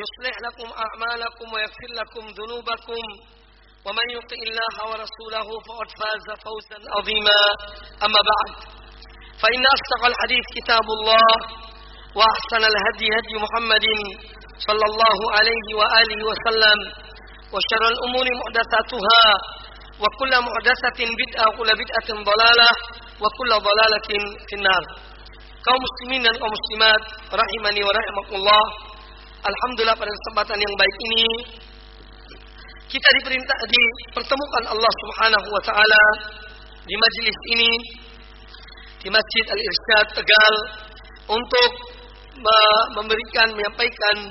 يصلح لكم أعمالكم ويغفر لكم ذنوبكم. ومن يطع الله ورسوله فقد فاز فوزا عظيما. أما بعد فإن أصدق الحديث كتاب الله وأحسن الهدي هدي محمد صلى الله عليه وآله وسلم وشر الأمور محدثاتها وكل محدثة بدعة وكل بدعة ضلالة وكل ضلالة في النار. kaum muslimin dan kaum muslimat rahimani wa Alhamdulillah pada kesempatan yang baik ini kita diperintah dipertemukan Allah Subhanahu wa taala di majelis ini di Masjid Al-Irsyad Tegal untuk memberikan menyampaikan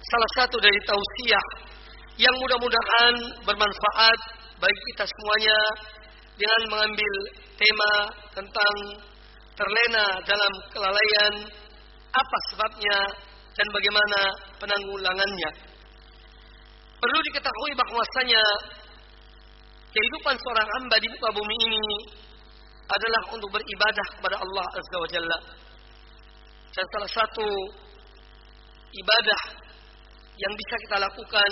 salah satu dari tausiah yang mudah-mudahan bermanfaat bagi kita semuanya dengan mengambil tema tentang terlena dalam kelalaian. Apa sebabnya dan bagaimana penanggulangannya. Perlu diketahui bahwasanya kehidupan seorang hamba di muka bumi ini adalah untuk beribadah kepada Allah Azza wa Jalla. Dan salah satu ibadah yang bisa kita lakukan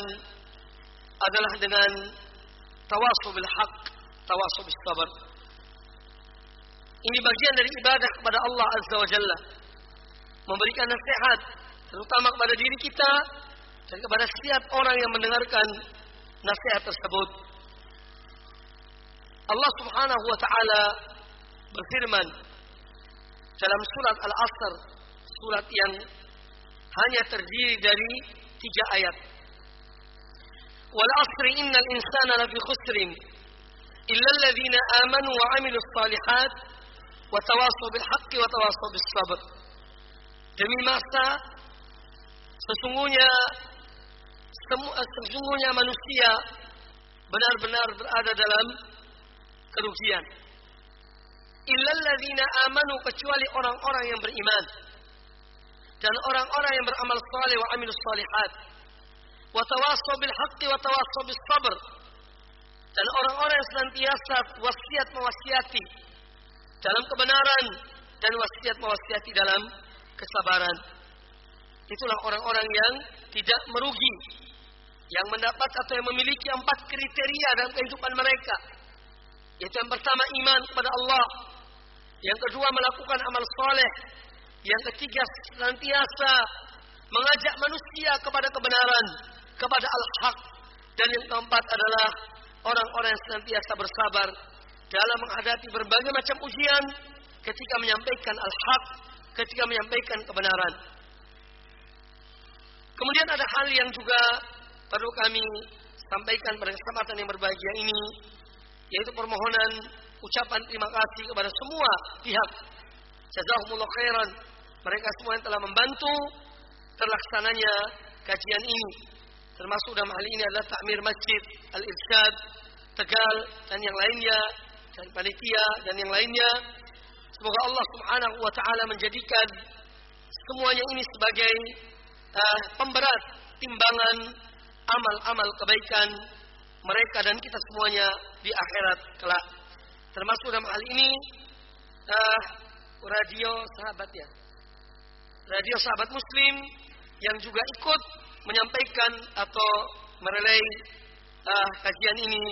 adalah dengan tawasul bil haq, tawasul sabar. Ini bagian dari ibadah kepada Allah Azza wa Jalla. Memberikan nasihat terutama kepada diri kita dan kepada setiap orang yang mendengarkan nasihat tersebut. Allah Subhanahu wa taala berfirman dalam surat Al-Asr, surat yang hanya terdiri dari tiga ayat. Wal asri innal insana lafi khusrin illa alladhina amanu wa 'amilus salihat wa tawasaw bil haqqi wa tawasaw bis sabr. Demi masa sesungguhnya sesungguhnya manusia benar-benar berada dalam kerugian. Illalladzina amanu kecuali orang-orang yang beriman dan orang-orang yang beramal saleh wa amilus salihat wa tawassaw bil haqqi wa tawassaw bis sabr dan orang-orang yang senantiasa wasiat mewasiati dalam kebenaran dan wasiat mewasiati dalam kesabaran. Itulah orang-orang yang tidak merugi, yang mendapat atau yang memiliki empat kriteria dalam kehidupan mereka. Yaitu yang pertama iman kepada Allah, yang kedua melakukan amal soleh, yang ketiga senantiasa mengajak manusia kepada kebenaran, kepada al-haq, dan yang keempat adalah orang-orang yang senantiasa bersabar dalam menghadapi berbagai macam ujian ketika menyampaikan al-haq, ketika menyampaikan kebenaran. Kemudian ada hal yang juga perlu kami sampaikan pada kesempatan yang berbahagia ini, yaitu permohonan ucapan terima kasih kepada semua pihak. Jazakumullah khairan. Mereka semua yang telah membantu terlaksananya kajian ini. Termasuk dalam hal ini adalah takmir masjid, al-irsyad, tegal, dan yang lainnya, dan panitia, dan yang lainnya. Semoga Allah subhanahu wa ta'ala menjadikan semuanya ini sebagai uh, pemberat timbangan amal-amal kebaikan mereka dan kita semuanya di akhirat kelak. Termasuk dalam hal ini uh, radio sahabat ya. Radio sahabat muslim yang juga ikut menyampaikan atau merelai uh, kajian ini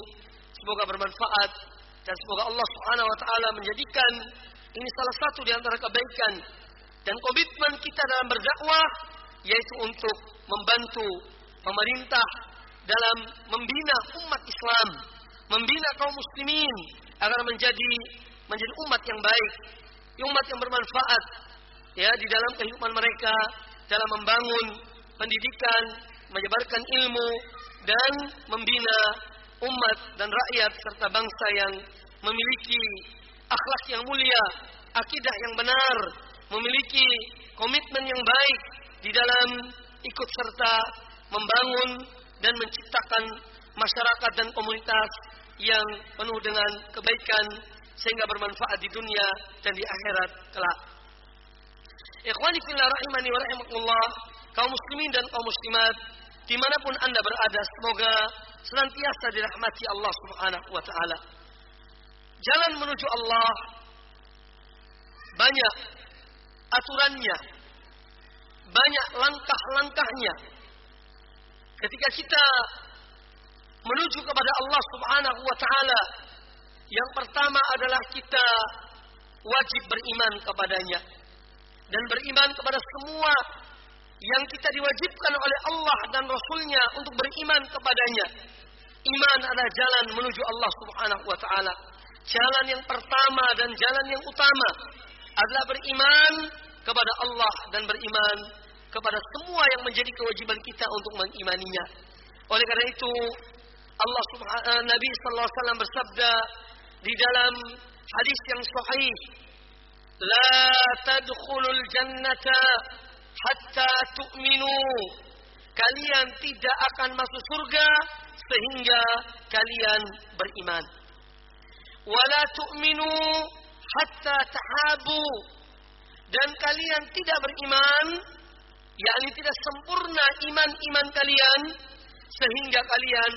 semoga bermanfaat dan semoga Allah Subhanahu wa taala menjadikan ini salah satu di antara kebaikan dan komitmen kita dalam berdakwah yaitu untuk membantu pemerintah dalam membina umat Islam, membina kaum muslimin agar menjadi menjadi umat yang baik, umat yang bermanfaat ya di dalam kehidupan mereka dalam membangun pendidikan, menyebarkan ilmu dan membina umat dan rakyat serta bangsa yang memiliki akhlak yang mulia, akidah yang benar, memiliki komitmen yang baik di dalam ikut serta membangun dan menciptakan masyarakat dan komunitas yang penuh dengan kebaikan sehingga bermanfaat di dunia dan di akhirat kelak. Ikhwani fillah rahimani wa rahimakumullah, kaum muslimin dan kaum muslimat di mana pun anda berada, semoga senantiasa dirahmati Allah subhanahu wa ta'ala. Jalan menuju Allah banyak aturannya, banyak langkah-langkahnya. Ketika kita menuju kepada Allah Subhanahu wa taala, yang pertama adalah kita wajib beriman kepadanya dan beriman kepada semua yang kita diwajibkan oleh Allah dan Rasulnya untuk beriman kepadanya. Iman adalah jalan menuju Allah Subhanahu wa taala. Jalan yang pertama dan jalan yang utama adalah beriman kepada Allah dan beriman kepada semua yang menjadi kewajiban kita untuk mengimaninya. Oleh karena itu, Allah Subhanahu eh, Nabi sallallahu alaihi wasallam bersabda di dalam hadis yang sahih, "La tadkhulul jannata hatta tu'minu." Kalian tidak akan masuk surga sehingga kalian beriman. Wala tu'minu hatta tahabu dan kalian tidak beriman yakni tidak sempurna iman-iman kalian sehingga kalian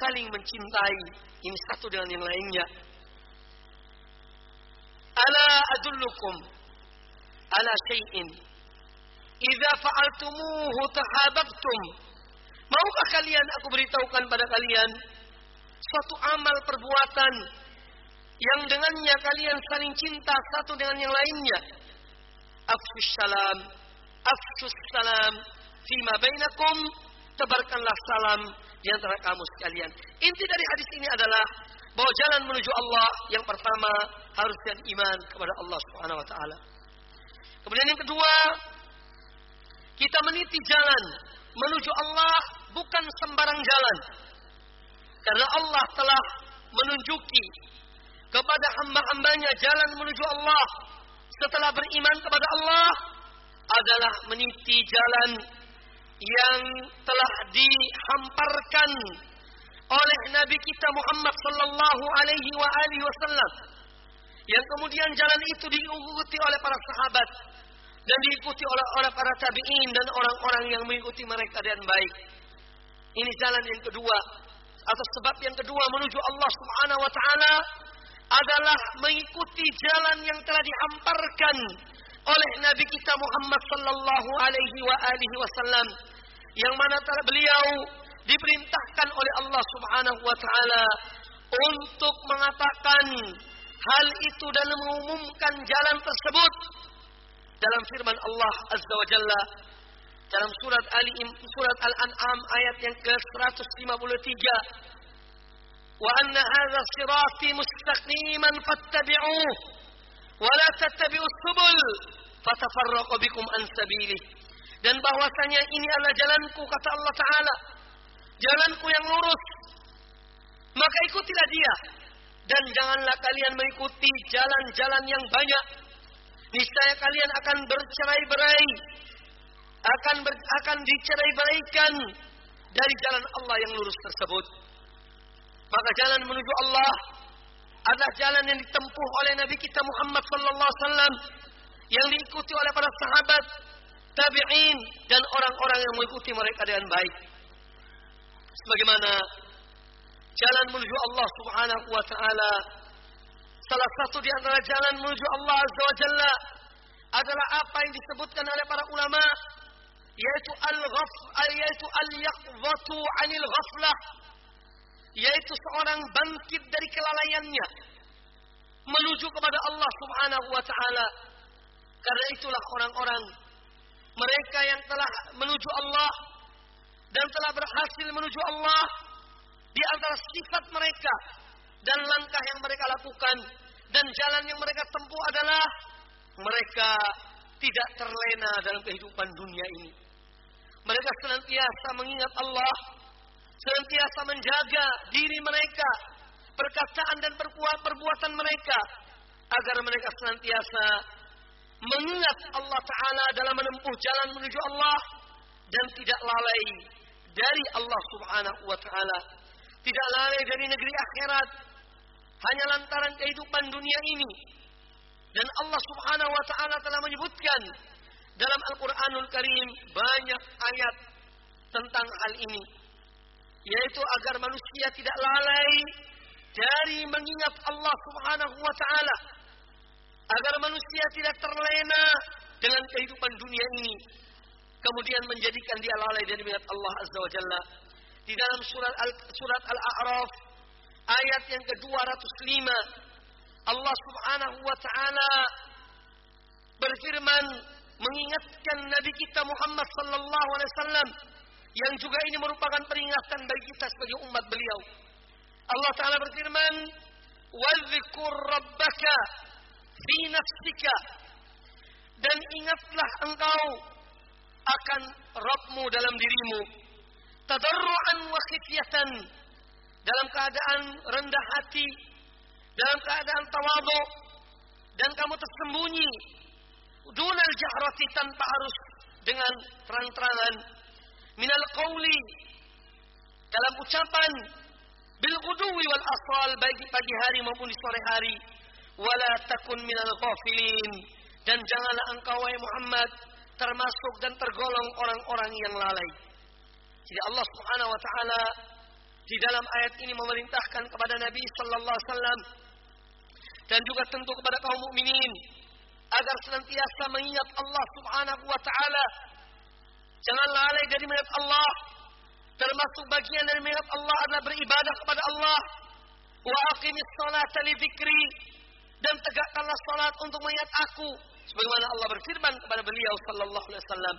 saling mencintai. Ini satu dengan yang lainnya. Ala adullukum ala syai'in. Idza fa'altumuhu tahabbtum maukah kalian aku beritahukan pada kalian suatu amal perbuatan yang dengannya kalian saling cinta satu dengan yang lainnya. Afsus salam, afsus salam, fima bainakum, tebarkanlah salam di antara kamu sekalian. Inti dari hadis ini adalah bahwa jalan menuju Allah yang pertama harus dengan iman kepada Allah Subhanahu wa taala. Kemudian yang kedua, kita meniti jalan menuju Allah bukan sembarang jalan. Karena Allah telah menunjuki kepada hamba-hambanya jalan menuju Allah setelah beriman kepada Allah adalah meniti jalan yang telah dihamparkan oleh Nabi kita Muhammad sallallahu alaihi wa alihi wasallam yang kemudian jalan itu diikuti oleh para sahabat dan diikuti oleh oleh para tabi'in dan orang-orang yang mengikuti mereka dengan baik. Ini jalan yang kedua atau sebab yang kedua menuju Allah Subhanahu wa taala adalah mengikuti jalan yang telah dihamparkan oleh Nabi kita Muhammad sallallahu alaihi wa alihi wasallam yang mana beliau diperintahkan oleh Allah Subhanahu wa taala untuk mengatakan hal itu dan mengumumkan jalan tersebut dalam firman Allah Azza wa Jalla dalam surat Ali surat Al-An'am ayat yang ke-153 wa anna hadha sirati mustaqiman fattabi'uhu. Dan bahwasanya ini adalah jalanku kata Allah taala. Jalanku yang lurus. Maka ikutilah dia dan janganlah kalian mengikuti jalan-jalan yang banyak. Niscaya kalian akan bercerai-berai. Akan ber, akan dicerai-beraikan dari jalan Allah yang lurus tersebut. Maka jalan menuju Allah adalah jalan yang ditempuh oleh Nabi kita Muhammad sallallahu alaihi wasallam yang diikuti oleh para sahabat, tabi'in dan orang-orang yang mengikuti mereka dengan baik. Sebagaimana jalan menuju Allah Subhanahu wa taala salah satu di antara jalan menuju Allah Azza wa Jalla adalah apa yang disebutkan oleh para ulama yaitu al-ghaf yaitu al-yaqdhatu 'anil ghaflah yaitu seorang bangkit dari kelalaiannya menuju kepada Allah Subhanahu wa taala. Karena itulah orang-orang mereka yang telah menuju Allah dan telah berhasil menuju Allah di antara sifat mereka dan langkah yang mereka lakukan dan jalan yang mereka tempuh adalah mereka tidak terlena dalam kehidupan dunia ini. Mereka senantiasa mengingat Allah, senantiasa menjaga diri mereka, perkataan dan perbuatan mereka agar mereka senantiasa mengingat Allah Ta'ala dalam menempuh jalan menuju Allah dan tidak lalai dari Allah Subhanahu wa Ta'ala, tidak lalai dari negeri akhirat. Hanya lantaran kehidupan dunia ini. Dan Allah Subhanahu wa taala telah menyebutkan dalam Al-Qur'anul Karim banyak ayat tentang hal ini, yaitu agar manusia tidak lalai dari mengingat Allah Subhanahu wa taala, agar manusia tidak terlena dengan kehidupan dunia ini, kemudian menjadikan dia lalai dari mengingat Allah Azza wa Jalla. Di dalam surat Al surat Al-A'raf ayat yang ke-205 Allah Subhanahu wa taala berfirman mengingatkan Nabi kita Muhammad sallallahu alaihi wasallam yang juga ini merupakan peringatan bagi kita sebagai umat beliau. Allah taala berfirman, "Wadhkur rabbaka fi nafsika" dan ingatlah engkau akan Rabbmu dalam dirimu. Tadarruan wa dalam keadaan rendah hati, dalam keadaan tawadu, dan kamu tersembunyi, dunal jahrati tanpa harus dengan terang-terangan, minal qawli, dalam ucapan, bil gudui wal asal, baik di pagi hari maupun di sore hari, wala takun minal ghafilin, dan janganlah engkau wahai Muhammad termasuk dan tergolong orang-orang yang lalai. Jadi Allah Subhanahu wa taala di dalam ayat ini memerintahkan kepada Nabi sallallahu alaihi wasallam dan juga tentu kepada kaum mukminin agar senantiasa mengingat Allah Subhanahu wa taala. Jangan lalai dari melihat Allah. Termasuk bagian dari melihat Allah adalah beribadah kepada Allah. Wa aqimis salata li dan tegakkanlah salat untuk mengingat aku. Sebagaimana Allah berfirman kepada beliau sallallahu alaihi wasallam.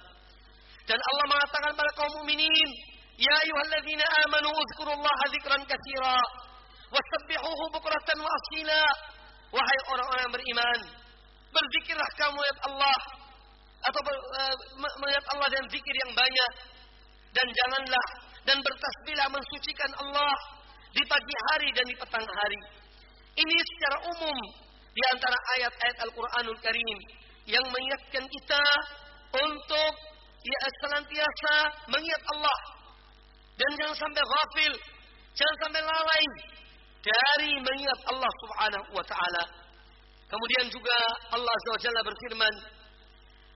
Dan Allah mengatakan kepada kaum mukminin, "Ya ayyuhalladzina amanu uzkurullaha dzikran katsira wasabbihuhu bukratan wa asila." Wahai orang-orang yang beriman, berzikirlah kamu ya Allah atau uh, melihat Allah dan zikir yang banyak dan janganlah dan bertasbihlah mensucikan Allah di pagi hari dan di petang hari. Ini secara umum di antara ayat-ayat Al-Qur'anul Karim yang mengingatkan kita untuk ya senantiasa mengingat Allah dan jangan sampai ghafil, jangan sampai lalai dari mengingat Allah Subhanahu wa taala. Kemudian juga Allah Azza wa berfirman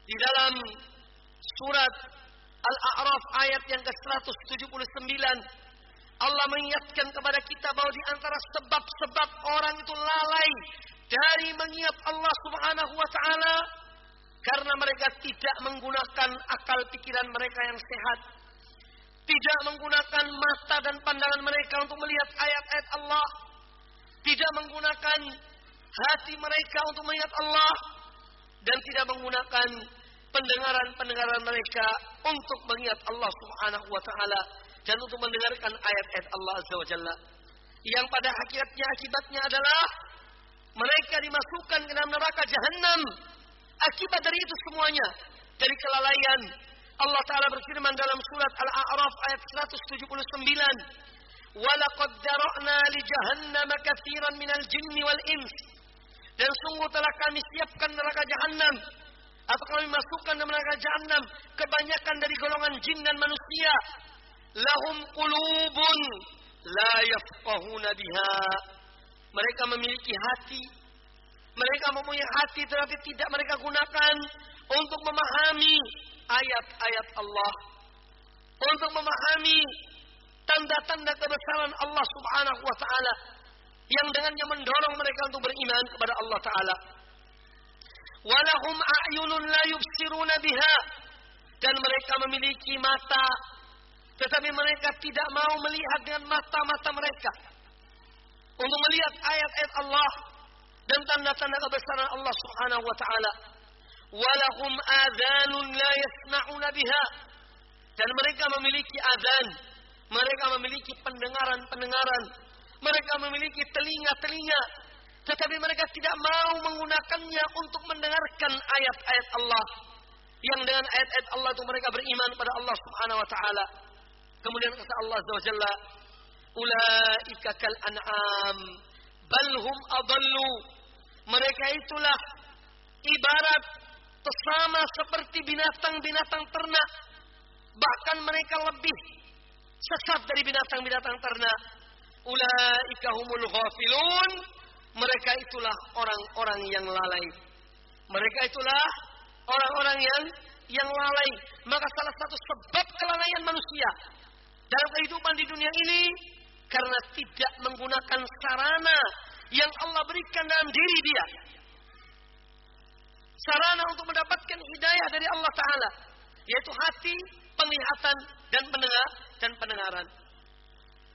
di dalam surat Al-A'raf ayat yang ke-179 Allah mengingatkan kepada kita bahwa di antara sebab-sebab orang itu lalai dari mengingat Allah Subhanahu wa taala karena mereka tidak menggunakan akal pikiran mereka yang sehat tidak menggunakan mata dan pandangan mereka untuk melihat ayat-ayat Allah, tidak menggunakan hati mereka untuk melihat Allah, dan tidak menggunakan pendengaran-pendengaran mereka untuk mengingat Allah Subhanahu wa taala dan untuk mendengarkan ayat-ayat Allah Azza wa Jalla. Yang pada akhiratnya akibatnya adalah mereka dimasukkan ke dalam neraka jahanam akibat dari itu semuanya dari kelalaian Allah taala berfirman dalam surat Al-A'raf ayat 179 walaqad dara'na li jahannam katsiran minal jinni wal ins. Dan sungguh telah kami siapkan neraka jahanam atau kami masukkan neraka jahanam kebanyakan dari golongan jin dan manusia. Lahum qulubun la yafqahuna biha. Mereka memiliki hati. Mereka mempunyai hati tetapi tidak mereka gunakan untuk memahami ayat-ayat Allah untuk memahami tanda-tanda kebesaran Allah Subhanahu wa taala yang dengannya mendorong mereka untuk beriman kepada Allah taala. Walahum a'yunun la yubsiruna biha dan mereka memiliki mata tetapi mereka tidak mau melihat dengan mata-mata mereka untuk melihat ayat-ayat Allah dan tanda-tanda kebesaran Allah Subhanahu wa taala walahum adhanun la yasma'una biha Dan mereka memiliki azan. Mereka memiliki pendengaran-pendengaran. Mereka memiliki telinga-telinga. Tetapi mereka tidak mau menggunakannya untuk mendengarkan ayat-ayat Allah. Yang dengan ayat-ayat Allah itu mereka beriman pada Allah subhanahu wa ta'ala. Kemudian kata Allah SWT, Ulaika kal an'am, balhum adallu. Mereka itulah ibarat sama seperti binatang-binatang ternak. Bahkan mereka lebih sesat dari binatang-binatang ternak. Ulaika humul ghafilun. Mereka itulah orang-orang yang lalai. Mereka itulah orang-orang yang yang lalai. Maka salah satu sebab kelalaian manusia dalam kehidupan di dunia ini karena tidak menggunakan sarana yang Allah berikan dalam diri dia. Sarana untuk mendapatkan hidayah dari Allah Ta'ala. Yaitu hati, penglihatan, dan pendengar dan pendengaran.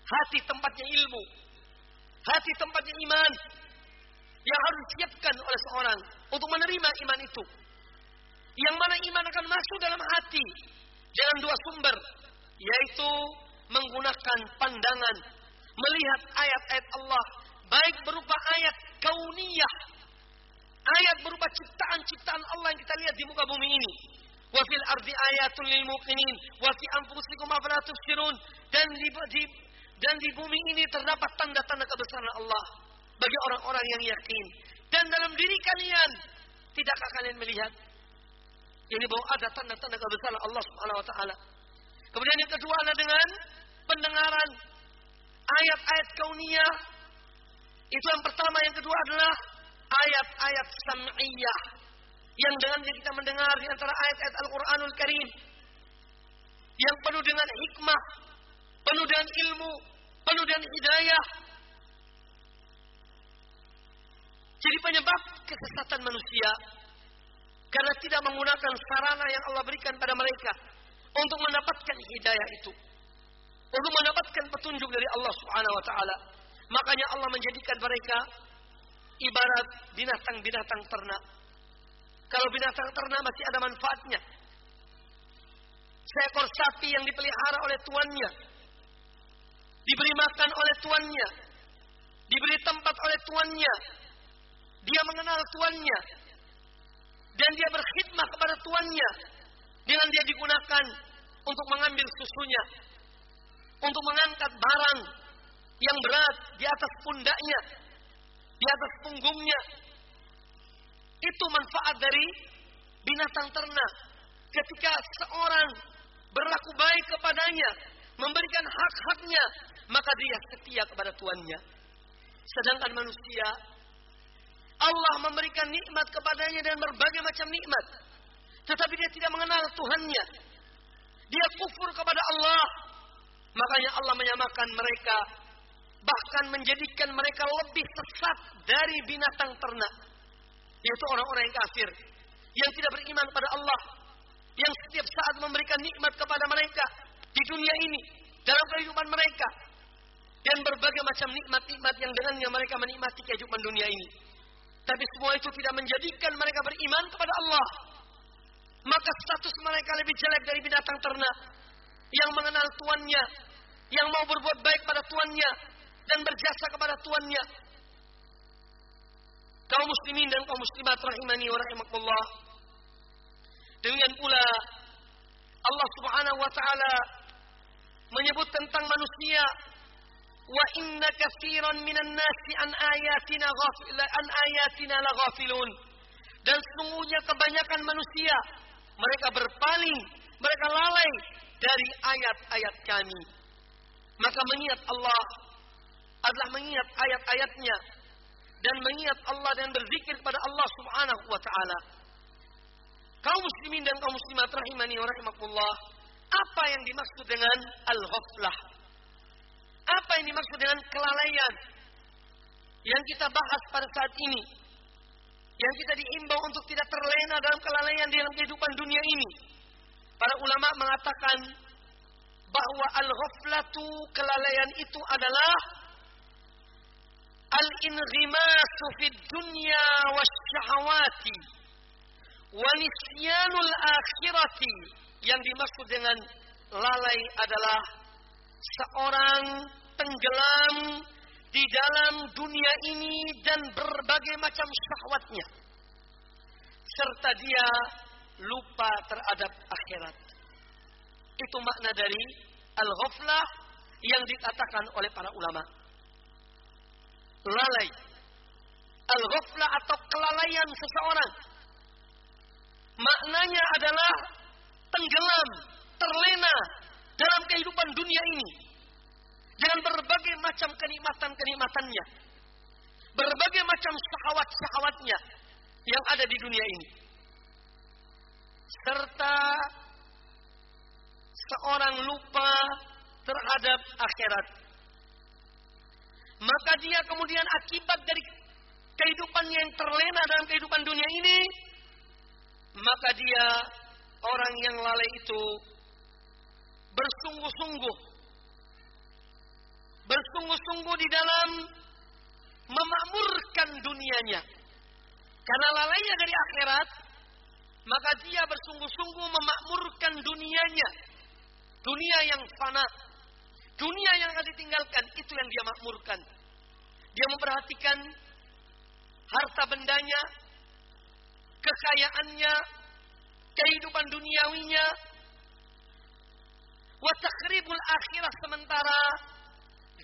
Hati tempatnya ilmu. Hati tempatnya iman. Yang harus disiapkan oleh seorang untuk menerima iman itu. Yang mana iman akan masuk dalam hati dengan dua sumber, yaitu menggunakan pandangan, melihat ayat-ayat Allah, baik berupa ayat kauniyah, ayat berupa ciptaan-ciptaan Allah yang kita lihat di muka bumi ini. Wa fil ardi ayatul lil muqinin wa fi anfusikum afala tubsirun dan di, di dan di bumi ini terdapat tanda-tanda kebesaran Allah bagi orang-orang yang yakin. Dan dalam diri kalian tidakkah kalian melihat ini bahwa ada tanda-tanda kebesaran Allah Subhanahu wa taala. Kemudian yang kedua adalah dengan pendengaran ayat-ayat kauniyah. Itu yang pertama, yang kedua adalah ayat-ayat sam'iyah. Yang dengan kita mendengar di antara ayat-ayat Al-Quranul Karim. Yang penuh dengan hikmah, penuh dengan ilmu, penuh dengan hidayah. Jadi penyebab kesesatan manusia karena tidak menggunakan sarana yang Allah berikan pada mereka untuk mendapatkan hidayah itu. Untuk mendapatkan petunjuk dari Allah Subhanahu wa taala. Makanya Allah menjadikan mereka ibarat binatang-binatang ternak. Kalau binatang ternak masih ada manfaatnya. Seekor sapi yang dipelihara oleh tuannya. Diberi makan oleh tuannya. Diberi tempat oleh tuannya. Dia mengenal tuannya dan dia berkhidmat kepada tuannya dengan dia digunakan untuk mengambil susunya, untuk mengangkat barang yang berat di atas pundaknya, di atas punggungnya. Itu manfaat dari binatang ternak. Ketika seorang berlaku baik kepadanya, memberikan hak-haknya, maka dia setia kepada tuannya. Sedangkan manusia Allah memberikan nikmat kepadanya dengan berbagai macam nikmat. Tetapi dia tidak mengenal Tuhannya. Dia kufur kepada Allah. Makanya Allah menyamakan mereka. Bahkan menjadikan mereka lebih sesat dari binatang ternak. Yaitu orang-orang yang kafir. Yang tidak beriman kepada Allah. Yang setiap saat memberikan nikmat kepada mereka. Di dunia ini. Dalam kehidupan mereka. Dan berbagai macam nikmat-nikmat yang dengannya mereka menikmati kehidupan dunia ini. Tapi semua itu tidak menjadikan mereka beriman kepada Allah. Maka status mereka lebih jelek dari binatang ternak. Yang mengenal tuannya. Yang mau berbuat baik pada tuannya. Dan berjasa kepada tuannya. Kaum muslimin dan kaum muslimat rahimani wa rahimakumullah. Dengan pula Allah subhanahu wa ta'ala menyebut tentang manusia inna katsiran minan nasi an ayatina ghafil an ayatina laghafilun dan sesungguhnya kebanyakan manusia mereka berpaling mereka lalai dari ayat-ayat kami. Maka mengingat Allah adalah mengingat ayat-ayatnya dan mengingat Allah dan berzikir kepada Allah Subhanahu wa taala. Kaum muslimin dan kaum muslimat rahimani wa rahimakumullah apa yang dimaksud dengan al-ghaflah apa yang dimaksud dengan kelalaian yang kita bahas pada saat ini? Yang kita diimbau untuk tidak terlena dalam kelalaian dalam kehidupan dunia ini. Para ulama mengatakan bahwa al-ghaflatu kelalaian itu adalah al-inghimasu fid dunya wasyahawati wa nisyanul akhirati yang dimaksud dengan lalai adalah seorang tenggelam di dalam dunia ini dan berbagai macam syahwatnya. Serta dia lupa terhadap akhirat. Itu makna dari al-ghaflah yang dikatakan oleh para ulama. Lalai. Al-ghaflah atau kelalaian seseorang. Maknanya adalah tenggelam, terlena dalam kehidupan dunia ini. Dengan berbagai macam kenikmatan-kenikmatannya. Berbagai macam syahwat-syahwatnya yang ada di dunia ini. Serta seorang lupa terhadap akhirat. Maka dia kemudian akibat dari kehidupannya yang terlena dalam kehidupan dunia ini, maka dia orang yang lalai itu bersungguh-sungguh bersungguh-sungguh di dalam memakmurkan dunianya. Karena lalainya dari akhirat, maka dia bersungguh-sungguh memakmurkan dunianya. Dunia yang fana, dunia yang akan ditinggalkan, itu yang dia makmurkan. Dia memperhatikan harta bendanya, kekayaannya, kehidupan duniawinya, wa takhribul akhirah sementara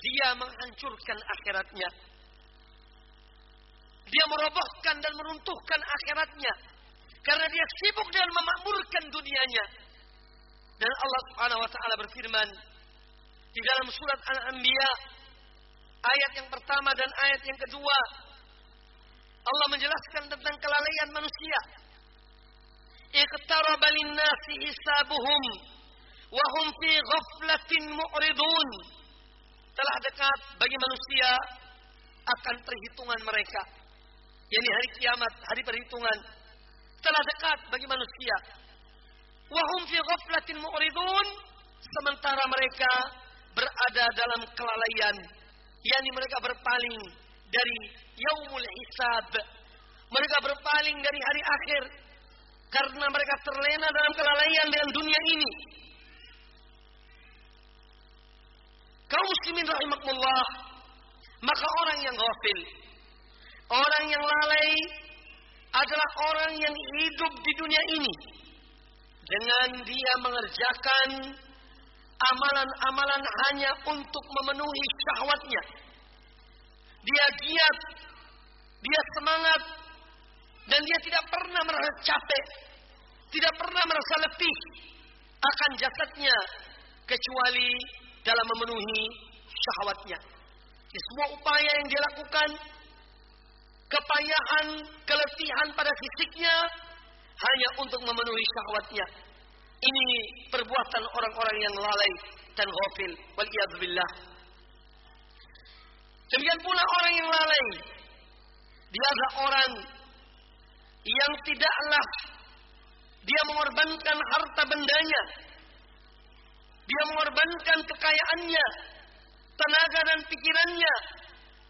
dia menghancurkan akhiratnya. Dia merobohkan dan meruntuhkan akhiratnya. Karena dia sibuk dengan memakmurkan dunianya. Dan Allah Subhanahu wa taala berfirman di dalam surat Al-Anbiya ayat yang pertama dan ayat yang kedua Allah menjelaskan tentang kelalaian manusia. Iqtaraba lin-nasi hisabuhum wa hum fi ghaflatin mu'ridun. Telah dekat bagi manusia akan perhitungan mereka. Yani hari kiamat, hari perhitungan. Telah dekat bagi manusia. Wa hum fi ghaflatin mu'ridun. Sementara mereka berada dalam kelalaian. Yani mereka berpaling dari yaumul hisab. Mereka berpaling dari hari akhir karena mereka terlena dalam kelalaian dengan dunia ini. Kaum muslimin rahimakumullah, maka orang yang ghafil, orang yang lalai adalah orang yang hidup di dunia ini. Dengan dia mengerjakan amalan-amalan hanya untuk memenuhi syahwatnya. Dia giat, dia semangat, dan dia tidak pernah merasa capek, tidak pernah merasa letih akan jasadnya kecuali dalam memenuhi syahwatnya. Di semua upaya yang dia lakukan, kepayahan, keletihan pada fisiknya hanya untuk memenuhi syahwatnya. Ini perbuatan orang-orang yang lalai dan ghafil. Waliyadzubillah. Demikian pula orang yang lalai. Dia adalah orang yang tidaklah dia mengorbankan harta bendanya. Dia mengorbankan kekayaannya, tenaga dan pikirannya.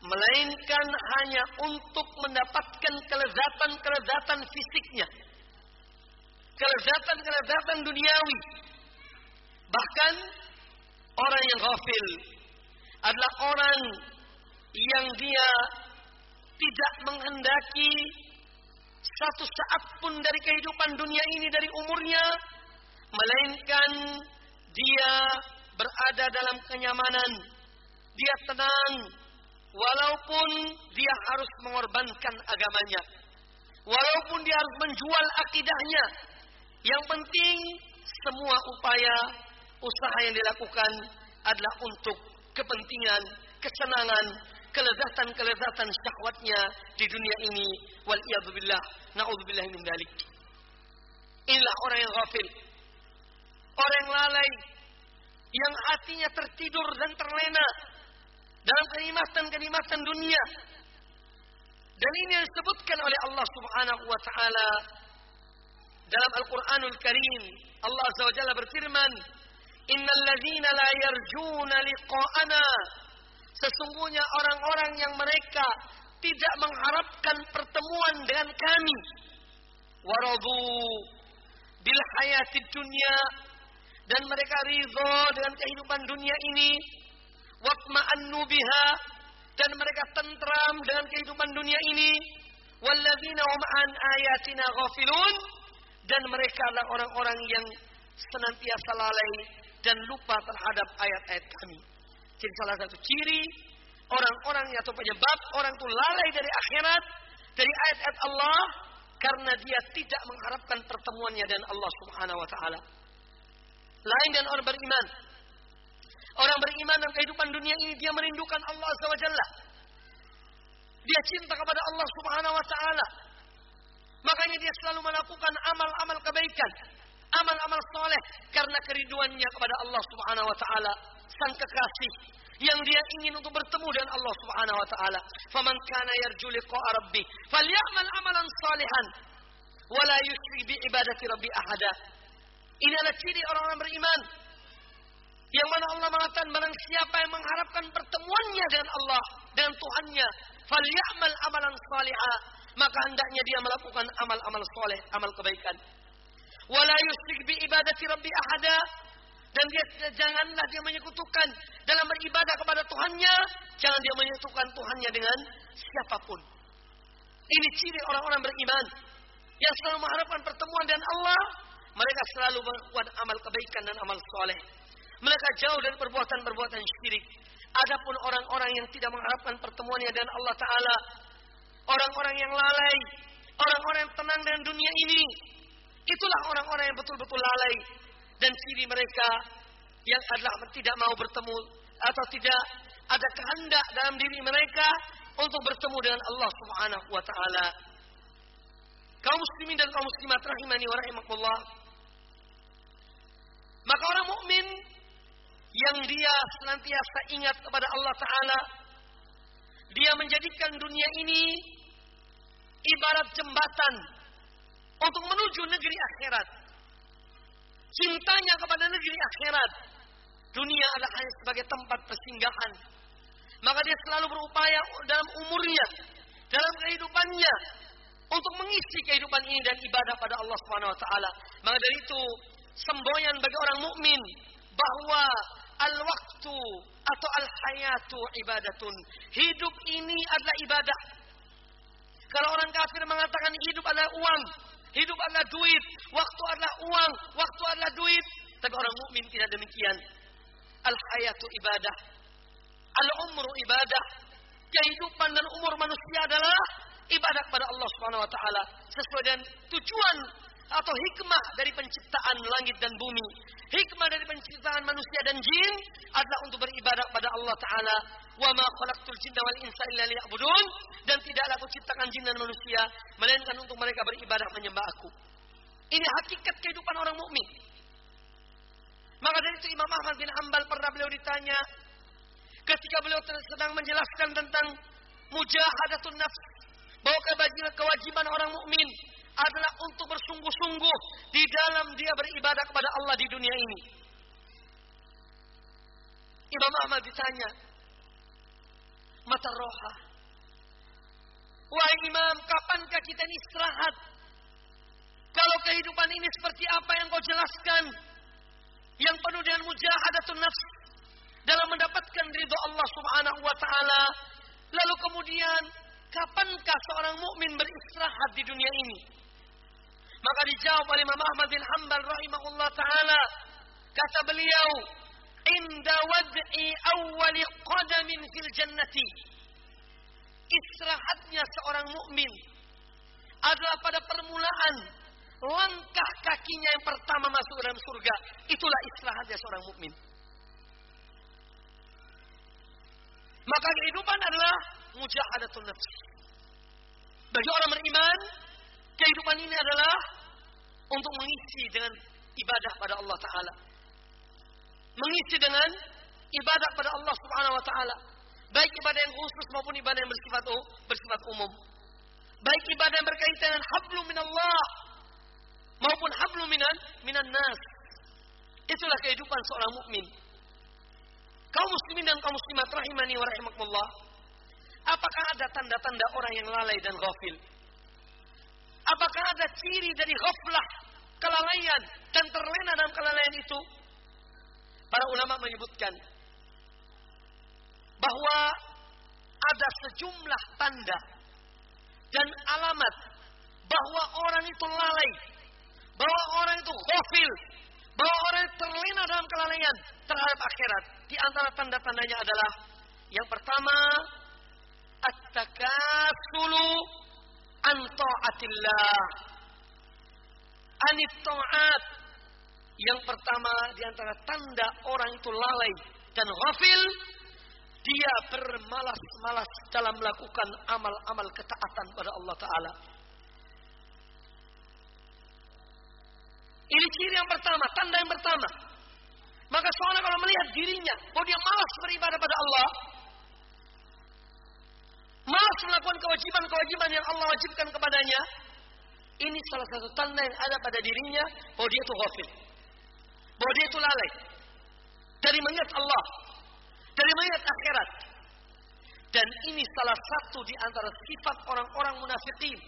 Melainkan hanya untuk mendapatkan kelezatan-kelezatan fisiknya. Kelezatan-kelezatan duniawi. Bahkan orang yang ghafil adalah orang yang dia tidak menghendaki satu saat pun dari kehidupan dunia ini dari umurnya melainkan dia berada dalam kenyamanan. Dia tenang walaupun dia harus mengorbankan agamanya. Walaupun dia harus menjual akidahnya. Yang penting semua upaya usaha yang dilakukan adalah untuk kepentingan kesenangan kelezatan-kelezatan syahwatnya di dunia ini. Wal iyadzubillah naudzubillah min dalik. Inilah orang yang ghafil orang lalai yang hatinya tertidur dan terlena dalam kenikmatan-kenikmatan dunia. Dan ini yang disebutkan oleh Allah Subhanahu wa taala dalam Al-Qur'anul Karim. Allah Azza wa Jalla berfirman innal ladzina la yarjuna liqa'ana. Sesungguhnya orang-orang yang mereka tidak mengharapkan pertemuan dengan kami. Waradu bil hayati dunia dan mereka ridho dengan kehidupan dunia ini watma'annu biha dan mereka tentram dengan kehidupan dunia ini walladzina hum an ayatina ghafilun dan mereka adalah orang-orang yang senantiasa lalai dan lupa terhadap ayat-ayat kami. Jadi salah satu ciri orang-orang atau penyebab orang itu lalai dari akhirat, dari ayat-ayat Allah karena dia tidak mengharapkan pertemuannya dengan Allah Subhanahu wa taala. Lain dan orang beriman. Orang beriman dalam kehidupan dunia ini dia merindukan Allah Azza. Dia cinta kepada Allah Subhanahu wa taala. Makanya dia selalu melakukan amal-amal kebaikan, amal-amal soleh karena kerinduannya kepada Allah Subhanahu wa taala, sang kekasih yang dia ingin untuk bertemu dengan Allah Subhanahu wa taala. Faman kana yarju liqa'a rabbih falyamal amalan salihan wa la yusyrik bi ibadati rabbi ahada. Ini adalah ciri orang-orang beriman. Yang mana Allah mengatakan barang siapa yang mengharapkan pertemuannya dengan Allah, dengan Tuhannya, falyamal amalan salihah, maka hendaknya dia melakukan amal-amal soleh, amal kebaikan. Wala yusyrik bi ibadati rabbi ahada, dan dia janganlah dia menyekutukan dalam beribadah kepada Tuhannya, jangan dia menyekutukan Tuhannya dengan siapa pun. Ini ciri orang-orang beriman yang selalu mengharapkan pertemuan dengan Allah, mereka selalu berbuat amal kebaikan dan amal soleh. Mereka jauh dari perbuatan-perbuatan syirik. Adapun orang-orang yang tidak mengharapkan pertemuannya dengan Allah Ta'ala, orang-orang yang lalai, orang-orang yang tenang dengan dunia ini, itulah orang-orang yang betul-betul lalai dan ciri mereka yang adalah tidak mau bertemu atau tidak ada kehendak dalam diri mereka untuk bertemu dengan Allah Subhanahu wa taala. Kaum muslimin dan kaum muslimat rahimani wa rahimakumullah. Maka orang mukmin yang dia senantiasa ingat kepada Allah taala, dia menjadikan dunia ini ibarat jembatan untuk menuju negeri akhirat cintanya kepada negeri akhirat. Dunia adalah hanya sebagai tempat persinggahan. Maka dia selalu berupaya dalam umurnya, dalam kehidupannya untuk mengisi kehidupan ini dan ibadah pada Allah Subhanahu wa taala. Maka dari itu semboyan bagi orang mukmin bahwa al-waktu atau al-hayatu ibadatun. Hidup ini adalah ibadah. Kalau orang kafir mengatakan hidup adalah uang, Hidup adalah duit, waktu adalah uang, waktu adalah duit. Tapi orang mukmin tidak demikian. Al hayatu ibadah. Al umru ibadah. Kehidupan dan umur manusia adalah ibadah kepada Allah Subhanahu wa taala sesuai dengan tujuan atau hikmah dari penciptaan langit dan bumi. Hikmah dari penciptaan manusia dan jin adalah untuk beribadah kepada Allah taala. Wa ma khalaqtul wal insa illa liya'budun dan tidaklah aku ciptakan jin dan manusia melainkan untuk mereka beribadah menyembah aku. Ini hakikat kehidupan orang mukmin. Maka dari itu Imam Ahmad bin Hambal pernah beliau ditanya ketika beliau sedang menjelaskan tentang mujahadatun nafs bahwa kewajiban orang mukmin adalah untuk bersungguh-sungguh di dalam dia beribadah kepada Allah di dunia ini. Imam Ahmad ditanya, mata roha. Wahai imam, kapankah kita ini istirahat? Kalau kehidupan ini seperti apa yang kau jelaskan, yang penuh dengan mujahadatun nafs dalam mendapatkan ridho Allah Subhanahu wa taala, lalu kemudian kapankah seorang mukmin beristirahat di dunia ini? Maka dijawab oleh Imam Ahmad bin Hanbal rahimahullah taala, kata beliau, "Inda wad'i awwali qadamin fil jannati." Istirahatnya seorang mukmin adalah pada permulaan langkah kakinya yang pertama masuk dalam surga. Itulah istirahatnya seorang mukmin. Maka kehidupan adalah mujahadatun nafs. Bagi orang beriman, kehidupan ini adalah untuk mengisi dengan ibadah pada Allah Ta'ala. Mengisi dengan ibadah pada Allah Subhanahu Wa Ta'ala. Baik ibadah yang khusus maupun ibadah yang bersifat bersifat umum. Baik ibadah yang berkaitan dengan hablum minallah maupun hablum minan minan nas. Itulah kehidupan seorang mukmin. Kaum muslimin dan kaum muslimat rahimani wa rahimakumullah. Apakah ada tanda-tanda orang yang lalai dan ghafil? Apakah ada ciri dari ghaflah, kelalaian dan terlena dalam kelalaian itu? para ulama menyebutkan bahwa ada sejumlah tanda dan alamat bahwa orang itu lalai, bahwa orang itu ghafil, bahwa orang itu terlena dalam kelalaian terhadap akhirat. Di antara tanda-tandanya adalah yang pertama at-takasulu an ta'atillah. Anit ta'at. Yang pertama di antara tanda orang itu lalai dan ghafil dia bermalas-malas dalam melakukan amal-amal ketaatan pada Allah Ta'ala. Ini ciri yang pertama, tanda yang pertama. Maka seorang kalau melihat dirinya, bahwa dia malas beribadah pada Allah, malas melakukan kewajiban-kewajiban yang Allah wajibkan kepadanya, ini salah satu tanda yang ada pada dirinya bahwa dia itu ghafil. Bahwa dia itu lalai. Dari mengingat Allah, dari mayat akhirat. Dan ini salah satu di antara sifat orang-orang munafikin.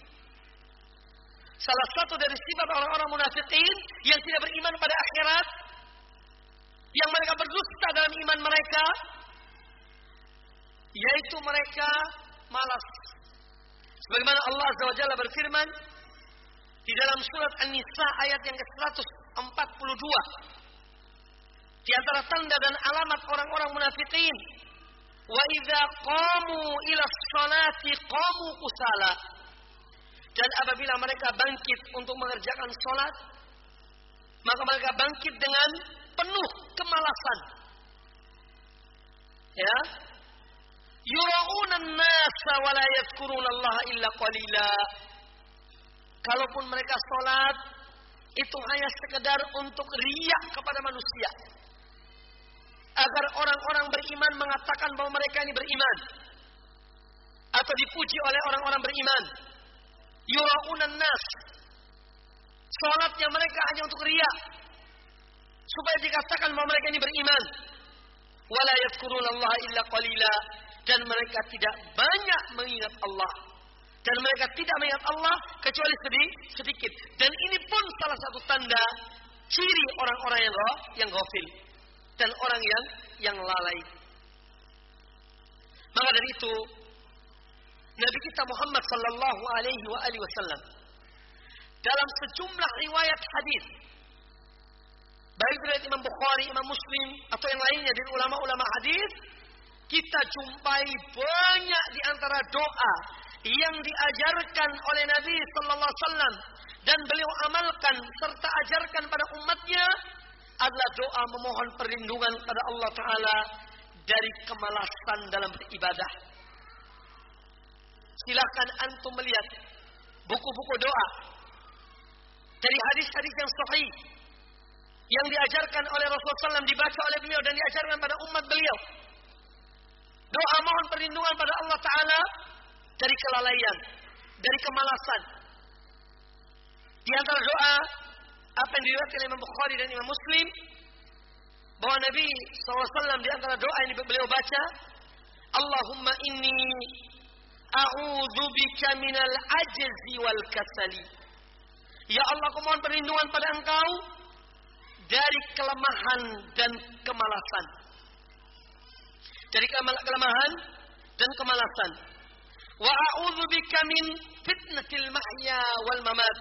Salah satu dari sifat orang-orang munafikin yang tidak beriman pada akhirat, yang mereka berdusta dalam iman mereka, yaitu mereka malas. Sebagaimana Allah Azza wa Jalla berfirman di dalam surat An-Nisa ayat yang ke-142 di antara tanda dan alamat orang-orang munafikin. Wa idza qamu ila sholati qamu kusala. Dan apabila mereka bangkit untuk mengerjakan sholat, maka mereka bangkit dengan penuh kemalasan. Ya. Yura'una nasa wa Allah illa qalila. Kalaupun mereka sholat, itu hanya sekedar untuk riak kepada manusia agar orang-orang beriman mengatakan bahwa mereka ini beriman atau dipuji oleh orang-orang beriman. Yuraunan nas. Salatnya mereka hanya untuk ria. Supaya dikatakan bahwa mereka ini beriman. Wala yadhkuruna Allah illa qalila dan mereka tidak banyak mengingat Allah. Dan mereka tidak mengingat Allah kecuali sedih, sedikit. Dan ini pun salah satu tanda ciri orang-orang yang yang ghafil dan orang yang yang lalai. Maka dari itu Nabi kita Muhammad sallallahu alaihi wa alihi wasallam dalam sejumlah riwayat hadis baik dari Imam Bukhari, Imam Muslim atau yang lainnya dari ulama-ulama hadis kita jumpai banyak di antara doa yang diajarkan oleh Nabi sallallahu alaihi wasallam dan beliau amalkan serta ajarkan pada umatnya adalah doa memohon perlindungan pada Allah Ta'ala dari kemalasan dalam beribadah. Silahkan antum melihat buku-buku doa dari hadis-hadis yang sahih yang diajarkan oleh Rasulullah SAW dibaca oleh beliau dan diajarkan pada umat beliau. Doa mohon perlindungan pada Allah Ta'ala dari kelalaian, dari kemalasan. Di antara doa apa yang diriwayatkan oleh Imam Bukhari dan Imam Muslim bahwa Nabi SAW di antara doa yang beliau baca Allahumma inni a'udzu bika minal ajzi wal kasali Ya Allah aku mohon perlindungan pada engkau dari kelemahan dan kemalasan dari kelemahan dan kemalasan wa a'udzu bika min fitnatil mahya wal mamat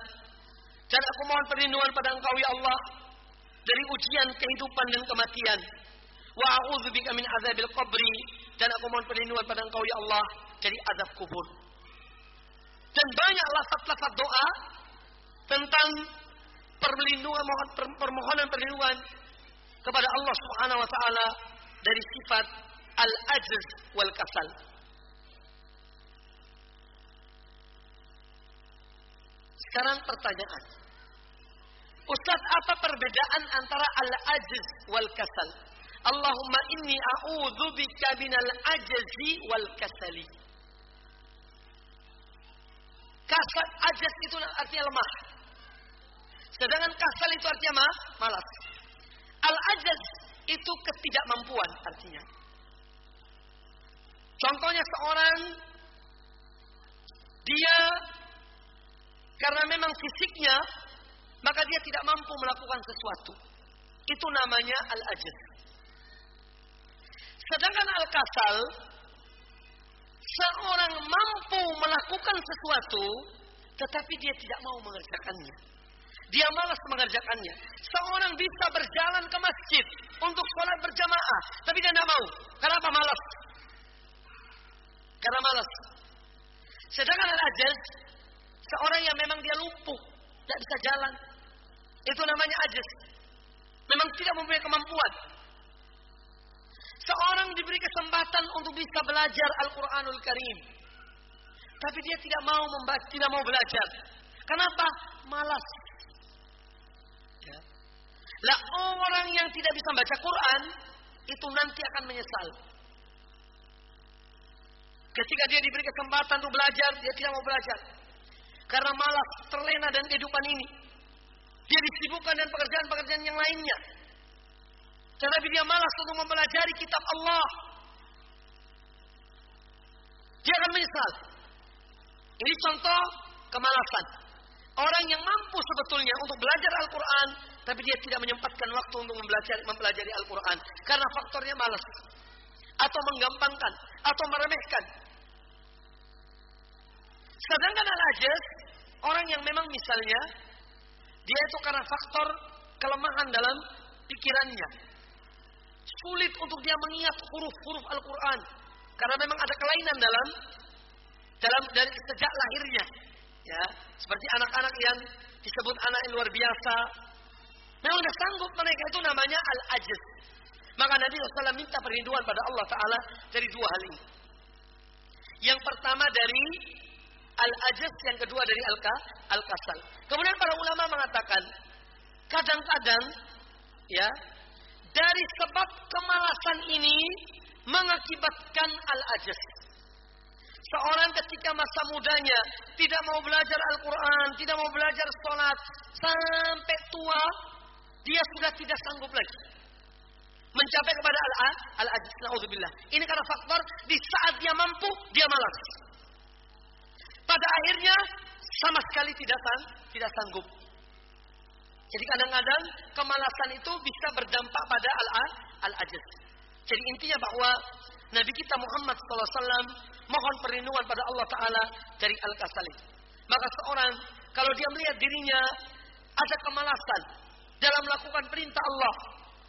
dan aku mohon perlindungan pada engkau ya Allah dari ujian kehidupan dan kematian. Wa a'udzubika min azabil qabri dan aku mohon perlindungan pada engkau ya Allah dari azab kubur. Dan banyak lafaz-lafaz doa tentang perlindungan mohon permohonan perlindungan kepada Allah Subhanahu wa taala dari sifat al-ajz wal kasal. Sekarang pertanyaan. Ustaz, apa perbedaan antara al-ajiz wal kasal? Allahumma inni a'udhu bika minal ajzi wal kasali. Kasal, ajiz itu artinya lemah. Sedangkan kasal itu artinya ma, malas. Al-ajiz itu ketidakmampuan artinya. Contohnya seorang dia karena memang fisiknya maka dia tidak mampu melakukan sesuatu. Itu namanya al-ajz. Sedangkan al-kasal seorang mampu melakukan sesuatu tetapi dia tidak mau mengerjakannya. Dia malas mengerjakannya. Seorang bisa berjalan ke masjid untuk sholat berjamaah, tapi dia tidak mau. Kenapa malas? Karena malas. Sedangkan al-ajaz, seorang yang memang dia lumpuh, tidak bisa jalan. Itu namanya ajaz. Memang tidak mempunyai kemampuan. Seorang diberi kesempatan untuk bisa belajar Al-Quranul Karim. Tapi dia tidak mau membaca, tidak mau belajar. Kenapa? Malas. Ya. Lah orang yang tidak bisa baca Quran itu nanti akan menyesal. Ketika dia diberi kesempatan untuk belajar, dia tidak mau belajar. Karena malas, terlena dan kehidupan ini. Dia disibukkan dengan pekerjaan-pekerjaan yang lainnya. Tetapi dia malas untuk mempelajari kitab Allah. Dia akan menyesal. Ini contoh kemalasan. Orang yang mampu sebetulnya untuk belajar Al-Quran, tapi dia tidak menyempatkan waktu untuk mempelajari, mempelajari Al-Quran. Karena faktornya malas. Atau menggampangkan. Atau meremehkan. Sedangkan al-ajaz, orang yang memang misalnya, dia itu karena faktor kelemahan dalam pikirannya. Sulit untuk dia mengingat huruf-huruf Al-Quran. Karena memang ada kelainan dalam dalam dari sejak lahirnya. Ya, seperti anak-anak yang disebut anak yang luar biasa. Memang sudah sanggup mereka itu namanya al-ajaz. Maka Nabi SAW minta perlindungan pada Allah Ta'ala dari dua hal ini. Yang pertama dari al-ajaz, yang kedua dari al-kasal. Kemudian para ulama mengatakan, kadang-kadang ya dari sebab kemalasan ini mengakibatkan al-ajaz. Seorang ketika masa mudanya tidak mau belajar Al-Quran, tidak mau belajar sholat, sampai tua, dia sudah tidak sanggup lagi. Mencapai kepada al-ajaz, al Ini karena faktor di saat dia mampu, dia malas. Pada akhirnya sama sekali tidak sang, tidak sanggup. Jadi kadang-kadang kemalasan itu bisa berdampak pada al-ajaz. Jadi intinya bahwa Nabi kita Muhammad SAW mohon perlindungan pada Allah Ta'ala dari al-kasal itu. Maka seorang kalau dia melihat dirinya ada kemalasan dalam melakukan perintah Allah,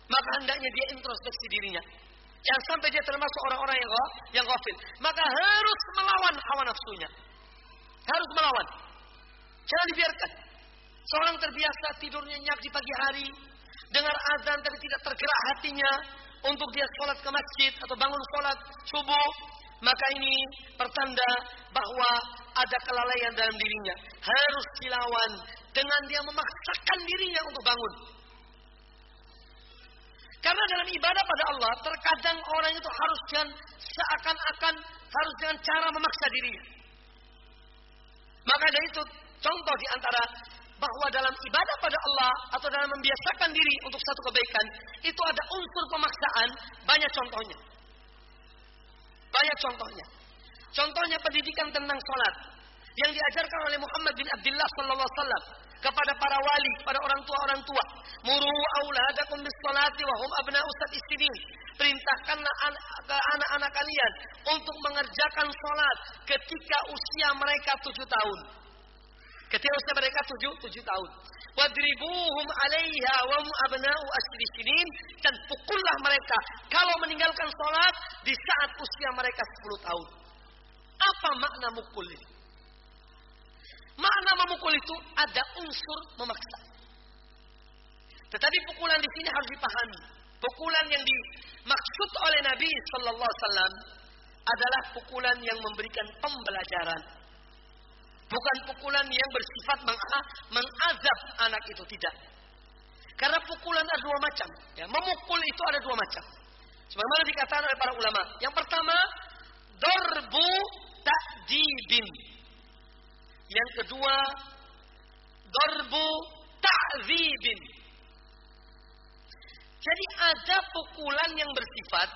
maka hendaknya dia introspeksi dirinya. Jangan sampai dia termasuk orang-orang yang yang ghafil. Maka harus melawan hawa nafsunya. Harus melawan. Jangan dibiarkan. Seorang terbiasa tidur nyenyak di pagi hari, dengar azan tapi tidak tergerak hatinya untuk dia sholat ke masjid atau bangun sholat subuh, maka ini pertanda bahwa ada kelalaian dalam dirinya. Harus dilawan dengan dia memaksakan dirinya untuk bangun. Karena dalam ibadah pada Allah, terkadang orang itu harus dengan seakan-akan harus dengan cara memaksa dirinya. Maka dari itu contoh di antara bahwa dalam ibadah pada Allah atau dalam membiasakan diri untuk satu kebaikan itu ada unsur pemaksaan banyak contohnya. Banyak contohnya. Contohnya pendidikan tentang sholat yang diajarkan oleh Muhammad bin Abdullah sallallahu alaihi wasallam kepada para wali, pada orang tua orang tua. Muru auladakum bis salati wa hum abna'u sab'in Perintahkanlah ke anak-anak kalian untuk mengerjakan salat ketika usia mereka tujuh tahun. Ketika usia mereka tujuh, tujuh tahun. Wadribuhum alaiha wa abna'u asri sinin. Dan pukullah mereka. Kalau meninggalkan sholat di saat usia mereka sepuluh tahun. Apa makna mukul ini? Makna memukul itu ada unsur memaksa. Tetapi pukulan di sini harus dipahami. Pukulan yang dimaksud oleh Nabi Sallallahu Alaihi Wasallam adalah pukulan yang memberikan pembelajaran Bukan pukulan yang bersifat mengazab anak itu tidak. Karena pukulan ada dua macam. Ya, memukul itu ada dua macam. Sebagaimana dikatakan oleh para ulama. Yang pertama, dorbu ta'dibin. Yang kedua, dorbu ta'zibin. Jadi ada pukulan yang bersifat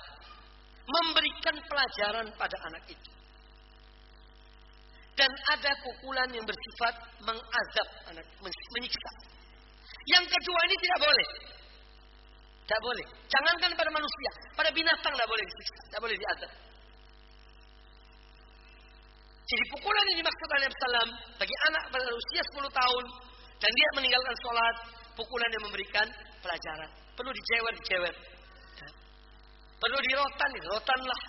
memberikan pelajaran pada anak itu dan ada pukulan yang bersifat mengazab anak, menyiksa. Yang kedua ini tidak boleh. Tidak boleh. Jangankan pada manusia, pada binatang tidak boleh disiksa, tidak boleh diadab. Jadi pukulan yang dimaksud oleh Salam bagi anak pada usia 10 tahun dan dia meninggalkan sholat, pukulan yang memberikan pelajaran. Perlu dijewer, dijewer. Perlu dirotan, dirotanlah.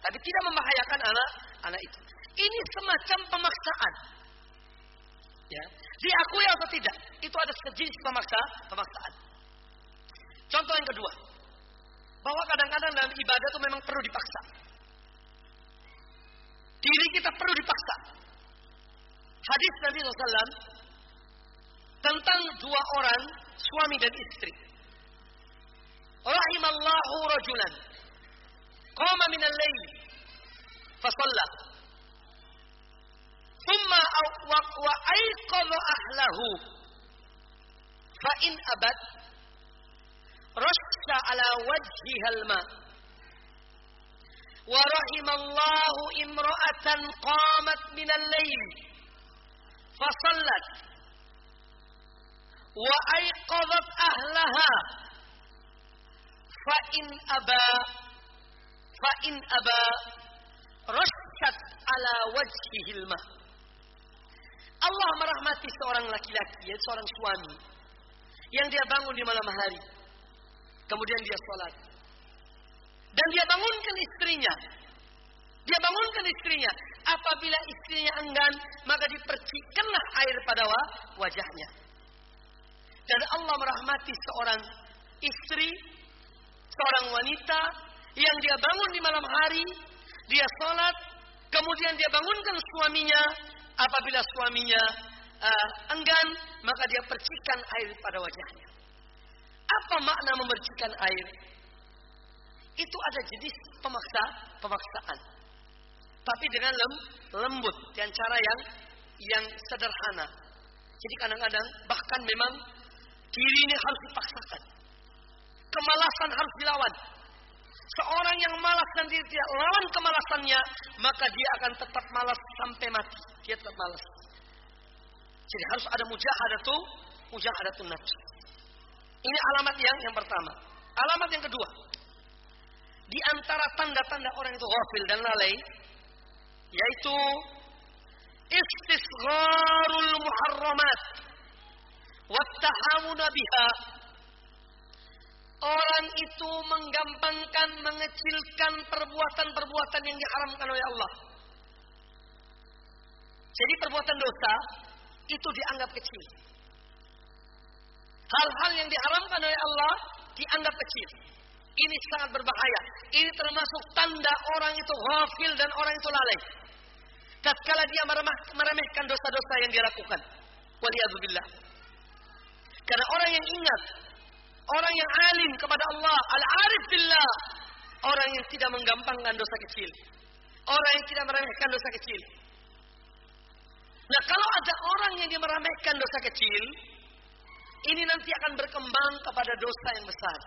Tapi tidak membahayakan anak anak itu. Ini semacam pemaksaan. Ya, diakui atau tidak, itu ada sejenis pemaksa, pemaksaan. Contoh yang kedua, bahwa kadang-kadang dalam ibadah itu memang perlu dipaksa. Diri kita perlu dipaksa. Hadis Nabi SAW tentang dua orang suami dan istri. Rahimallahu rajulan. Qama minal layl. Fasalla. Thumma wa aiqadha ahlahu. Fa in abad. Rashta ala wajhihal ma'. ورحم الله امرأة قامت من الليل فصلت وأيقظت أهلها فإن أبى فإن أبى رشت على وجهه الماء Allah merahmati seorang laki-laki, seorang suami yang dia bangun di malam hari Kemudian dia sholat. Dan dia bangunkan istrinya. Dia bangunkan istrinya. Apabila istrinya enggan, maka dipercikanlah air pada wajahnya. Dan Allah merahmati seorang istri, seorang wanita yang dia bangun di malam hari, dia sholat, kemudian dia bangunkan suaminya. Apabila suaminya uh, enggan, maka dia percikan air pada wajahnya. Apa makna memercikan air? Itu ada jenis pemaksa, pemaksaan. Tapi dengan lem, lembut dan cara yang yang sederhana. Jadi kadang-kadang bahkan memang diri ini harus dipaksakan. Kemalasan harus dilawan. Seorang yang malas dan dia tidak lawan kemalasannya, maka dia akan tetap malas sampai mati. Dia tetap malas. Jadi harus ada mujahadatun, mujahadatun nafsu. Ini alamat yang yang pertama. Alamat yang kedua. Di antara tanda-tanda orang itu ghafil dan lalai yaitu istisgharul muharramat wattahamuna biha Orang itu menggampangkan, mengecilkan perbuatan-perbuatan yang diharamkan oleh Allah. Jadi perbuatan dosa itu dianggap kecil. Hal-hal yang diharamkan oleh Allah dianggap kecil. Ini sangat berbahaya. Ini termasuk tanda orang itu ghafil dan orang itu lalai. Tatkala dia meremehkan dosa-dosa yang dia lakukan. Waliyadzubillah. Karena orang yang ingat, orang yang alim kepada Allah, al-arif billah, orang yang tidak menggampangkan dosa kecil. Orang yang tidak meremehkan dosa kecil. Nah, kalau ada orang yang dia meremehkan dosa kecil, ini nanti akan berkembang kepada dosa yang besar.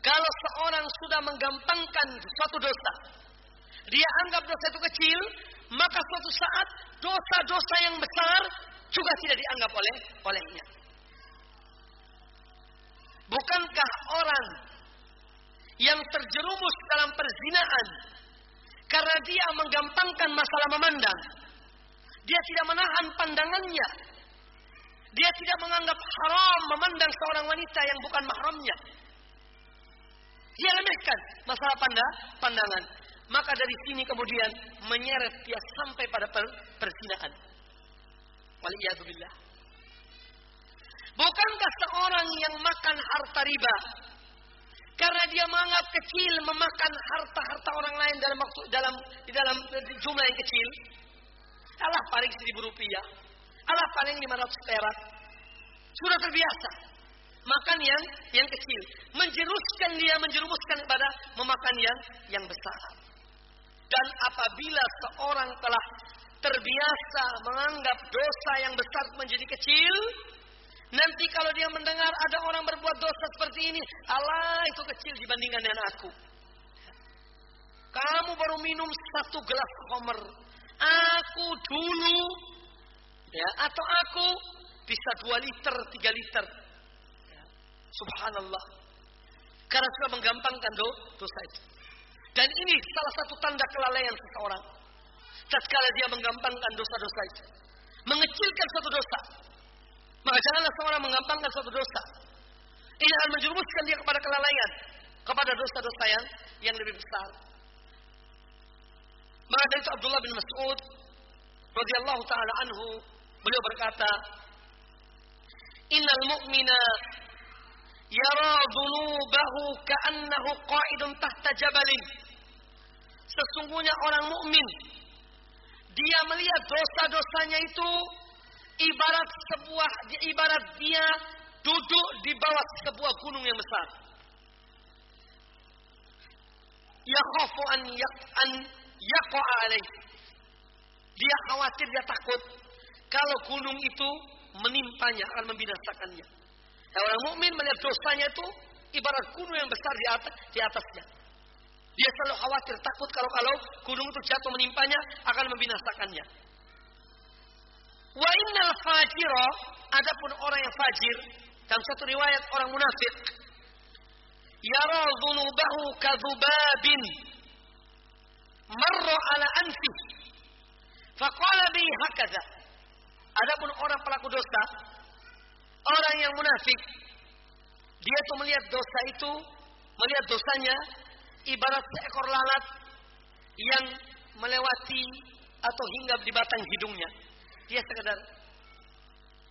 Kalau seorang sudah menggampangkan suatu dosa, dia anggap dosa itu kecil, maka suatu saat dosa-dosa yang besar juga tidak dianggap oleh olehnya. Bukankah orang yang terjerumus dalam perzinaan karena dia menggampangkan masalah memandang, dia tidak menahan pandangannya, dia tidak menganggap haram memandang seorang wanita yang bukan mahramnya. Dia lemehkan masalah panda, pandangan. Maka dari sini kemudian menyeret dia sampai pada per, perzinaan. Waliyahzubillah. Bukankah seorang yang makan harta riba karena dia menganggap kecil memakan harta-harta orang lain dalam waktu dalam di dalam jumlah yang kecil? Allah paling seribu rupiah. Allah paling 500 perak. Sudah terbiasa. Makan yang yang kecil. Menjeruskan dia, menjerumuskan kepada memakan yang yang besar. Dan apabila seorang telah terbiasa menganggap dosa yang besar menjadi kecil, nanti kalau dia mendengar ada orang berbuat dosa seperti ini, Allah itu kecil dibandingkan dengan aku. Kamu baru minum satu gelas homer. Aku dulu ya atau aku bisa dua liter tiga liter. Subhanallah. Karena sudah menggampangkan do, dosa itu. Dan ini salah satu tanda kelalaian seseorang. Tatkala dia menggampangkan dosa-dosa itu. Mengecilkan suatu dosa. Maka janganlah seorang menggampangkan suatu dosa. Ini akan menjerumuskan dia kepada kelalaian. Kepada dosa-dosa yang, yang lebih besar. Maka dari itu Abdullah bin Mas'ud radhiyallahu taala anhu beliau berkata, "Innal mu'mina yara dhunubahu ka'annahu qa'idun tahta jabalin." Sesungguhnya orang mukmin dia melihat dosa-dosanya itu ibarat sebuah ibarat dia duduk di bawah sebuah gunung yang besar. Yakhafu an an yaqa'a alaih. Dia khawatir, dia takut kalau gunung itu menimpanya akan membinasakannya. Dan orang mukmin melihat dosanya itu ibarat gunung yang besar di atas di atasnya. Dia selalu khawatir, takut kalau kalau gunung itu jatuh menimpanya akan membinasakannya. Wa innal fajira, adapun orang yang fajir, dalam satu riwayat orang munafik, yara dhunubahu kadhubabin marra ala anfi faqala bi hakaza. Adapun orang pelaku dosa, orang yang munafik, dia itu melihat dosa itu, melihat dosanya ibarat seekor lalat yang melewati atau hinggap di batang hidungnya. Dia sekedar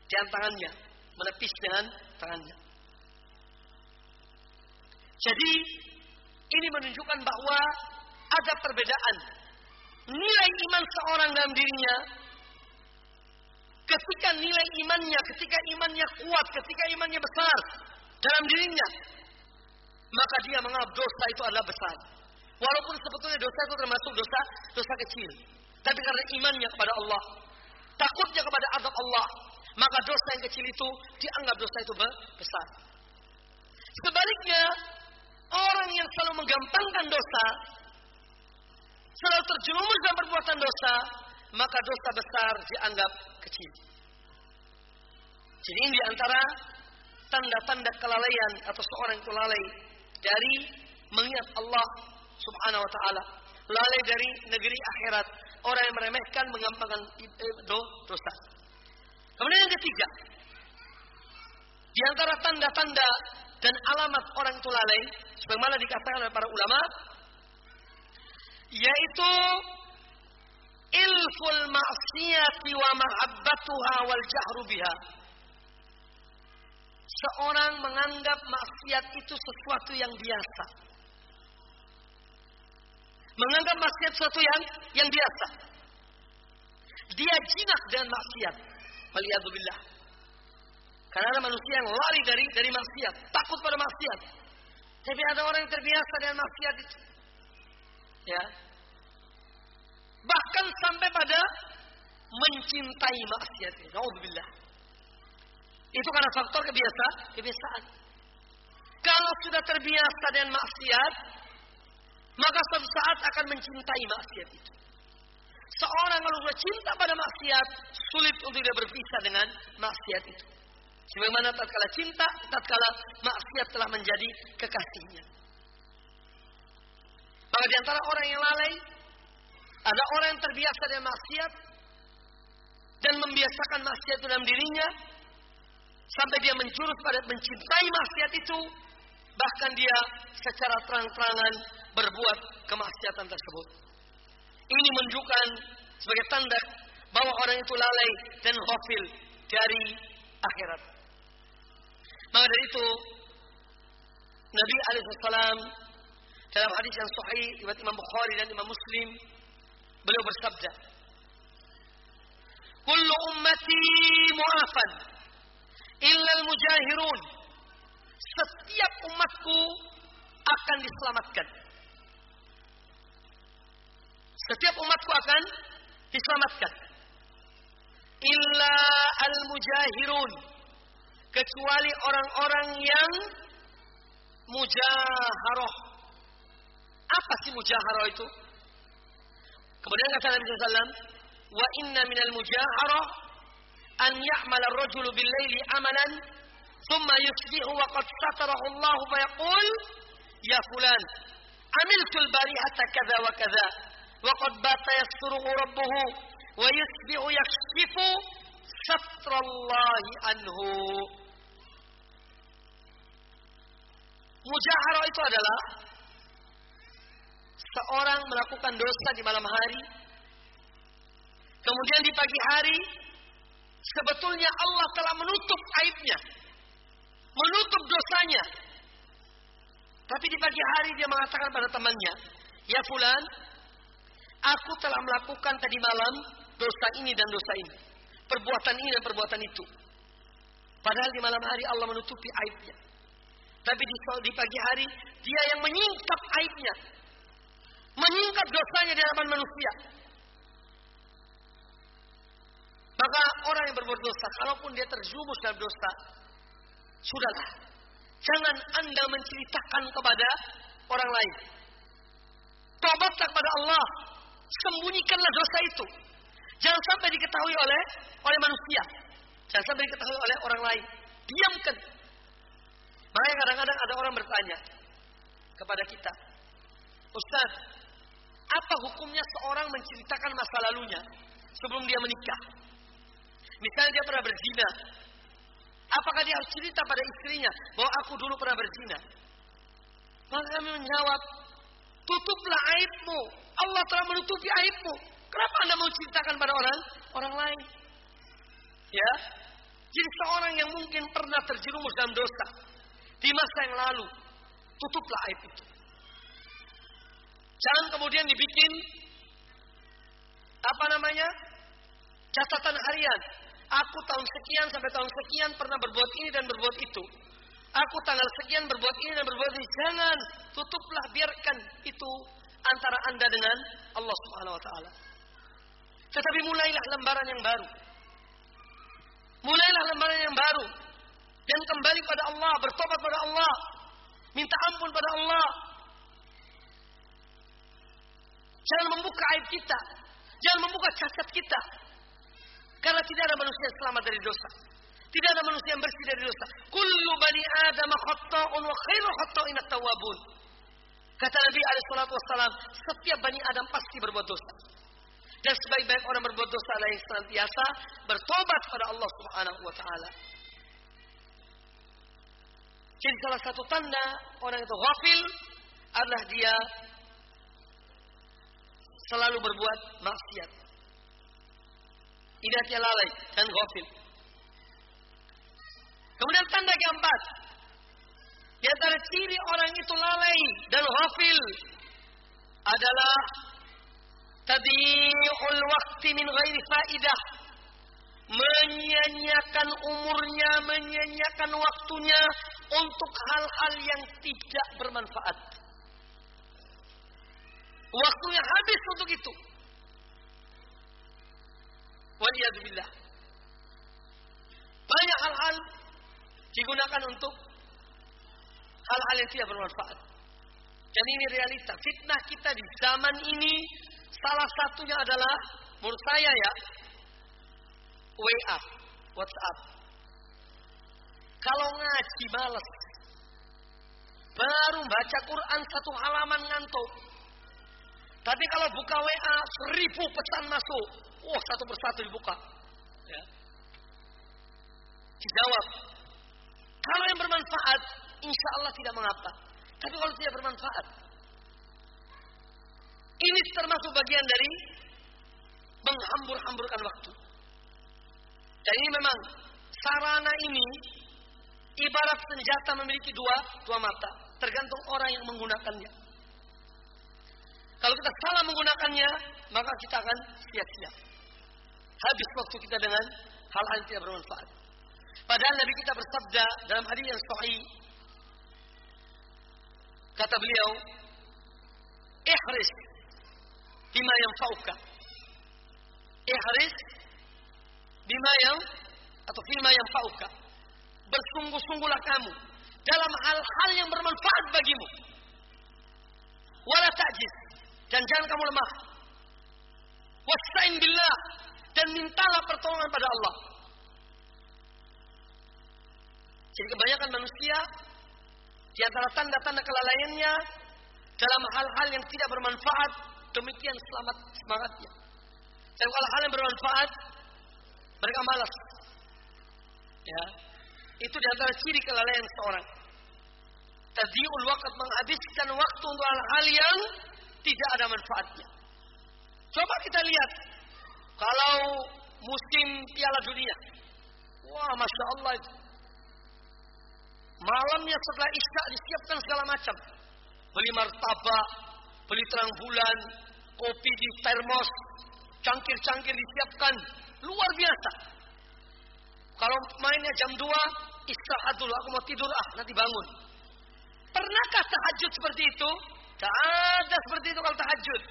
jam tangannya, menepis dengan tangannya. Jadi ini menunjukkan bahwa ada perbedaan nilai iman seorang dalam dirinya ketika nilai imannya, ketika imannya kuat, ketika imannya besar dalam dirinya, maka dia menganggap dosa itu adalah besar. Walaupun sebetulnya dosa itu termasuk dosa dosa kecil. Tapi karena imannya kepada Allah, takutnya kepada azab Allah, maka dosa yang kecil itu dianggap dosa itu besar. Sebaliknya, orang yang selalu menggampangkan dosa, selalu terjerumus dalam perbuatan dosa, maka dosa besar dianggap kecil. Jadi ini di antara tanda-tanda kelalaian atau seorang itu lalai dari mengingat Allah Subhanahu wa taala, lalai dari negeri akhirat, orang yang meremehkan mengampangkan dosa. Kemudian yang ketiga, di antara tanda-tanda dan alamat orang itu lalai, sebagaimana dikatakan oleh para ulama, yaitu ilful ma'siyati wa mahabbatuha wal jahru biha. Seorang menganggap maksiat itu sesuatu yang biasa. Menganggap maksiat sesuatu yang yang biasa. Dia jinak dengan maksiat. Waliyadzubillah. Karena ada manusia yang lari dari dari maksiat, takut pada maksiat. Tapi ada orang yang terbiasa dengan maksiat itu. Ya. Bahkan sampai pada mencintai maksiat. Nauzubillah. Itu karena faktor kebiasa, kebiasaan. Kalau sudah terbiasa dengan maksiat, maka suatu saat akan mencintai maksiat itu. Seorang kalau sudah cinta pada maksiat, sulit untuk dia berpisah dengan maksiat itu. Sebagaimana tatkala cinta, tatkala maksiat telah menjadi kekasihnya. Maka di antara orang yang lalai, ada orang yang terbiasa dengan maksiat dan membiasakan maksiat dalam dirinya sampai dia menjurus pada mencintai maksiat itu, bahkan dia secara terang-terangan berbuat kemaksiatan tersebut. Ini menunjukkan sebagai tanda bahwa orang itu lalai dan ghafil dari akhirat. Maka dari itu Nabi alaihissalam dalam hadis yang sahih riwayat Imam Bukhari dan Imam Muslim beliau bersabda Kullu ummati mu'afan illa al-mujahirun Setiap umatku akan diselamatkan Setiap umatku akan diselamatkan illa al-mujahirun kecuali orang-orang yang mujaharah. Apa sih mujaharah itu? Kemudian kata Nabi SAW, wa inna minal mujaharah an ya'mal ar-rajulu bil-laili amalan ثم يصبح وقد ستره الله فيقول يا فلان عملت البارحة كذا وكذا وقد بات يستره ربه ويصبح يكشف ستر الله عنه Mujaharah itu adalah seorang melakukan dosa di malam hari, kemudian di pagi hari sebetulnya Allah telah menutup aibnya, menutup dosanya. Tapi di pagi hari dia mengatakan pada temannya, "Ya fulan, aku telah melakukan tadi malam dosa ini dan dosa ini, perbuatan ini dan perbuatan itu." Padahal di malam hari Allah menutupi aibnya. Tapi di, di pagi hari dia yang menyingkap aibnya. Menyingkap dosanya di hadapan manusia. Maka orang yang berbuat dosa, kalaupun dia terjumus dalam dosa, sudahlah. Jangan anda menceritakan kepada orang lain. Tobatlah kepada Allah. Sembunyikanlah dosa itu. Jangan sampai diketahui oleh oleh manusia. Jangan sampai diketahui oleh orang lain. Diamkan. Makanya kadang-kadang ada orang bertanya kepada kita, Ustaz, apa hukumnya seorang menceritakan masa lalunya sebelum dia menikah? Misalnya dia pernah berzina, apakah dia harus cerita pada istrinya bahwa aku dulu pernah berzina? Maka kami menjawab, tutuplah aibmu. Allah telah menutupi aibmu. Kenapa anda mau ceritakan pada orang orang lain? Ya, jadi seorang yang mungkin pernah terjerumus dalam dosa, di masa yang lalu. Tutuplah aib itu. Jangan kemudian dibikin apa namanya? catatan harian. Aku tahun sekian sampai tahun sekian pernah berbuat ini dan berbuat itu. Aku tanggal sekian berbuat ini dan berbuat ini. Jangan tutuplah biarkan itu antara Anda dengan Allah Subhanahu wa taala. Tetapi mulailah lembaran yang baru. Mulailah lembaran yang baru dan kembali pada Allah, bertobat pada Allah, minta ampun pada Allah. Jangan membuka aib kita, jangan membuka cacat kita. Karena tidak ada manusia yang selamat dari dosa. Tidak ada manusia yang bersih dari dosa. Kullu bani Adam khatta'un wa khairu khatta'in at-tawwabun. Kata Nabi alaihi wassalam, setiap bani Adam pasti berbuat dosa. Dan sebaik-baik orang berbuat dosa adalah yang senantiasa bertobat pada Allah Subhanahu wa taala. Jadi salah satu tanda orang itu ghafil adalah dia selalu berbuat maksiat. Tidak dia lalai dan ghafil. Kemudian tanda keempat. Di antara ciri orang itu lalai dan ghafil adalah tadi'ul waktu min ghairi faidah menyia-nyiakan umurnya, menyia-nyiakan waktunya untuk hal-hal yang tidak bermanfaat. Waktunya habis untuk itu. Waliyadzubillah. Banyak hal-hal digunakan untuk hal-hal yang tidak bermanfaat. Dan ini realita. Fitnah kita di zaman ini salah satunya adalah menurut saya ya WA, WhatsApp. Kalau ngaji males. Baru baca Quran satu halaman ngantuk. Tapi kalau buka WA seribu pesan masuk. Wah satu persatu dibuka. Ya. Dijawab. Kalau yang bermanfaat, insya Allah tidak mengapa. Tapi kalau tidak bermanfaat, ini termasuk bagian dari menghambur-hamburkan waktu. Dan ini memang sarana ini ibarat senjata memiliki dua dua mata, tergantung orang yang menggunakannya. Kalau kita salah menggunakannya, maka kita akan sia-sia. Habis waktu kita dengan hal-hal yang tidak bermanfaat. Padahal Nabi kita bersabda dalam hadis yang sahih. Kata beliau, "Ihris bima yanfa'uka." Ihris bima yang atau fima yang fauka. Bersungguh-sungguhlah kamu dalam hal-hal yang bermanfaat bagimu. Wala ta'jiz dan jangan kamu lemah. Wasta'in billah dan mintalah pertolongan pada Allah. Jadi kebanyakan manusia di antara tanda-tanda kelalaiannya dalam hal-hal yang tidak bermanfaat, demikian selamat semangatnya. Dan kalau hal yang bermanfaat, mereka malas. Ya, itu di antara ciri kelalaian seorang. Tadiul waktu menghabiskan waktu untuk hal-hal yang tidak ada manfaatnya. Coba kita lihat kalau musim Piala Dunia. Wah, masya Allah itu. Malamnya setelah isya disiapkan segala macam. Beli martabak, beli terang bulan, kopi di termos, cangkir-cangkir disiapkan. Luar biasa. Kalau mainnya jam 2, istirahat dulu. Aku mau tidur ah, nanti bangun. Pernahkah tahajud seperti itu? Tidak ada seperti itu kalau tahajud.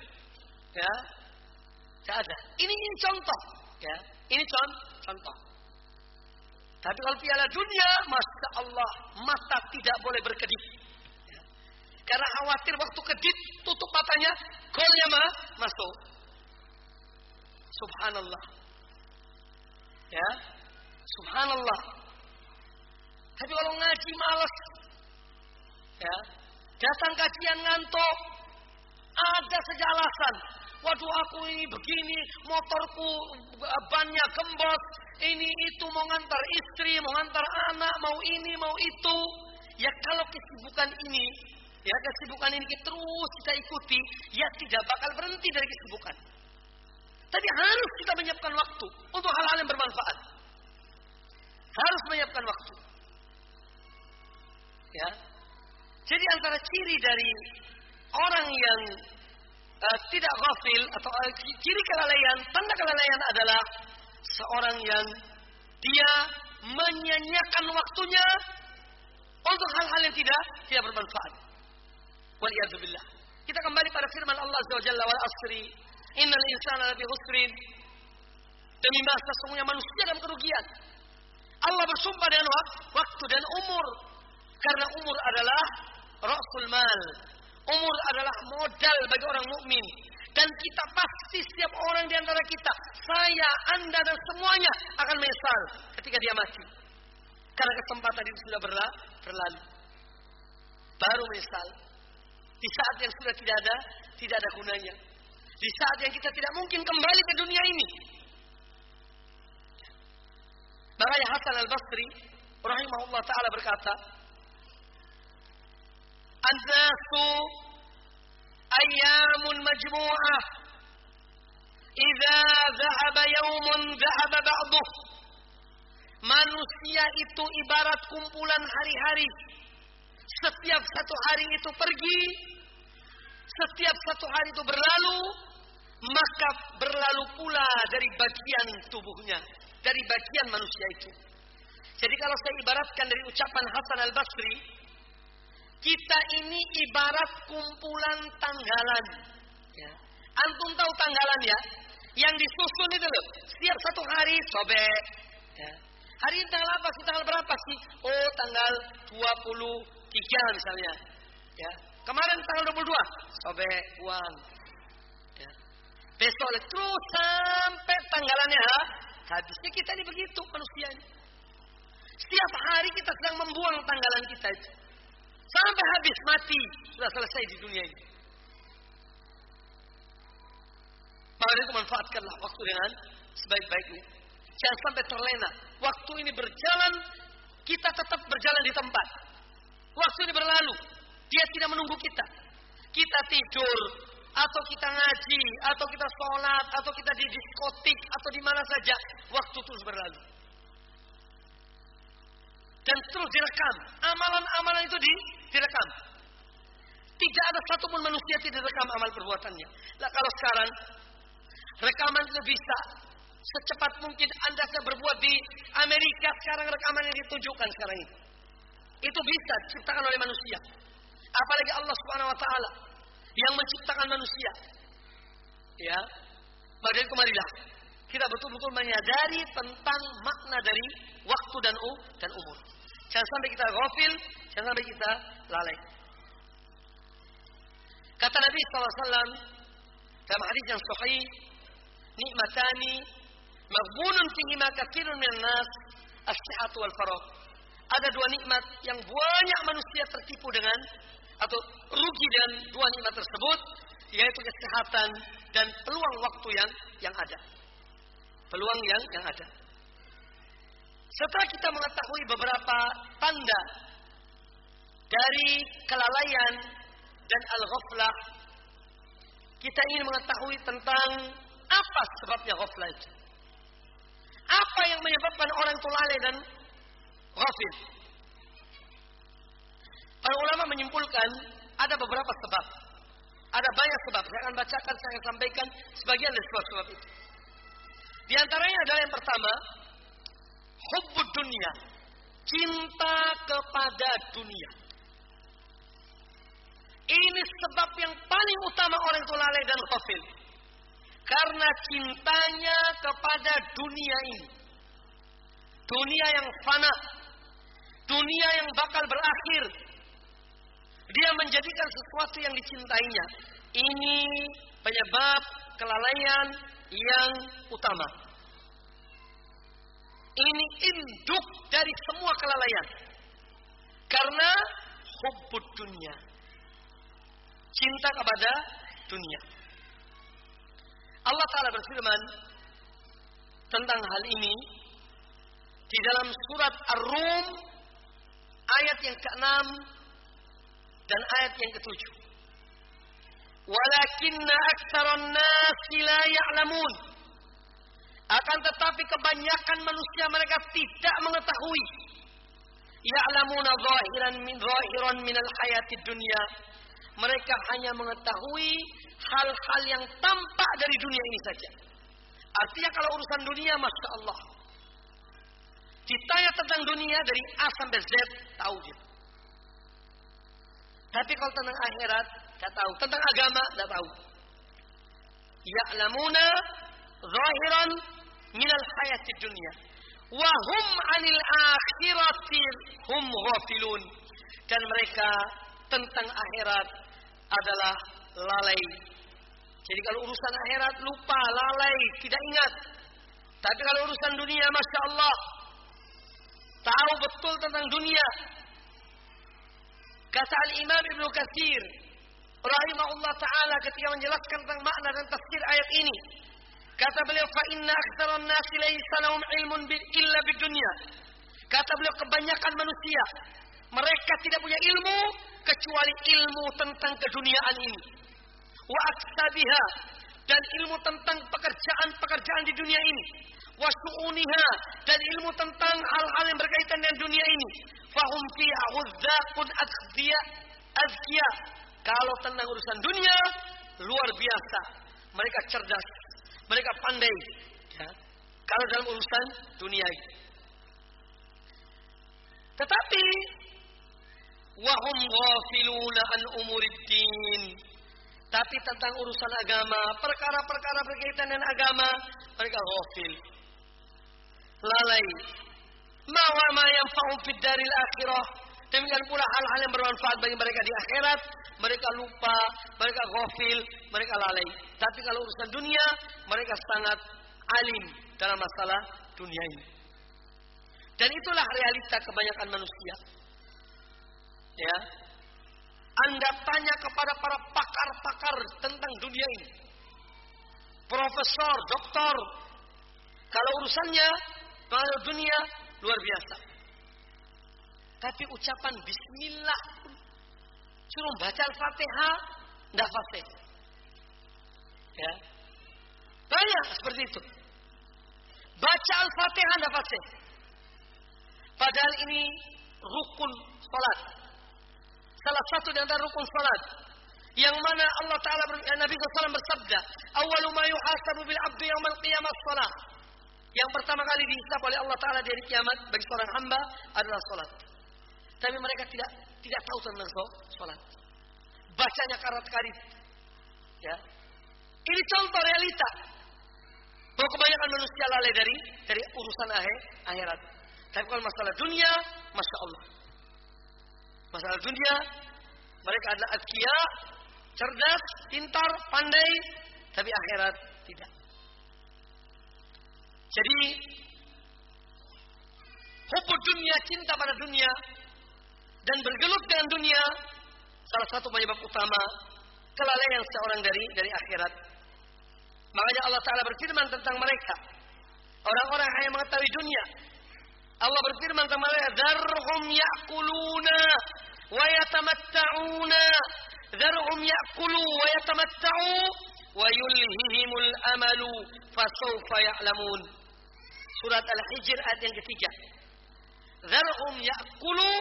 Ya, tidak ada. Ini ini contoh. Ya, ini contoh. contoh. Tapi kalau piala dunia, masya Allah, mata tidak boleh berkedip. Ya. Karena khawatir waktu kedip, tutup matanya, golnya mah masuk. Subhanallah. Ya, Subhanallah. Tapi kalau ngaji malas, ya, datang kajian ngantuk, ada saja alasan. Waduh aku ini begini, motorku bannya gembos, ini itu mau ngantar istri, mau ngantar anak, mau ini, mau itu. Ya kalau kesibukan ini, ya kesibukan ini terus kita ikuti, ya tidak bakal berhenti dari kesibukan. Tapi harus kita menyiapkan waktu untuk hal-hal yang bermanfaat. Harus menyiapkan waktu. Ya. Jadi antara ciri dari orang yang uh, tidak ghafil atau uh, ciri kelalaian, tanda kelalaian adalah seorang yang dia menyanyiakan waktunya untuk hal-hal yang tidak tidak bermanfaat. Waliyadzubillah. Kita kembali pada firman Allah Jalla wal asri. Innal insana lafi khusrin. Demi masa semuanya manusia dalam kerugian. Allah bersumpah dengan waktu dan umur. Karena umur adalah rasul mal. Umur adalah modal bagi orang mukmin. Dan kita pasti setiap orang di antara kita, saya, anda dan semuanya akan menyesal ketika dia mati. Karena kesempatan itu sudah berlalu. Baru menyesal. Di saat yang sudah tidak ada, tidak ada gunanya. Di saat yang kita tidak mungkin kembali ke dunia ini. Makanya Hasan al-Basri rahimahullah taala berkata, "An-nasu ayyamun majmu'ah. Idza dhahaba yawmun dhahaba ba'duh." Manusia itu ibarat kumpulan hari-hari. Setiap satu hari itu pergi, setiap satu hari itu berlalu, maka berlalu pula dari bagian tubuhnya dari bagian manusia itu. Jadi kalau saya ibaratkan dari ucapan Hasan al-Basri, kita ini ibarat kumpulan tanggalan. Ya. Antum tahu tanggalan ya? Yang disusun itu loh. Setiap satu hari sobek. Ya. Hari ini tanggal apa sih? Tanggal berapa sih? Oh tanggal 23 misalnya. Ya. Kemarin tanggal 22. Sobek, uang. Ya. Besok terus sampai tanggalannya ha? Habisnya kita ini begitu manusia ini. Setiap hari kita sedang membuang tanggalan kita itu. Sampai habis mati. Sudah selesai di dunia ini. Maka itu manfaatkanlah waktu dengan sebaik-baiknya. Jangan sampai terlena. Waktu ini berjalan, kita tetap berjalan di tempat. Waktu ini berlalu, dia tidak menunggu kita. Kita tidur, atau kita ngaji, atau kita sholat, atau kita di diskotik, atau di mana saja, waktu terus berlalu. Dan terus direkam. Amalan-amalan itu di, direkam. Tidak ada satupun manusia tidak direkam amal perbuatannya. Nah kalau sekarang, rekaman itu bisa secepat mungkin Anda saya berbuat di Amerika sekarang rekaman yang ditunjukkan sekarang ini. Itu bisa diciptakan oleh manusia. Apalagi Allah Subhanahu wa taala yang menciptakan manusia. Ya. Maka kemarilah kita betul-betul menyadari tentang makna dari waktu dan u dan umur. Jangan sampai kita ghafil, jangan sampai kita lalai. Kata Nabi SAW dalam hadis yang sahih, nikmatani maghbunun ma katsirun min nas as-sihhat wal farah. ada dua nikmat yang banyak manusia tertipu dengan atau rugi dengan dua nikmat tersebut yaitu kesehatan dan peluang waktu yang yang ada. Peluang yang yang ada. Setelah kita mengetahui beberapa tanda dari kelalaian dan al-ghaflah, kita ingin mengetahui tentang apa sebabnya ghaflah itu. Apa yang menyebabkan orang itu lalai dan ghafil? Para ulama menyimpulkan ada beberapa sebab. Ada banyak sebab. Saya akan bacakan, saya akan sampaikan sebagian dari sebab-sebab itu. Di antaranya adalah yang pertama, hubbud dunia. Cinta kepada dunia. Ini sebab yang paling utama orang itu lalai dan ghafil. Karena cintanya kepada dunia ini. Dunia yang fana. Dunia yang bakal berakhir. Dia menjadikan sesuatu yang dicintainya. Ini penyebab kelalaian yang utama. Ini induk dari semua kelalaian. Karena hubbud dunia. Cinta kepada dunia. Allah Ta'ala berfirman tentang hal ini di dalam surat Ar-Rum ayat yang ke-6 dan ayat yang ke-7. Walakinna aktsaran nasi la ya'lamun. Akan tetapi kebanyakan manusia mereka tidak mengetahui. Ya'lamuna zahiran min zahiran min al-hayati dunya. Mereka hanya mengetahui hal-hal yang tampak dari dunia ini saja. Artinya kalau urusan dunia, Masya Allah. Ditanya tentang dunia dari A sampai Z, tahu dia. Tapi kalau tentang akhirat, tidak tahu. Tentang agama, tidak tahu. Ya'lamuna zahiran minal hayati dunia. Wahum anil akhirati hum ghafilun. Dan mereka tentang akhirat adalah lalai. Jadi kalau urusan akhirat lupa, lalai, tidak ingat. Tapi kalau urusan dunia, Masya Allah. Tahu betul tentang dunia. Kata Al-Imam Ibn Kathir rahimahullah taala ketika menjelaskan tentang makna dan tafsir ayat ini. Kata beliau fa inna nasi laysa lahum ilmun illa bidunya. Kata beliau kebanyakan manusia mereka tidak punya ilmu kecuali ilmu tentang keduniaan ini. Wa aksabiha dan ilmu tentang pekerjaan-pekerjaan di dunia ini. Wa suuniha dan ilmu tentang hal-hal yang berkaitan dengan dunia ini. Fahum fi aghdzaqun azkiya kalau tentang urusan dunia, luar biasa. Mereka cerdas. Mereka pandai. Ya. Kalau dalam urusan dunia ini. Tetapi wahum ghafiluna an umuriddin. Tapi tentang urusan agama, perkara-perkara berkaitan dengan agama, mereka ghafil. Lalai. Ma wa ma yanfa'u fid daril akhirah. Demikian pula hal-hal yang bermanfaat bagi mereka di akhirat, mereka lupa, mereka ghafil, mereka lalai. Tapi kalau urusan dunia, mereka sangat alim dalam masalah dunia ini. Dan itulah realita kebanyakan manusia. Ya. Anda tanya kepada para pakar-pakar tentang dunia ini. Profesor, doktor. Kalau urusannya kalau dunia luar biasa. Tapi ucapan bismillah suruh baca Al-Fatihah enggak fasih. Ya. Banyak seperti itu. Baca Al-Fatihah enggak fasih. Padahal ini rukun salat. Salah satu di antara rukun salat. Yang mana Allah Ta'ala Nabi SAW bersabda, Awalu ma yuhasabu bil abdu yawmal qiyamah salat. Yang pertama kali dihisab oleh Allah Ta'ala dari kiamat bagi seorang hamba adalah salat. Tapi mereka tidak tidak tahu tentang salat. Bacanya karat karit. Ya. Ini contoh realita. Bahwa kebanyakan manusia lalai dari dari urusan akhir, akhirat. Tapi kalau masalah dunia, masya Allah. Masalah dunia, mereka adalah adkia, cerdas, pintar, pandai, tapi akhirat tidak. Jadi hubu dunia, cinta pada dunia, dan bergelut dengan dunia, salah satu penyebab utama kelalaian seorang dari dari akhirat. Makanya Allah Ta'ala berfirman tentang mereka. Orang-orang hanya mengetahui dunia. Allah berfirman tentang mereka. Zarhum ya'kuluna wa yatamatta'una. Zarhum ya'kulu wa yatamatta'u wa yulhihimul amalu fasawfa ya'lamun. Surat Al-Hijr ayat yang ketiga. Zarhum ya'kulu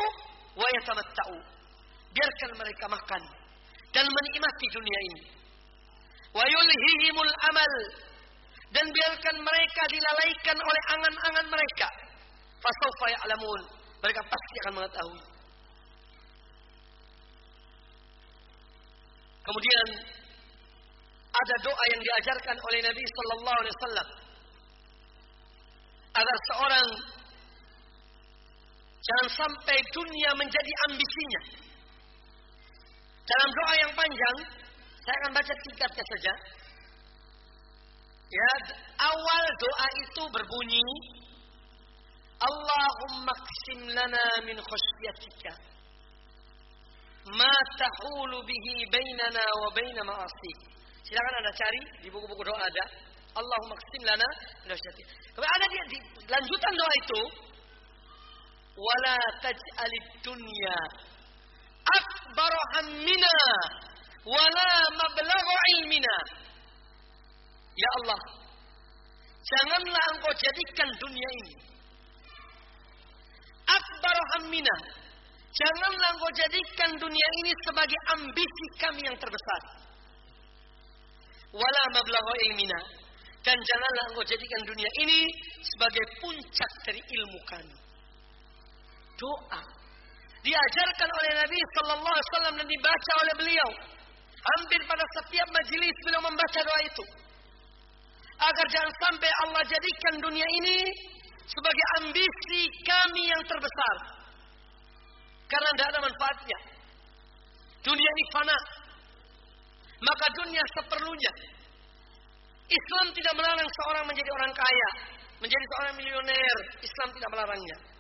wa yatamatta'u. Biarkan mereka makan dan menikmati dunia ini. Wa yulhihimul amal dan biarkan mereka dilalaikan oleh angan-angan mereka. Fasawfa ya'lamun. Mereka pasti akan mengetahui. Kemudian ada doa yang diajarkan oleh Nabi sallallahu alaihi wasallam agar seorang jangan sampai dunia menjadi ambisinya. Dalam doa yang panjang, saya akan baca singkatnya saja. Ya, awal doa itu berbunyi Allahumma qsim lana min khusyatika ma tahulu bihi bainana wa baina ma'asik. Silakan Anda cari di buku-buku doa ada. Allahumma qsim lana min khusyatika. Kemudian ada di lanjutan doa itu wala taj'alid dunya akbar hammina wala mablagha ilmina. Ya Allah, janganlah engkau jadikan dunia ini akbar hammina. Janganlah engkau jadikan dunia ini sebagai ambisi kami yang terbesar. Wala mablagha ilmina. Dan janganlah engkau jadikan dunia ini sebagai puncak dari ilmu kami. Doa diajarkan oleh Nabi Sallallahu Alaihi Wasallam dan dibaca oleh beliau. Hampir pada setiap majelis beliau membaca doa itu. Agar jangan sampai Allah jadikan dunia ini sebagai ambisi kami yang terbesar. Karena tidak ada manfaatnya. Dunia ini fana. Maka dunia seperlunya. Islam tidak melarang seorang menjadi orang kaya. Menjadi seorang milioner. Islam tidak melarangnya.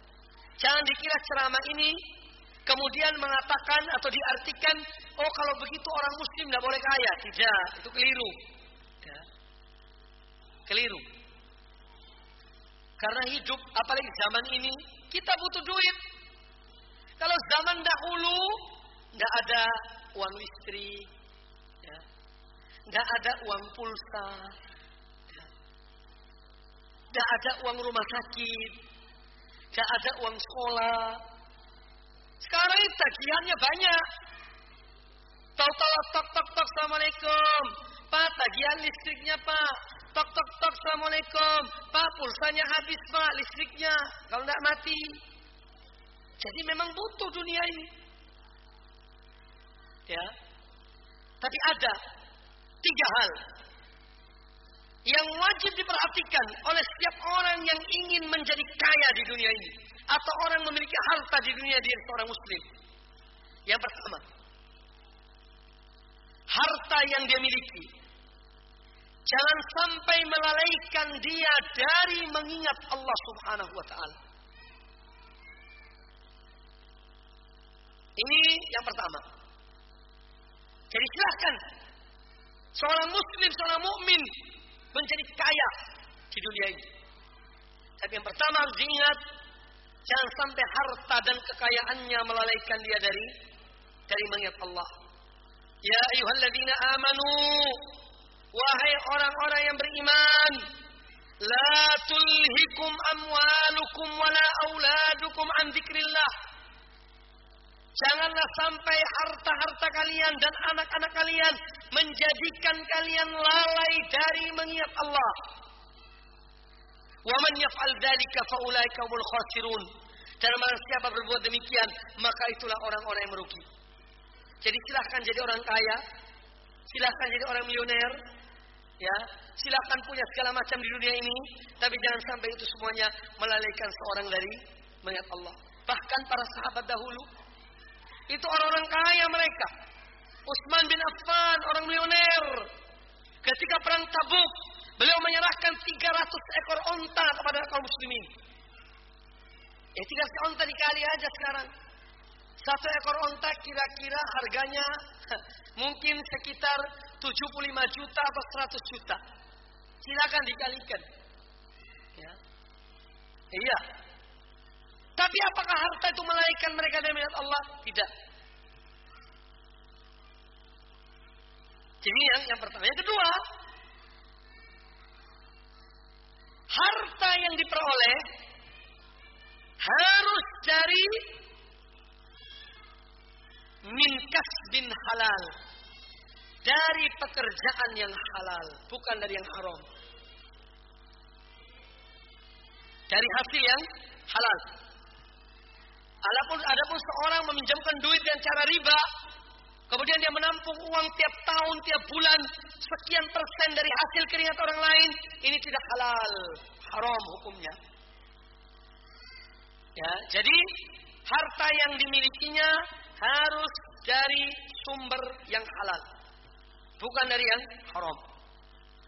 Jangan dikira ceramah ini kemudian mengatakan atau diartikan, oh kalau begitu orang muslim tidak boleh kaya. Tidak, itu keliru. Ya. Keliru. Karena hidup, apalagi zaman ini, kita butuh duit. Kalau zaman dahulu, tidak ada uang listrik, ya. tidak ada uang pulsa, tidak ya. ada uang rumah sakit, tidak ada uang sekolah. Sekarang ini tagihannya banyak. Tahu-tahu tok tok tok assalamualaikum. Pak tagihan listriknya pak. Tok tok tok assalamualaikum. Pak pulsanya habis pak listriknya. Kalau tidak mati. Jadi memang butuh dunia ini. Ya. Tapi ada tiga hal yang wajib diperhatikan oleh setiap orang yang ingin menjadi kaya di dunia ini atau orang memiliki harta di dunia dia seorang muslim. Yang pertama, harta yang dia miliki jangan sampai melalaikan dia dari mengingat Allah Subhanahu wa taala. Ini yang pertama. Jadi silahkan seorang muslim, seorang mukmin menjadi kaya di dunia ini. Tapi yang pertama harus diingat jangan sampai harta dan kekayaannya melalaikan dia dari dari mengingat Allah. Ya ayyuhalladzina amanu wahai orang-orang yang beriman la tulhikum amwalukum wala auladukum an dzikrillah Janganlah sampai harta-harta kalian dan anak-anak kalian menjadikan kalian lalai dari mengingat Allah. Wa man yaf'al dzalika fa ulaika humul khasirun. Dan siapa berbuat demikian, maka itulah orang-orang yang merugi. Jadi silahkan jadi orang kaya, silahkan jadi orang milioner, ya, silahkan punya segala macam di dunia ini, tapi jangan sampai itu semuanya melalaikan seorang dari mengingat Allah. Bahkan para sahabat dahulu itu orang-orang kaya mereka. Utsman bin Affan, orang milioner. Ketika perang Tabuk, beliau menyerahkan 300 ekor onta kepada kaum muslimin. Ya tinggal onta dikali aja sekarang. Satu ekor onta kira-kira harganya mungkin sekitar 75 juta atau 100 juta. Silakan dikalikan. Ya. Iya. Tapi apakah harta itu melaikan mereka dari Allah? Tidak. Jadi yang, yang pertama. Yang kedua, harta yang diperoleh harus dari minkas bin halal. Dari pekerjaan yang halal, bukan dari yang haram. Dari hasil yang halal. Adapun adapun seorang meminjamkan duit dengan cara riba, kemudian dia menampung uang tiap tahun, tiap bulan, sekian persen dari hasil keringat orang lain, ini tidak halal, haram hukumnya. Ya, jadi harta yang dimilikinya harus dari sumber yang halal, bukan dari yang haram.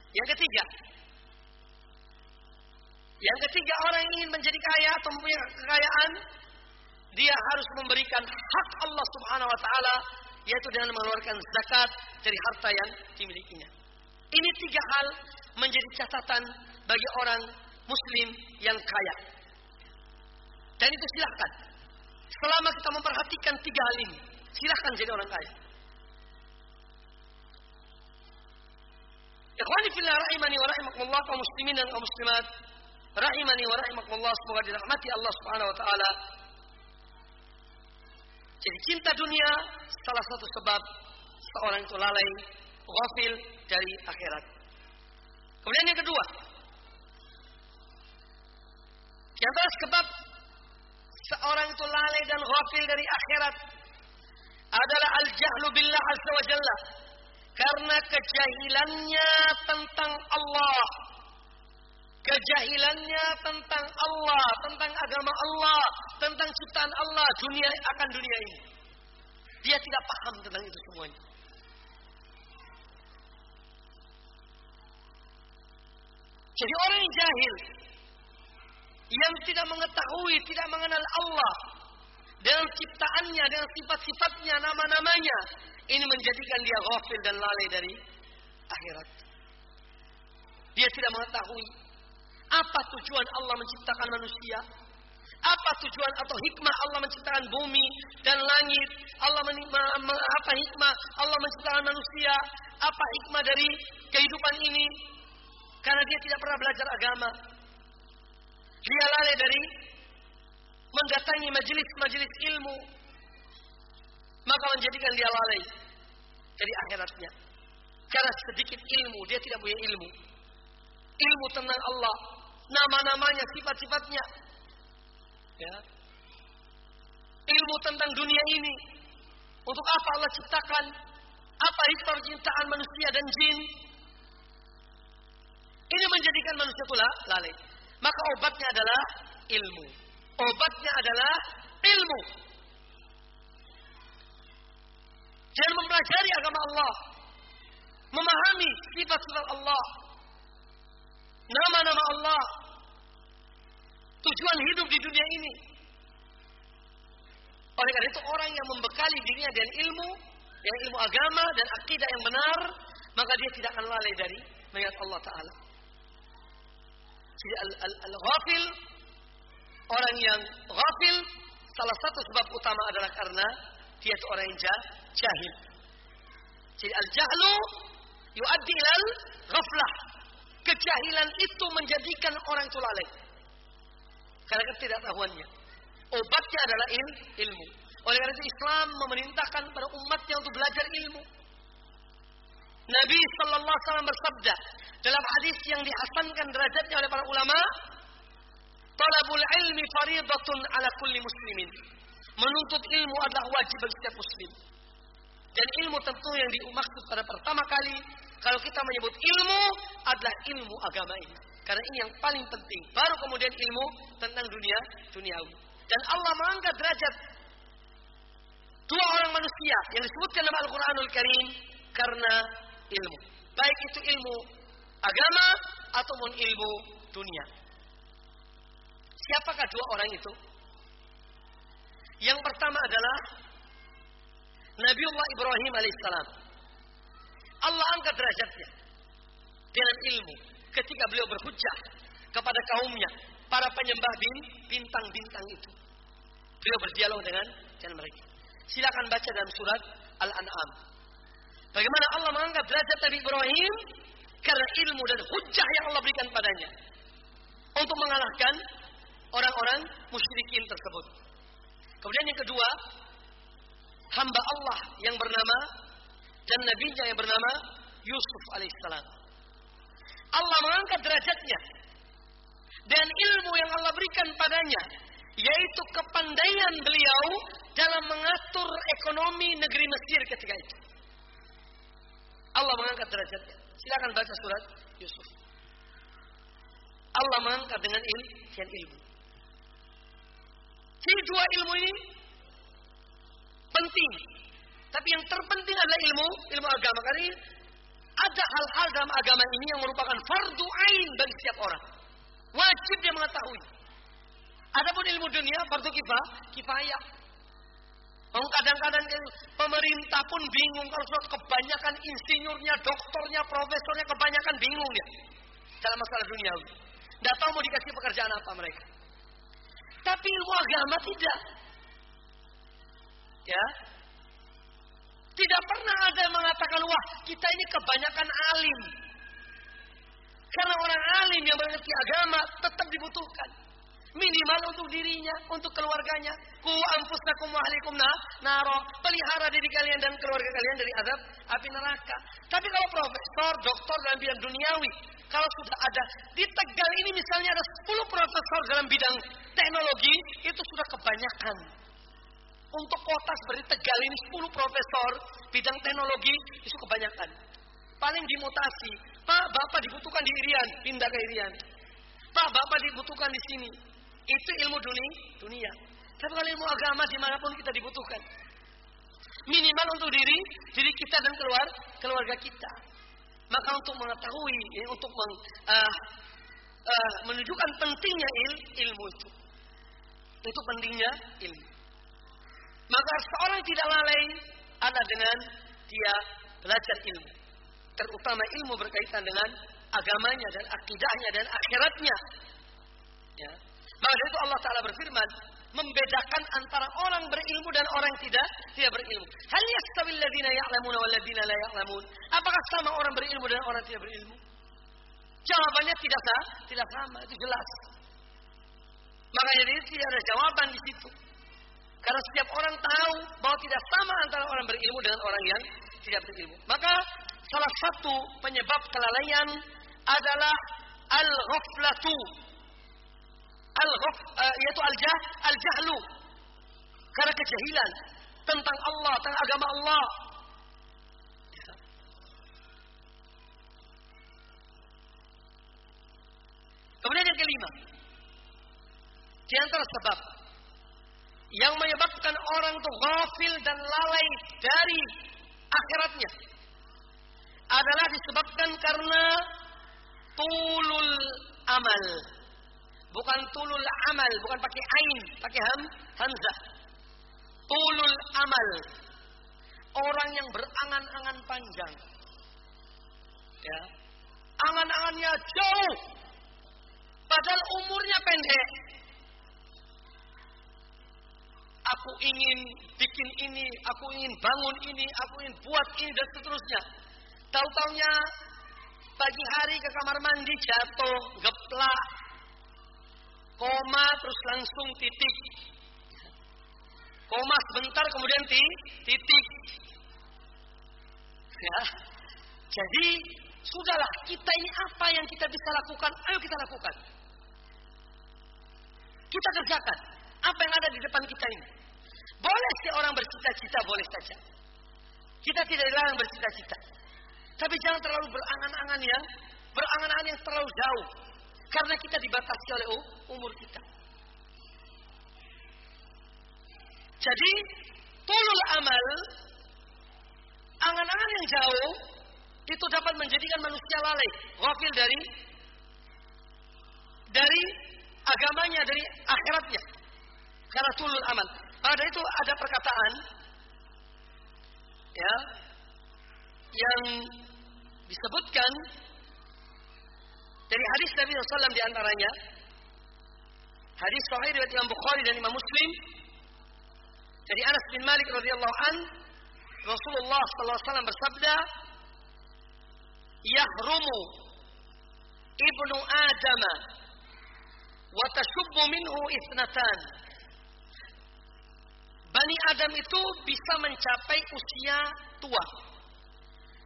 Yang ketiga, yang ketiga orang yang ingin menjadi kaya atau mempunyai kekayaan, dia harus memberikan hak Allah Subhanahu wa taala yaitu dengan mengeluarkan zakat dari harta yang dimilikinya. Ini tiga hal menjadi catatan bagi orang muslim yang kaya. Dan itu silahkan. Selama kita memperhatikan tiga hal ini, silahkan jadi orang kaya. Ikhwani fillah rahimani wa rahimakumullah kaum muslimin dan kaum muslimat rahimani wa rahimakumullah semoga dirahmati Allah Subhanahu wa taala. Jadi cinta dunia salah satu sebab seorang itu lalai, ghafil dari akhirat. Kemudian yang kedua, di antara sebab seorang itu lalai dan ghafil dari akhirat adalah al-jahlu billah azza wa jalla. Karena kejahilannya tentang Allah kejahilannya tentang Allah, tentang agama Allah, tentang ciptaan Allah, dunia akan dunia ini. Dia tidak paham tentang itu semuanya. Jadi orang yang jahil yang tidak mengetahui, tidak mengenal Allah dengan ciptaannya, dengan sifat-sifatnya, nama-namanya, ini menjadikan dia ghafil dan lalai dari akhirat. Dia tidak mengetahui apa tujuan Allah menciptakan manusia? Apa tujuan atau hikmah Allah menciptakan bumi dan langit? Allah men, apa hikmah Allah menciptakan manusia? Apa hikmah dari kehidupan ini? Karena dia tidak pernah belajar agama. Dia lalai dari mendatangi majelis-majelis ilmu. Maka menjadikan dia lalai dari akhiratnya. Karena sedikit ilmu, dia tidak punya ilmu. Ilmu tentang Allah, nama-namanya, sifat-sifatnya. Ya. Ilmu tentang dunia ini. Untuk apa Allah ciptakan? Apa hikmah penciptaan manusia dan jin? Ini menjadikan manusia itu lalai. Maka obatnya adalah ilmu. Obatnya adalah ilmu. Jangan mempelajari agama Allah. Memahami sifat-sifat Allah nama-nama Allah, tujuan hidup di dunia ini. Oleh karena itu orang yang membekali dirinya dengan ilmu, yang ilmu agama dan akidah yang benar, maka dia tidak akan lalai dari melihat Allah Taala. Jadi al-ghafil, al, orang yang ghafil, salah satu sebab utama adalah karena dia itu orang yang jahil. Jadi al-jahlu yuaddi ilal ghaflah kejahilan itu menjadikan orang itu lalai. Karena ketidaktahuannya. Obatnya adalah il, ilmu. Oleh karena itu Islam memerintahkan pada umatnya untuk belajar ilmu. Nabi Sallallahu Alaihi Wasallam bersabda dalam hadis yang dihasankan derajatnya oleh para ulama, "Talabul ilmi faridatun ala kulli muslimin." Menuntut ilmu adalah wajib bagi setiap muslim. Dan ilmu tentu yang dimaksud pada pertama kali kalau kita menyebut ilmu adalah ilmu agama ini. Karena ini yang paling penting. Baru kemudian ilmu tentang dunia duniawi. Dan Allah mengangkat derajat dua orang manusia yang disebutkan dalam Al-Quranul Karim karena ilmu. Baik itu ilmu agama ataupun ilmu dunia. Siapakah dua orang itu? Yang pertama adalah Nabiullah Ibrahim alaihissalam. Allah angkat derajatnya dengan ilmu ketika beliau berhujjah kepada kaumnya, para penyembah bintang-bintang itu. Beliau berdialog dengan dengan mereka. Silakan baca dalam surat Al-An'am. Bagaimana Allah mengangkat derajat Nabi Ibrahim karena ilmu dan hujjah yang Allah berikan padanya untuk mengalahkan orang-orang musyrikin tersebut. Kemudian yang kedua, hamba Allah yang bernama dan nabinya yang bernama Yusuf alaihissalam. Allah mengangkat derajatnya dan ilmu yang Allah berikan padanya yaitu kepandaian beliau dalam mengatur ekonomi negeri Mesir ketika itu. Allah mengangkat derajatnya. Silakan baca surat Yusuf. Allah mengangkat dengan il ilmu. Jadi dua ilmu ini penting. Tapi yang terpenting adalah ilmu ilmu agama. Karena ada hal-hal dalam agama ini yang merupakan fardu ain bagi setiap orang. Wajib dia mengetahui. Adapun ilmu dunia fardu kifah, kifayah. Oh, kadang-kadang pemerintah pun bingung kalau kebanyakan insinyurnya, dokternya, profesornya kebanyakan bingung ya dalam masalah dunia. Tidak tahu mau dikasih pekerjaan apa mereka. Tapi ilmu agama tidak. Ya. Tidak pernah ada yang mengatakan, wah kita ini kebanyakan alim. Karena orang alim yang mengerti agama tetap dibutuhkan. Minimal untuk dirinya, untuk keluarganya. Ku anfusakum wa ahlikum naro. Pelihara diri kalian dan keluarga kalian dari azab api neraka. Tapi kalau profesor, doktor dalam bidang duniawi, kalau sudah ada di Tegal ini misalnya ada 10 profesor dalam bidang teknologi, itu sudah kebanyakan. Untuk kota seperti Tegal ini 10 profesor bidang teknologi itu kebanyakan. Paling dimutasi. Pak, Bapak dibutuhkan di Irian, pindah ke Irian. Pak, Bapak dibutuhkan di sini. Itu ilmu dunia, dunia. Tapi kalau ilmu agama di mana pun kita dibutuhkan. Minimal untuk diri, diri kita dan keluar, keluarga kita. Maka untuk mengetahui, ya, untuk meng, uh, uh, menunjukkan pentingnya il, ilmu itu. Itu pentingnya ilmu. Maka seorang tidak lalai ada dengan dia belajar ilmu. Terutama ilmu berkaitan dengan agamanya dan akidahnya dan akhiratnya. Ya. Maka itu Allah Ta'ala berfirman, membedakan antara orang berilmu dan orang tidak tidak berilmu. Hal yastawil ladzina ya'lamun wal ladzina la? Apakah sama orang berilmu dan orang tidak berilmu? Jawabannya tidak sah, tidak sama, itu jelas. Maka jadi tidak ada jawaban di situ. Karena setiap orang tahu bahwa tidak sama antara orang berilmu dengan orang yang tidak berilmu. Maka salah satu penyebab kelalaian adalah al-ghaflatu al uh, yaitu al-jah al-jahlu karena kejahilan tentang Allah, tentang agama Allah. Kemudian yang kelima, di antara sebab yang menyebabkan orang itu ghafil dan lalai dari akhiratnya adalah disebabkan karena tulul amal Bukan tulul amal, bukan pakai ain, pakai ham, hamzah. Tulul amal. Orang yang berangan-angan panjang. Ya. Angan-angannya jauh. Padahal umurnya pendek. Aku ingin bikin ini, aku ingin bangun ini, aku ingin buat ini dan seterusnya. Tahu-taunya pagi hari ke kamar mandi jatuh, geplak, koma terus langsung titik. Koma sebentar kemudian titik. Ya. Jadi sudahlah kita ini apa yang kita bisa lakukan, ayo kita lakukan. Kita kerjakan apa yang ada di depan kita ini. Boleh sih orang bercita-cita, boleh saja. Kita tidak dilarang bercita-cita. Tapi jangan terlalu berangan-angan yang berangan-angan yang terlalu jauh. Karena kita dibatasi oleh umur kita. Jadi, tulul amal, angan-angan yang jauh, itu dapat menjadikan manusia lalai, wafil dari dari agamanya, dari akhiratnya. Karena tulul amal. Pada itu ada perkataan ya yang disebutkan dari hadis Nabi SAW di antaranya. Hadis Sahih riwayat Imam Bukhari dan Imam Muslim. Dari Anas bin Malik radhiyallahu an Rasulullah wasallam bersabda yahrumu ibnu Adam wa tashubbu minhu ithnatan Bani Adam itu bisa mencapai usia tua.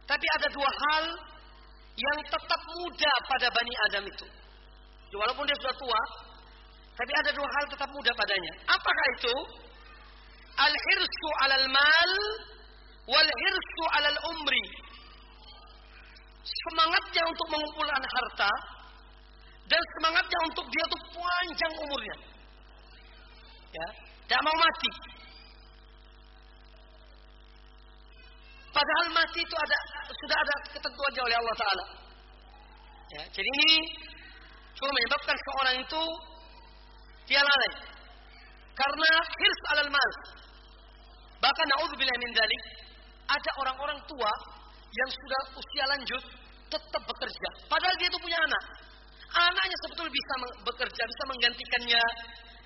Tapi ada dua hal yang tetap muda pada Bani Adam itu. Walaupun dia sudah tua, tapi ada dua hal tetap muda padanya. Apakah itu? Al-hirsu alal mal wal hirsu alal umri. Semangatnya untuk mengumpulkan harta dan semangatnya untuk dia tuh panjang umurnya. Ya, tidak mau mati. Padahal mati itu ada sudah ada ketentuannya oleh Allah Taala. Ya, jadi ini cuma menyebabkan seorang itu dia lalai karena hirs alal mal. Bahkan naudzubillah min dalik, ada orang-orang tua yang sudah usia lanjut tetap bekerja. Padahal dia itu punya anak. Anaknya sebetulnya bisa bekerja, bisa menggantikannya,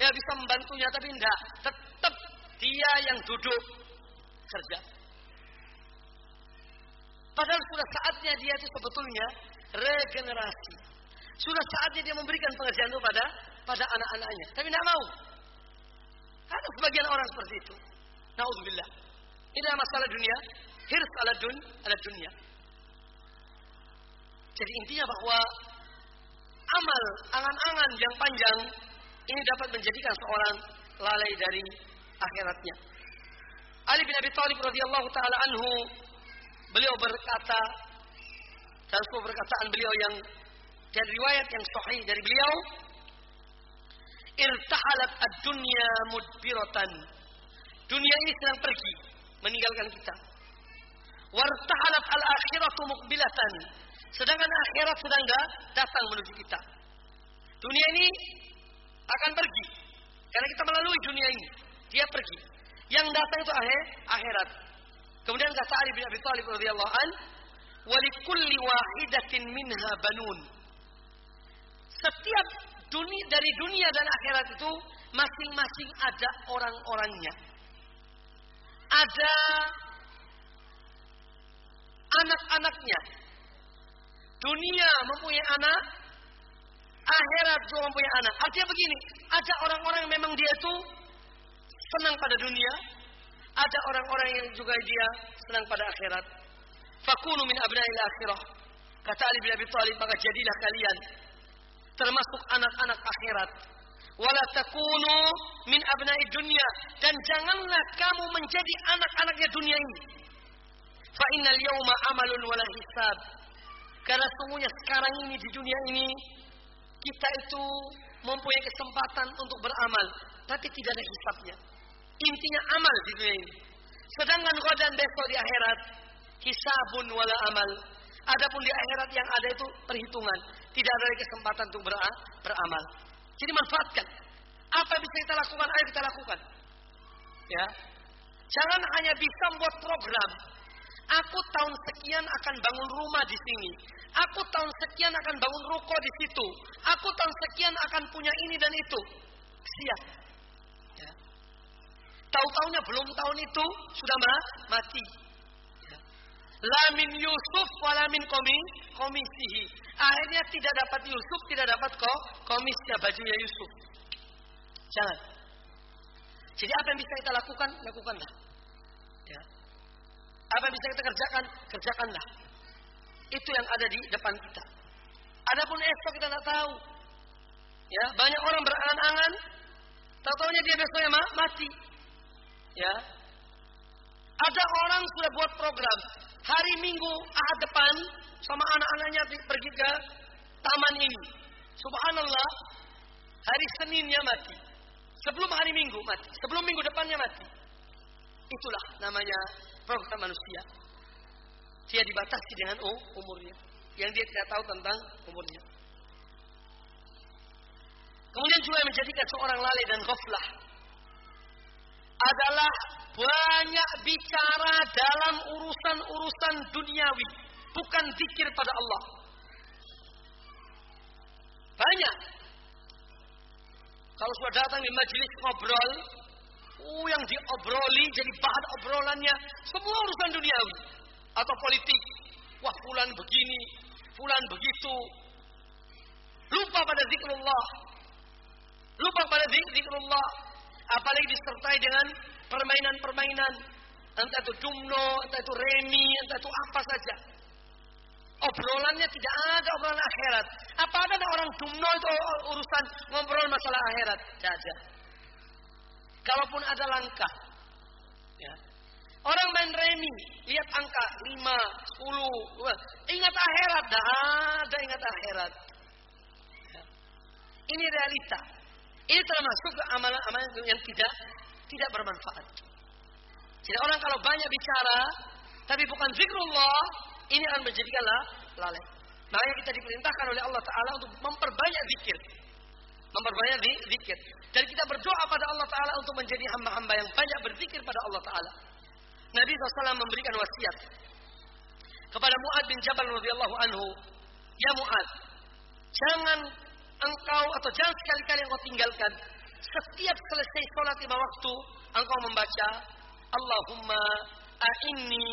ya bisa membantunya, tapi tidak. Tetap dia yang duduk kerja. Padahal sudah saatnya dia itu sebetulnya regenerasi. Sudah saatnya dia memberikan pengerjaan itu pada pada anak-anaknya. Tapi tidak mau. Ada sebagian orang seperti itu. Naudzubillah. Ini adalah masalah dunia. Hirs ala dun, ala dunia. Jadi intinya bahwa amal angan-angan yang panjang ini dapat menjadikan seorang lalai dari akhiratnya. Ali bin Abi Thalib radhiyallahu taala anhu beliau berkata dan sebuah perkataan beliau yang dan riwayat yang sahih dari beliau irtahalat ad-dunya mudbiratan. Dunia ini sedang pergi meninggalkan kita. Wartahalat al-akhiratu muqbilatan sedangkan akhirat sedang datang menuju kita. Dunia ini akan pergi karena kita melalui dunia ini. Dia pergi. Yang datang itu akhir akhirat Kemudian kata Ali bin Abi Thalib radhiyallahu an, "Walikulli wahidatin minha banun." Setiap dunia dari dunia dan akhirat itu masing-masing ada orang-orangnya. Ada anak-anaknya. Dunia mempunyai anak, akhirat juga mempunyai anak. Artinya begini, ada orang-orang yang memang dia itu senang pada dunia, ada orang-orang yang juga dia senang pada akhirat. Fakunu min abna'il akhirah. Kata Ali bin Abi Thalib, maka jadilah kalian termasuk anak-anak akhirat. Wala takunu min abna'i dunia. Dan janganlah kamu menjadi anak-anaknya dunia ini. Fa innal yawma amalun wala hisab. Karena sungguhnya sekarang ini di dunia ini kita itu mempunyai kesempatan untuk beramal, tapi tidak ada hisabnya. Intinya amal di dunia ini. Sedangkan dan besok di akhirat, hisabun wala amal. Adapun di akhirat yang ada itu perhitungan. Tidak ada lagi kesempatan untuk beramal. Jadi manfaatkan. Apa yang bisa kita lakukan, ayo kita lakukan. Ya. Jangan hanya bisa membuat program. Aku tahun sekian akan bangun rumah di sini. Aku tahun sekian akan bangun ruko di situ. Aku tahun sekian akan punya ini dan itu. Siap. Tahu-tahunya belum tahun itu sudah mati. Ya. Lamin Yusuf walamin komi komisihi. Akhirnya tidak dapat Yusuf, tidak dapat kok komisnya bajunya Yusuf. Jangan. Jadi apa yang bisa kita lakukan, lakukanlah. Ya. Apa yang bisa kita kerjakan, kerjakanlah. Itu yang ada di depan kita. Adapun esok kita tidak tahu. Ya, banyak orang berangan-angan, tahu-tahunya dia besoknya mati. Ya. Ada orang sudah buat program hari Minggu ahad depan sama anak-anaknya pergi ke taman ini. Subhanallah, hari Seninnya mati. Sebelum hari Minggu mati. Sebelum minggu depannya mati. Itulah namanya program manusia. Dia dibatasi dengan umurnya. Yang dia tidak tahu tentang umurnya. Kemudian juga menjadikan seorang lalai dan ghaflah adalah banyak bicara dalam urusan-urusan duniawi, bukan zikir pada Allah. Banyak. Kalau sudah datang di majelis ngobrol, uh, yang diobroli jadi bahan obrolannya semua urusan duniawi atau politik. Wah, fulan begini, fulan begitu. Lupa pada zikrullah. Lupa pada zikrullah. Apalagi disertai dengan permainan-permainan. Entah itu dumno, entah itu remi, entah itu apa saja. Obrolannya tidak ada obrolan akhirat. Apa ada orang dumno itu urusan ngobrol masalah akhirat? Tidak ada. Kalaupun ada langkah. Ya. Orang main remi, lihat angka 5, 10. Ingat akhirat, dah ada ingat akhirat. Ya. Ini realita. Ini termasuk amalan-amalan yang tidak tidak bermanfaat. Jadi orang kalau banyak bicara, tapi bukan zikrullah, ini akan menjadikan lalai. Makanya kita diperintahkan oleh Allah Ta'ala untuk memperbanyak zikir. Memperbanyak zikir. Dan kita berdoa pada Allah Ta'ala untuk menjadi hamba-hamba yang banyak berzikir pada Allah Ta'ala. Nabi SAW memberikan wasiat kepada Mu'ad bin Jabal radhiyallahu anhu. Ya Mu'ad, jangan engkau atau jangan sekali-kali engkau tinggalkan. Setiap selesai sholat lima waktu engkau membaca Allahumma a'inni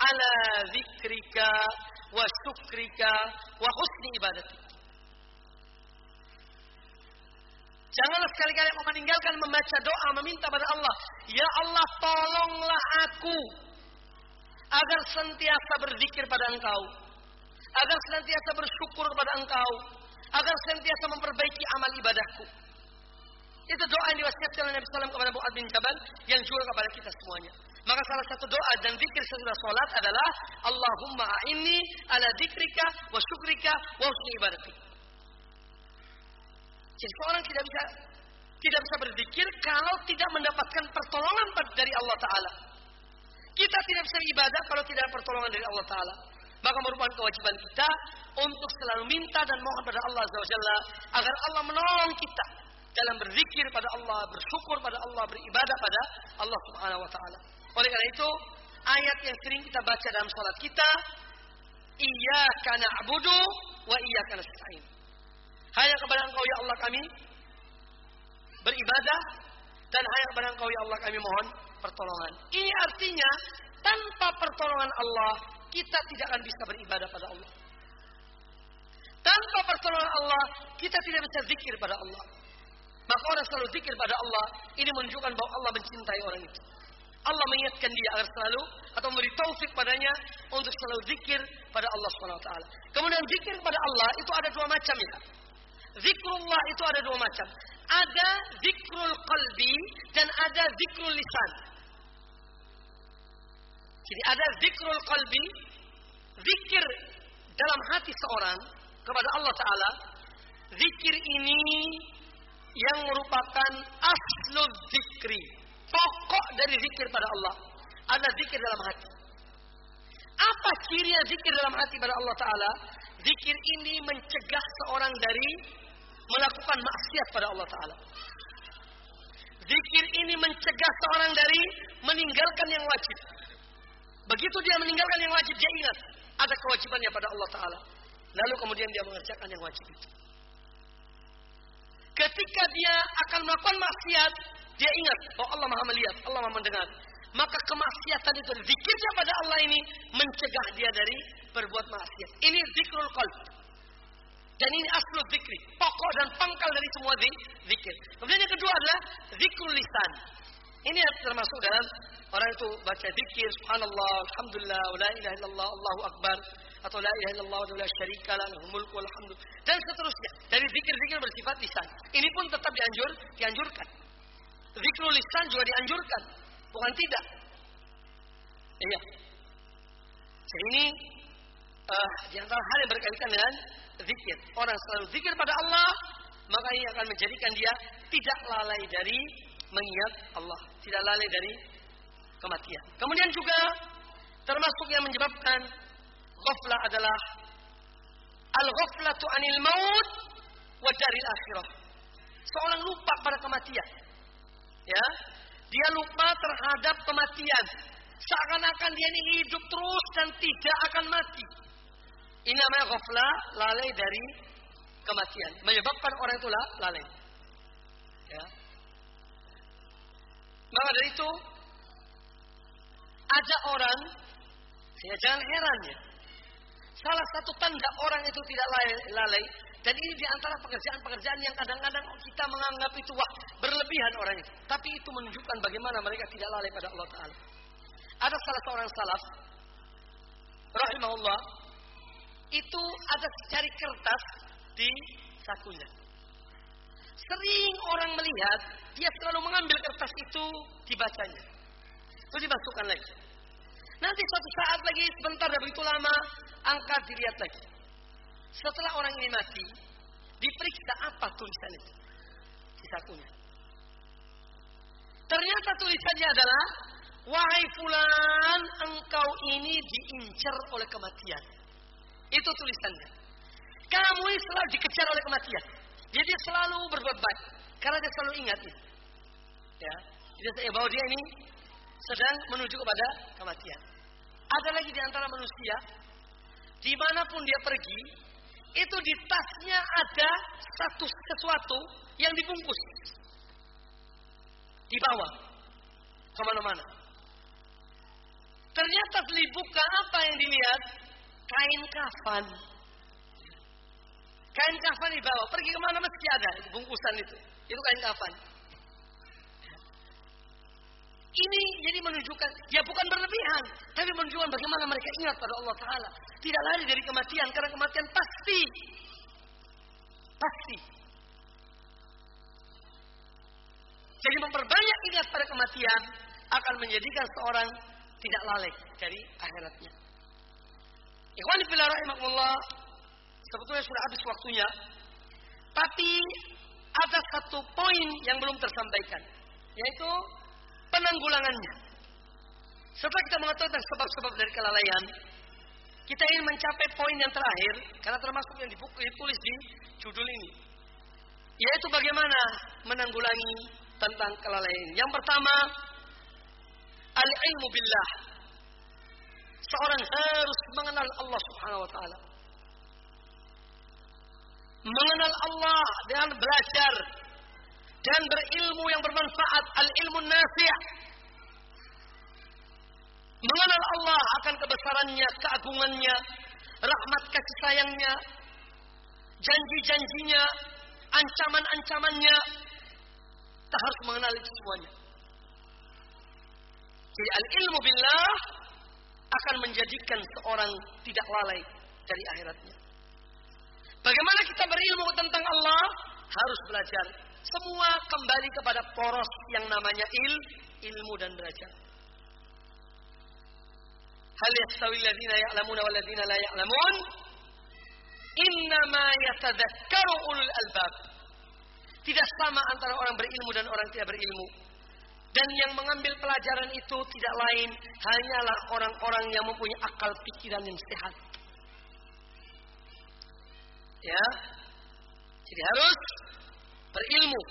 ala zikrika wa syukrika wa husni ibadati. Janganlah sekali-kali engkau meninggalkan membaca doa meminta pada Allah, ya Allah tolonglah aku agar senantiasa berzikir pada Engkau, agar senantiasa bersyukur kepada Engkau, agar senantiasa memperbaiki amal ibadahku. Itu doa yang diwasiatkan oleh Nabi SAW kepada Mu'ad bin Jabal yang juga kepada kita semuanya. Maka salah satu doa dan zikir sesudah sholat adalah Allahumma a'inni ala zikrika wa syukrika wa husni ibadati. Jadi seorang tidak bisa tidak bisa berzikir kalau tidak mendapatkan pertolongan dari Allah Ta'ala. Kita tidak bisa ibadah kalau tidak ada pertolongan dari Allah Ta'ala. Maka merupakan kewajiban kita untuk selalu minta dan mohon pada Allah Azza agar Allah menolong kita dalam berzikir pada Allah, bersyukur pada Allah, beribadah pada Allah Subhanahu wa taala. Oleh karena itu, ayat yang sering kita baca dalam salat kita, Iyyaka na'budu wa iyyaka nasta'in. Hanya kepada Engkau ya Allah kami beribadah dan hanya kepada Engkau ya Allah kami mohon pertolongan. Ini artinya tanpa pertolongan Allah kita tidak akan bisa beribadah pada Allah. Tanpa pertolongan Allah kita tidak bisa zikir pada Allah. Maka orang selalu zikir pada Allah, ini menunjukkan bahwa Allah mencintai orang itu. Allah mengingatkan dia agar selalu atau memberi taufik padanya untuk selalu zikir pada Allah Subhanahu wa taala. Kemudian zikir pada Allah itu ada dua macam ya. Zikrullah itu ada dua macam. Ada zikrul qalbi dan ada zikrul lisan. Jadi ada zikrul qalbi, zikir dalam hati seorang kepada Allah Ta'ala. Zikir ini yang merupakan aslul zikri. Pokok dari zikir pada Allah. Ada zikir dalam hati. Apa cirinya zikir dalam hati pada Allah Ta'ala? Zikir ini mencegah seorang dari melakukan maksiat pada Allah Ta'ala. Zikir ini mencegah seorang dari meninggalkan yang wajib. Begitu dia meninggalkan yang wajib, dia ingat ada kewajibannya pada Allah Ta'ala. Lalu kemudian dia mengerjakan yang wajib itu. Ketika dia akan melakukan maksiat, dia ingat bahwa Allah Maha melihat, Allah Maha mendengar. Maka kemaksiatan itu, zikirnya pada Allah ini mencegah dia dari berbuat maksiat. Ini zikrul qalb. Dan ini aslu zikri, pokok dan pangkal dari semua zikir. Kemudian yang kedua adalah zikrul lisan. Ini termasuk dalam orang itu baca zikir, subhanallah, alhamdulillah, la ilaha illallah, Allahu akbar atau la ilaha illallah wa la syarika la lahul mulku wal hamdu dan seterusnya. Dari zikir-zikir bersifat lisan. Ini pun tetap dianjur, dianjurkan. Zikrul lisan juga dianjurkan, bukan tidak. Iya. Jadi ini uh, di antara hal yang berkaitan dengan zikir. Orang selalu zikir pada Allah, maka ini akan menjadikan dia tidak lalai dari mengingat Allah, tidak lalai dari kematian. Kemudian juga termasuk yang menyebabkan ghaflah adalah al-ghaflatu anil maut wa daril akhirah. Seorang lupa pada kematian. Ya. Dia lupa terhadap kematian. Seakan-akan dia ini hidup terus dan tidak akan mati. Ini namanya ghaflah, lalai dari kematian. Menyebabkan orang itu lalai. Ya. Maka dari itu, ada orang, saya jangan heran ya. Salah satu tanda orang itu tidak lalai, dan ini di antara pekerjaan-pekerjaan yang kadang-kadang kita menganggap itu wah berlebihan orang itu. Tapi itu menunjukkan bagaimana mereka tidak lalai pada Allah Taala. Ada salah seorang salaf, rahimahullah, itu ada secari kertas di sakunya. Sering orang melihat, dia selalu mengambil kertas itu, dibacanya. Itu dimasukkan lagi. Nanti suatu saat lagi, sebentar dari begitu lama, angkat dilihat lagi. Setelah orang ini mati, diperiksa apa tulisan itu di sakunya. Ternyata tulisannya adalah Wahai fulan, engkau ini diincar oleh kematian. Itu tulisannya. Kamu ini selalu dikejar oleh kematian. Jadi selalu berbuat baik. Karena dia selalu ingat itu. Ya. Jadi bahwa dia ini sedang menuju kepada kematian. Ada lagi di antara manusia, di mana pun dia pergi, itu di tasnya ada satu sesuatu yang dibungkus. Di bawah. Ke mana-mana. Ternyata dibuka apa yang dilihat? Kain kafan. Kain kafan di bawah. Pergi ke mana mesti ada bungkusan itu. Itu kain kafan. Ini jadi menunjukkan, ya bukan berlebihan, tapi menunjukkan bagaimana mereka ingat pada Allah Ta'ala. Tidak lari dari kematian, karena kematian pasti. Pasti. Jadi memperbanyak ingat pada kematian akan menjadikan seorang tidak lalai dari akhiratnya. Ikhwan fillah rahimakumullah, sebetulnya sudah habis waktunya. Tapi ada satu poin yang belum tersampaikan, yaitu penanggulangannya. Setelah kita mengetahui tentang sebab-sebab dari kelalaian, kita ingin mencapai poin yang terakhir, karena termasuk yang ditulis di judul ini. Yaitu bagaimana menanggulangi tentang kelalaian. Yang pertama, al-ilmu billah. Seorang harus mengenal Allah subhanahu wa ta'ala. Mengenal Allah dengan belajar dan berilmu yang bermanfaat al-ilmu nafi' mengenal Allah akan kebesarannya, keagungannya, rahmat kasih sayangnya, janji-janjinya, ancaman-ancamannya. Kita harus mengenal itu semuanya. Jadi al-ilmu billah akan menjadikan seorang tidak lalai dari akhiratnya. Bagaimana kita berilmu tentang Allah? Harus belajar semua kembali kepada poros yang namanya il, ilmu dan belajar. Hal yastawi alladziina ya'lamuna wal ladziina la ya'lamun? Innama yatadzakkaru ulul albab. Tidak sama antara orang berilmu dan orang tidak berilmu. Dan yang mengambil pelajaran itu tidak lain hanyalah orang-orang yang mempunyai akal pikiran yang sehat. Ya. Jadi harus berilmu.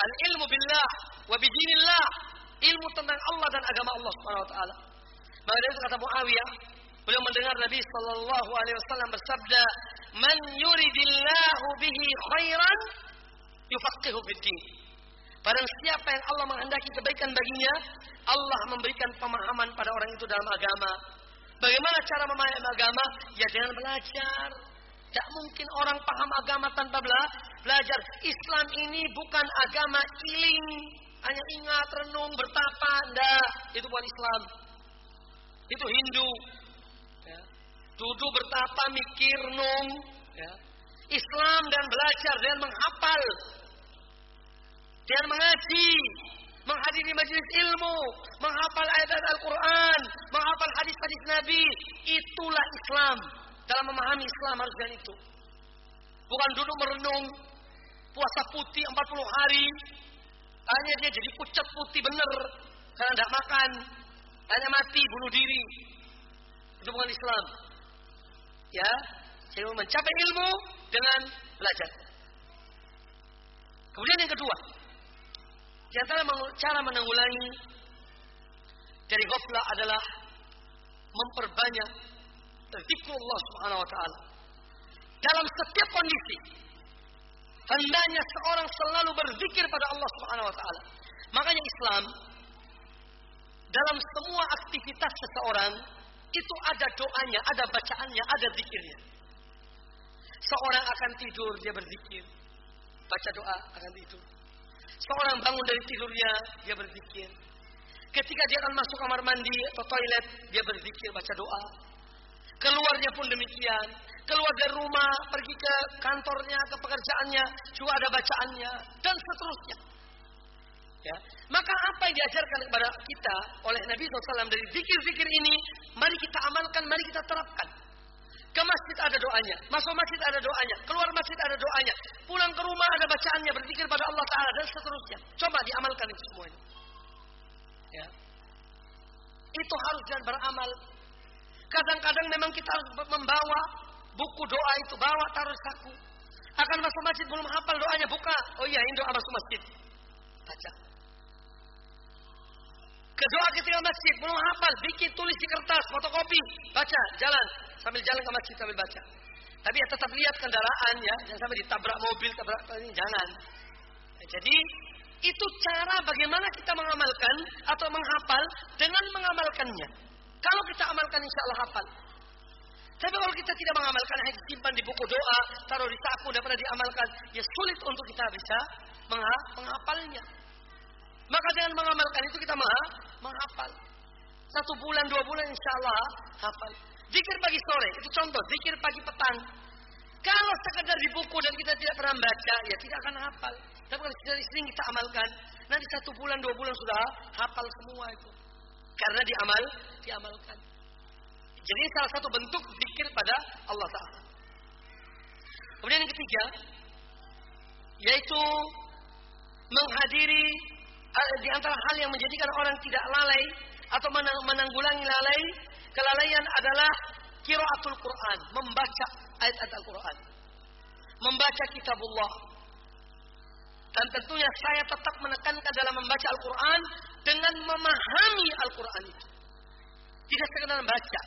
Al-ilmu billah wa bidinillah. Ilmu tentang Allah dan agama Allah Subhanahu wa taala. Maka dari itu kata Muawiyah, beliau mendengar Nabi sallallahu alaihi wasallam bersabda, "Man yuridillahu bihi khairan yufaqihu fid din." Barang siapa yang Allah menghendaki kebaikan baginya, Allah memberikan pemahaman pada orang itu dalam agama. Bagaimana cara memahami agama? Ya dengan belajar. Tidak mungkin orang paham agama tanpa belajar. Islam ini bukan agama iling. Hanya ingat, renung, bertapa. Tidak. Itu bukan Islam. Itu Hindu. Ya. Duduk bertapa, mikir, renung. Ya. Islam dan belajar dan menghafal. Dan mengaji. Menghadiri majelis ilmu. Menghafal ayat-ayat Al-Quran. Menghafal hadis-hadis Nabi. Itulah Islam. Dalam memahami Islam harus dengan itu. Bukan duduk merenung. Puasa putih 40 hari. Hanya dia jadi pucat putih bener. Karena tidak makan. Hanya mati, bunuh diri. Itu bukan Islam. Ya. Jadi mencapai ilmu dengan belajar. Kemudian yang kedua. Di antara cara menanggulangi dari ghaflah adalah memperbanyak zikrullah subhanahu wa ta'ala. Dalam setiap kondisi, hendaknya seorang selalu berzikir pada Allah subhanahu wa ta'ala. Makanya Islam, dalam semua aktivitas seseorang, itu ada doanya, ada bacaannya, ada zikirnya. Seorang akan tidur, dia berzikir. Baca doa, akan tidur. Seorang bangun dari tidurnya, dia berzikir. Ketika dia akan masuk kamar mandi atau toilet, dia berzikir, baca doa. Keluarnya pun demikian. Keluar dari rumah, pergi ke kantornya, ke pekerjaannya, juga ada bacaannya, dan seterusnya. Ya. Maka apa yang diajarkan kepada kita oleh Nabi SAW dari zikir-zikir ini, mari kita amalkan, mari kita terapkan. Ke masjid ada doanya, masuk masjid ada doanya, keluar masjid ada doanya, pulang ke rumah ada bacaannya, berzikir pada Allah Ta'ala dan seterusnya. Coba diamalkan itu semuanya. Ya. Itu harus dan beramal. Kadang-kadang memang kita membawa buku doa itu, bawa taruh saku. Akan masuk masjid belum hafal doanya, buka. Oh iya, ini doa masuk masjid. Baca. Kedoa ketika masjid, belum hafal, bikin tulis di kertas, fotokopi, baca, jalan. Sambil jalan ke masjid sambil baca. Tapi ya tetap lihat kendaraan ya, jangan sampai ditabrak mobil, tabrak ini jangan. Ya, jadi itu cara bagaimana kita mengamalkan atau menghafal dengan mengamalkannya. Kalau kita amalkan insya Allah hafal. Tapi kalau kita tidak mengamalkan, hanya disimpan di buku doa, taruh di saku, tidak pernah diamalkan, ya sulit untuk kita bisa menghafalnya. Maka dengan mengamalkan itu kita menghafal. Satu bulan, dua bulan insya Allah hafal. Zikir pagi sore, itu contoh. Zikir pagi petang. Kalau sekedar di buku dan kita tidak pernah baca, ya tidak akan hafal. Tapi kalau sering kita amalkan, nanti satu bulan, dua bulan sudah hafal semua itu. Karena diamal, diamalkan. Jadi salah satu bentuk zikir pada Allah Ta'ala. Kemudian yang ketiga, yaitu menghadiri eh, di antara hal yang menjadikan orang tidak lalai atau menanggulangi lalai, kelalaian adalah kiraatul Quran, membaca ayat-ayat Al-Quran. Membaca kitabullah. Dan tentunya saya tetap menekankan dalam membaca Al-Quran dengan memahami Al-Quran itu. Tidak sekedar membaca.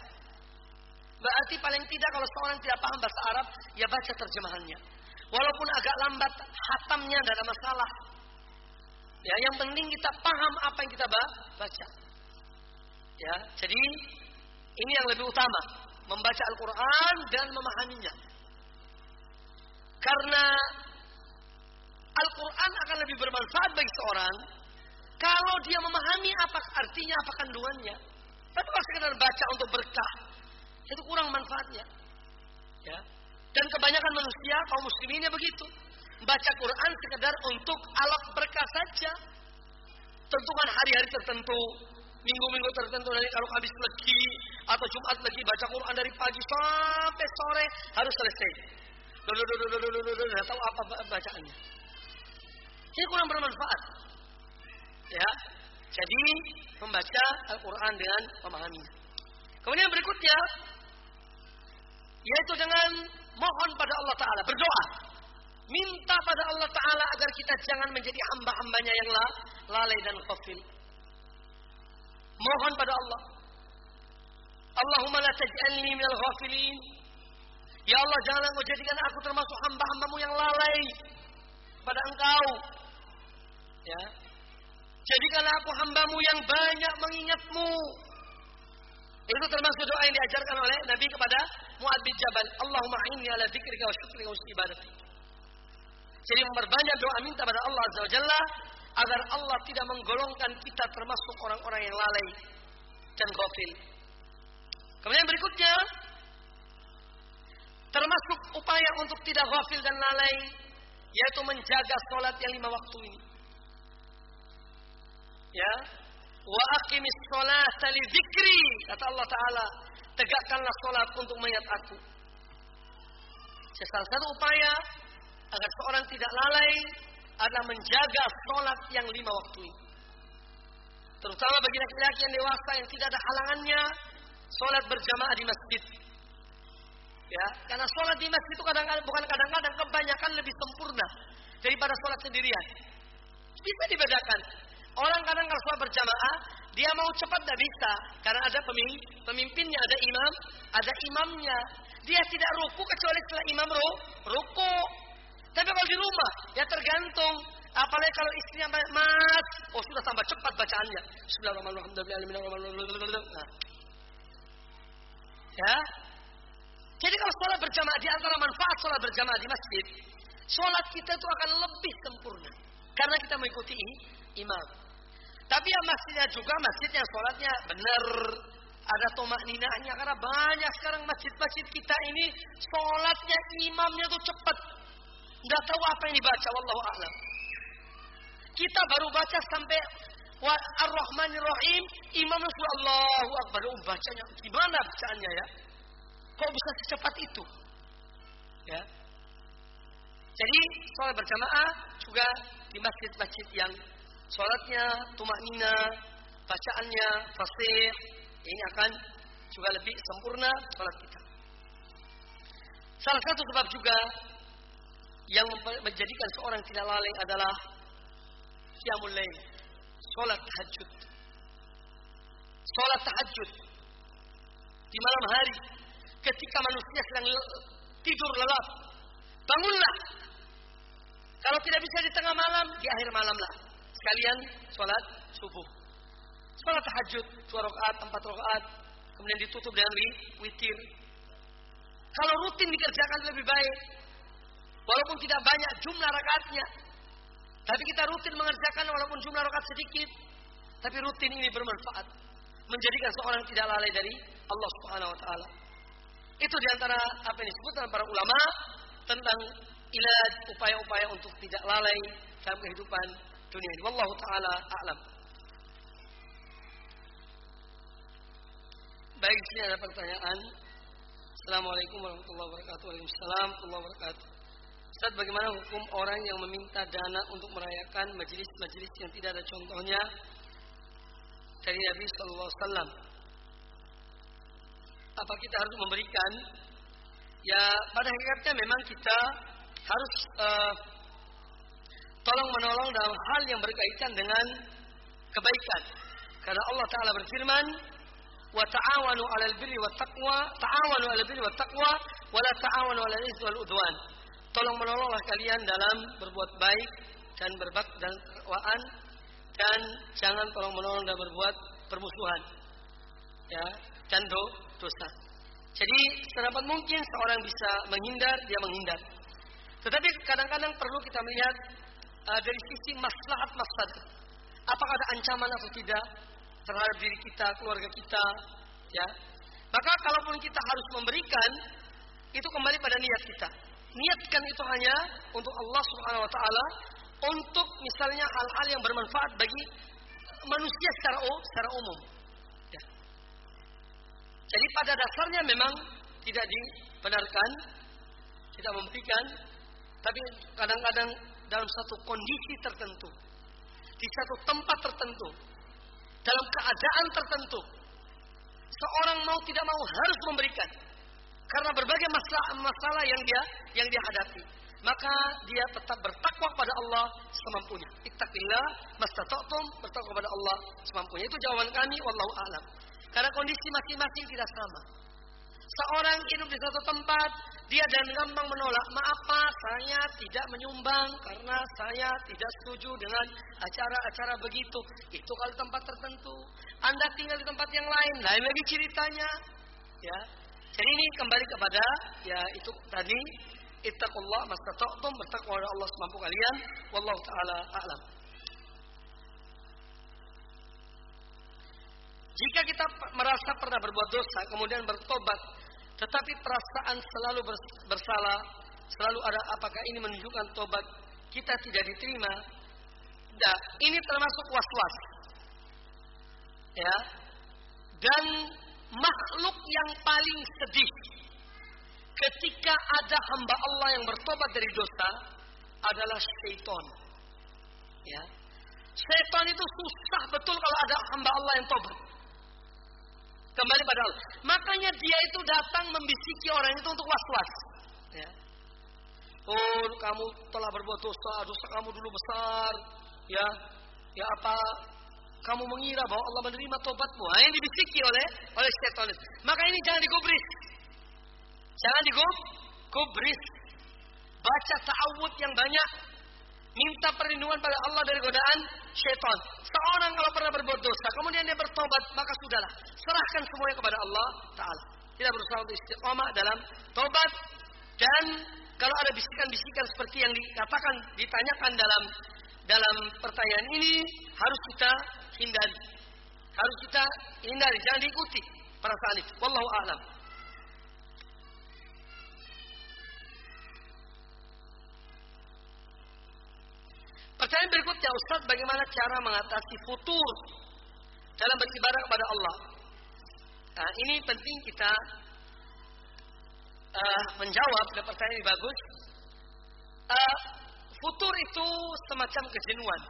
Berarti paling tidak kalau seorang tidak paham bahasa Arab, ya baca terjemahannya. Walaupun agak lambat hatamnya tidak ada masalah. Ya, yang penting kita paham apa yang kita baca. Ya, jadi ini yang lebih utama, membaca Al-Qur'an dan memahaminya. Karena Al-Quran akan lebih bermanfaat bagi seorang kalau dia memahami apa artinya, apa kandungannya. Tapi kalau sekedar baca untuk berkah, itu kurang manfaatnya. Ya. Dan kebanyakan manusia, kaum musliminnya begitu. Baca Quran sekedar untuk alat berkah saja. Tentukan hari-hari tertentu, minggu-minggu tertentu dari kalau habis lagi atau Jumat lagi baca Quran dari pagi sampai sore harus selesai. Tidak tahu apa bacaannya. Ini kurang bermanfaat. Ya. Jadi membaca Al-Quran dengan memahaminya. Kemudian berikutnya yaitu dengan mohon pada Allah Taala berdoa, minta pada Allah Taala agar kita jangan menjadi hamba-hambanya yang lalai dan kafir. Mohon pada Allah. Allahumma la taj'alni minal ghafilin. Ya Allah janganlah engkau jadikan aku termasuk hamba-hambamu yang lalai pada engkau. Ya. Jadikanlah aku hambamu yang banyak mengingatmu. Itu termasuk doa yang diajarkan oleh Nabi kepada Mu'ad bin Jabal. Allahumma inni ala dzikrika wa syukrika wa ibadati. Jadi memperbanyak doa minta pada Allah Azza wa Jalla agar Allah tidak menggolongkan kita termasuk orang-orang yang lalai dan ghafil. Kemudian berikutnya termasuk upaya untuk tidak ghafil dan lalai yaitu menjaga sholat yang lima waktu ini. Ya, wa aqimis sholata li dzikri kata Allah taala, tegakkanlah sholat untuk mayat aku. Salah satu upaya agar seorang tidak lalai adalah menjaga sholat yang lima waktu. Terutama bagi laki-laki yang dewasa yang tidak ada halangannya, sholat berjamaah di masjid. Ya, karena sholat di masjid itu kadang-kadang bukan kadang-kadang kebanyakan lebih sempurna daripada sholat sendirian. Bisa dibedakan. Orang kadang kalau sholat berjamaah, dia mau cepat tidak bisa. Karena ada pemimpinnya, ada imam, ada imamnya. Dia tidak ruku kecuali setelah imam ruku. Tapi kalau di rumah, ya tergantung. Apalagi kalau istrinya mas, oh sudah tambah cepat bacaannya. Bismillahirrahmanirrahim. Nah. Ya. Jadi kalau sholat berjamaah di antara manfaat sholat berjamaah di masjid, sholat kita itu akan lebih sempurna karena kita mengikuti imam. Tapi yang masjidnya juga masjid sholatnya benar, ada tomak ninahnya karena banyak sekarang masjid-masjid kita ini sholatnya imamnya tuh cepat, nggak tahu apa yang dibaca, wallahu a'lam. Kita baru baca sampai Ar-Rahmanir Rahim, Imam Rasul Allahu Akbar. Oh, bacanya gimana bacaannya ya? Kok bisa secepat itu? Ya. Jadi sholat berjamaah juga di masjid-masjid yang sholatnya tumak nina, bacaannya fasih, ini akan juga lebih sempurna sholat kita. Salah satu sebab juga yang menjadikan seorang tidak lalai adalah qiyamul lail, salat tahajud. Salat tahajud di malam hari ketika manusia sedang tidur lelap. Bangunlah. Kalau tidak bisa di tengah malam, di akhir malam lah. Sekalian salat subuh. Salat tahajud dua rakaat, empat rakaat, kemudian ditutup dengan witir. Kalau rutin dikerjakan lebih baik. Walaupun tidak banyak jumlah rakaatnya, tapi kita rutin mengerjakan walaupun jumlah rakaat sedikit. Tapi rutin ini bermanfaat. Menjadikan seorang tidak lalai dari Allah Subhanahu wa taala. Itu di antara apa yang disebut oleh para ulama tentang ilad upaya-upaya untuk tidak lalai dalam kehidupan dunia ini. Wallahu taala a'lam. Baik, sini ada pertanyaan. Assalamualaikum warahmatullahi wabarakatuh. Waalaikumsalam warahmatullahi wabarakatuh. Ustaz bagaimana hukum orang yang meminta dana untuk merayakan majelis-majelis yang tidak ada contohnya dari Nabi Sallallahu Alaihi Wasallam? Apa kita harus memberikan? Ya pada hakikatnya memang kita harus uh, tolong menolong dalam hal yang berkaitan dengan kebaikan. Karena Allah Taala berfirman, wa ta'awanu 'alal birri wat taqwa, ta'awanu 'alal birri wat taqwa, wa la ta'awanu 'alal itsmi wal udwan. Tolong menolonglah kalian dalam berbuat baik dan berbak dan takwaan dan jangan tolong menolong dalam berbuat permusuhan. Ya, dan do, dosa. Jadi sedapat mungkin seorang bisa menghindar, dia menghindar. Tetapi kadang-kadang perlu kita melihat uh, dari sisi maslahat maslahat. Apakah ada ancaman atau tidak terhadap diri kita, keluarga kita, ya. Maka kalaupun kita harus memberikan, itu kembali pada niat kita niatkan itu hanya untuk Allah Subhanahu wa taala untuk misalnya hal-hal yang bermanfaat bagi manusia secara secara umum. Ya. Jadi pada dasarnya memang tidak dibenarkan kita memberikan, tapi kadang-kadang dalam satu kondisi tertentu, di satu tempat tertentu, dalam keadaan tertentu, seorang mau tidak mau harus memberikan karena berbagai masalah, masalah yang dia yang dia hadapi. Maka dia tetap bertakwa kepada Allah semampunya. Ittaqillah mastata'tum, bertakwa kepada Allah semampunya. Itu jawaban kami wallahu alam. Karena kondisi masing-masing tidak sama. Seorang hidup di satu tempat, dia dan gampang menolak. Maaf Pak, saya tidak menyumbang karena saya tidak setuju dengan acara-acara begitu. Itu kalau tempat tertentu. Anda tinggal di tempat yang lain, lain lagi ceritanya. Ya, jadi ini kembali kepada ya itu tadi ittaqullah mastata'tum bertakwa kepada Allah semampu kalian wallahu taala a'lam. Jika kita merasa pernah berbuat dosa kemudian bertobat tetapi perasaan selalu bersalah, selalu ada apakah ini menunjukkan tobat kita tidak diterima? Tidak, ini termasuk was-was. Ya. Dan makhluk yang paling sedih ketika ada hamba Allah yang bertobat dari dosa adalah syaitan. Ya. Syaitan itu susah betul kalau ada hamba Allah yang tobat. Kembali pada Allah. Makanya dia itu datang membisiki orang itu untuk was-was. Ya. Oh, kamu telah berbuat dosa, dosa kamu dulu besar. ya, ya apa kamu mengira bahwa Allah menerima tobatmu? Nah, yang dibisiki oleh oleh setan. Maka ini jangan digubris. Jangan digubris. Baca ta'awud yang banyak. Minta perlindungan pada Allah dari godaan syaitan. Seorang kalau pernah berbuat dosa, kemudian dia bertobat, maka sudahlah. Serahkan semuanya kepada Allah Ta'ala. Tidak berusaha untuk istiqomah dalam tobat. Dan kalau ada bisikan-bisikan seperti yang dikatakan, ditanyakan dalam dalam pertanyaan ini, harus kita hindari. Harus kita hindari, jangan diikuti perasaan itu. Wallahu a'lam. Pertanyaan berikutnya, Ustaz, bagaimana cara mengatasi futur dalam beribadah kepada Allah? Nah, ini penting kita uh, menjawab dan pertanyaan ini bagus. Uh, futur itu semacam kejenuhan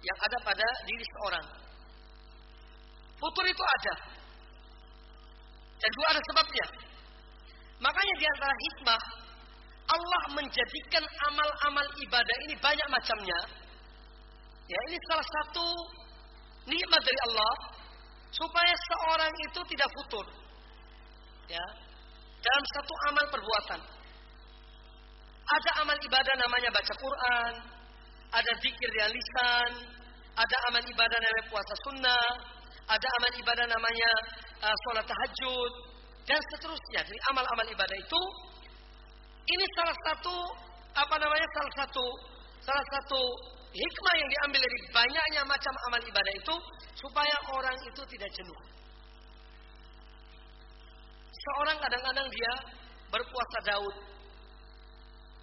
yang ada pada diri seorang. Futur itu ada. Dan juga ada sebabnya. Makanya di antara hikmah Allah menjadikan amal-amal ibadah ini banyak macamnya. Ya, ini salah satu nikmat dari Allah supaya seorang itu tidak futur. Ya. Dalam satu amal perbuatan. Ada amal ibadah namanya baca Quran, ada zikir yang lisan, ada amal ibadah namanya puasa sunnah, ada amal ibadah namanya uh, sholat tahajud, dan seterusnya. Jadi amal-amal ibadah itu ini salah satu apa namanya salah satu salah satu hikmah yang diambil dari banyaknya macam amal ibadah itu supaya orang itu tidak jenuh. Seorang kadang-kadang dia berpuasa Daud.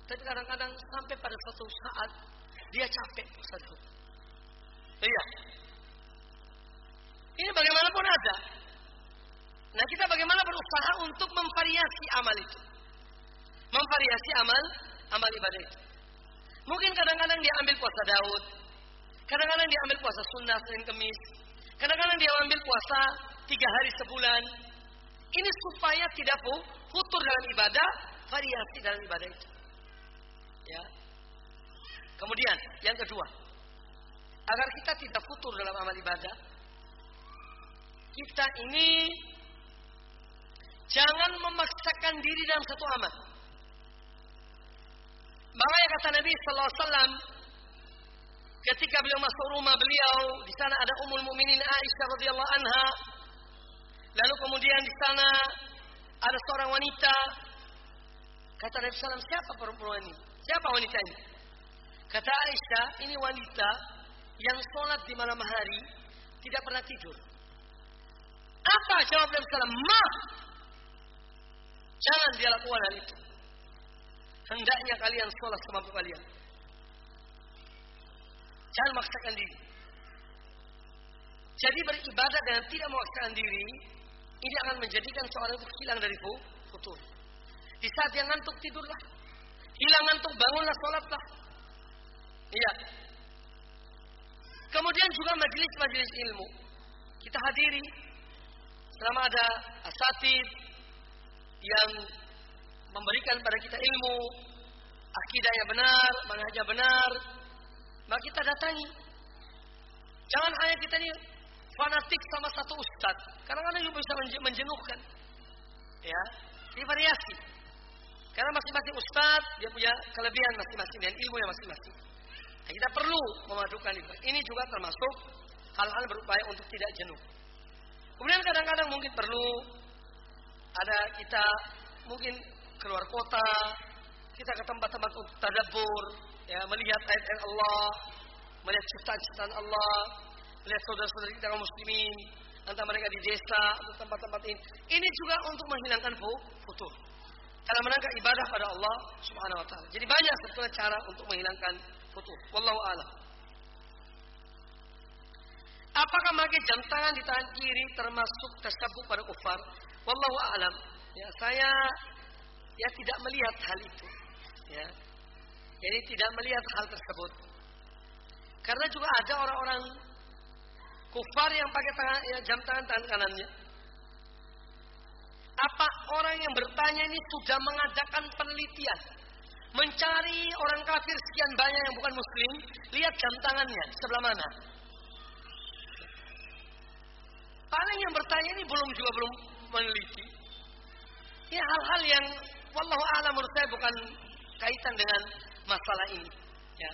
Tapi kadang-kadang sampai pada suatu saat dia capek puasa Daud. Iya. Ini bagaimanapun ada. Nah kita bagaimana berusaha untuk memvariasi amal itu memvariasi amal amal ibadah itu. Mungkin kadang-kadang dia ambil puasa Daud, kadang-kadang dia ambil puasa sunnah Senin Kemis, kadang-kadang dia ambil puasa tiga hari sebulan. Ini supaya tidak futur dalam ibadah, variasi dalam ibadah itu. Ya. Kemudian yang kedua, agar kita tidak futur dalam amal ibadah, kita ini jangan memaksakan diri dalam satu amal. Makanya kata Nabi Sallallahu Alaihi Wasallam ketika beliau masuk rumah beliau di sana ada Ummul Mukminin Aisyah radhiyallahu anha. Lalu kemudian di sana ada seorang wanita. Kata Nabi Sallam siapa perempuan ini? Siapa wanita ini? Kata Aisyah ini wanita yang sholat di malam hari tidak pernah tidur. Apa jawab Nabi Sallam? Ma, jangan dia lakukan hal itu. Hendaknya kalian sholat semampu kalian. Jangan maksakan diri. Jadi beribadah dengan tidak memaksakan diri, ini akan menjadikan seorang itu hilang dari futur. Di saat yang ngantuk tidurlah. Hilang ngantuk bangunlah sholatlah. Iya. Kemudian juga majelis-majelis ilmu. Kita hadiri. Selama ada asatid yang memberikan pada kita ilmu, akidah yang benar, manhaj benar, maka kita datangi. Jangan hanya kita ini fanatik sama satu ustad. Kadang-kadang juga bisa menjenuhkan. Ya, ini variasi. Karena masing-masing ustad dia punya kelebihan masing-masing dan ilmu yang masing-masing. Nah, kita perlu memadukan itu. Ini juga termasuk hal-hal berupaya untuk tidak jenuh. Kemudian kadang-kadang mungkin perlu ada kita mungkin keluar kota, kita ke tempat-tempat untuk tadabbur, ya, melihat ayat-ayat Allah, melihat ciptaan-ciptaan Allah, melihat saudara-saudara kita kaum muslimin, antara mereka di desa atau tempat-tempat ini. Ini juga untuk menghilangkan futur. Cara menangkap ibadah pada Allah Subhanahu wa taala. Jadi banyak sebetulnya cara untuk menghilangkan futur. Wallahu a'lam. Apakah memakai jam tangan di tangan kiri termasuk tersabuk pada kufar? Wallahu a'lam. Ya, saya ya tidak melihat hal itu. Ya. Jadi tidak melihat hal tersebut. Karena juga ada orang-orang kufar yang pakai tangan, ya, jam tangan tangan kanannya. Apa orang yang bertanya ini sudah mengadakan penelitian, mencari orang kafir sekian banyak yang bukan muslim, lihat jam tangannya sebelah mana. Paling yang bertanya ini belum juga belum meneliti. Ini hal-hal yang wallahu a'lam menurut saya bukan kaitan dengan masalah ini. Ya.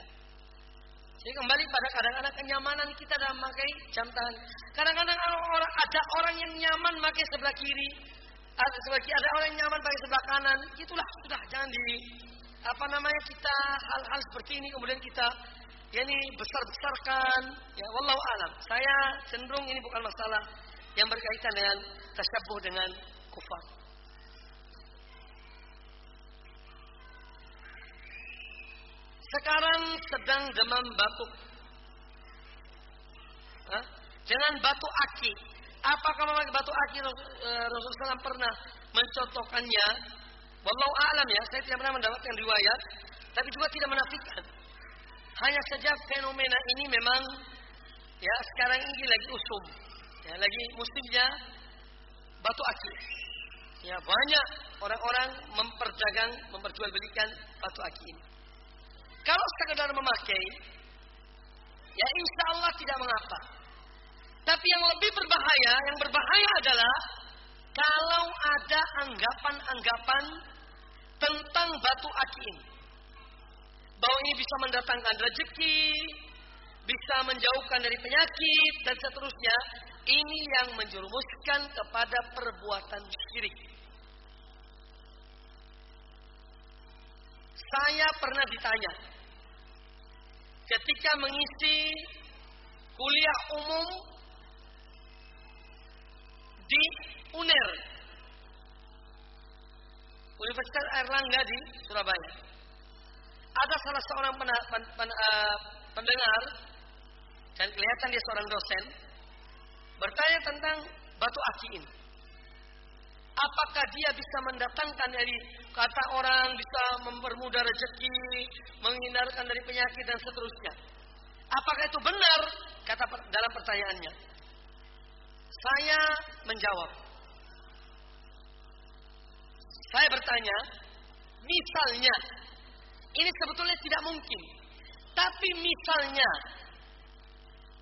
Jadi kembali pada kadang-kadang kenyamanan kita dalam memakai jam tangan. Kadang-kadang ada orang yang nyaman pakai sebelah kiri, ada sebelah kiri, ada orang yang nyaman pakai sebelah kanan. Itulah sudah jangan di apa namanya kita hal-hal seperti ini kemudian kita ya ini besar-besarkan ya wallahu alam. Saya cenderung ini bukan masalah yang berkaitan dengan tasyabuh dengan kufar. Sekarang sedang demam batuk. Hah? Dengan batu aki. Apakah memakai batu aki eh, Rasulullah SAW pernah mencontohkannya? Wallahu a'lam ya, saya tidak pernah mendapatkan riwayat, tapi juga tidak menafikan. Hanya saja fenomena ini memang ya sekarang ini lagi usum. Ya, lagi musimnya batu aki. Ya, banyak orang-orang memperdagang, memperjualbelikan batu aki ini. Kalau sekedar memakai, ya insya Allah tidak mengapa. Tapi yang lebih berbahaya, yang berbahaya adalah kalau ada anggapan-anggapan tentang batu aki ini. Bahwa ini bisa mendatangkan rezeki, bisa menjauhkan dari penyakit, dan seterusnya. Ini yang menjerumuskan kepada perbuatan syirik. Saya pernah ditanya ketika mengisi kuliah umum di UNER Universitas Airlangga di Surabaya. Ada salah seorang pen, pen, pen, uh, pendengar dan kelihatan dia seorang dosen bertanya tentang batu aki ini. Apakah dia bisa mendatangkan dari kata orang bisa mempermudah rezeki, menghindarkan dari penyakit dan seterusnya? Apakah itu benar? Kata dalam pertanyaannya. Saya menjawab. Saya bertanya, misalnya, ini sebetulnya tidak mungkin. Tapi misalnya,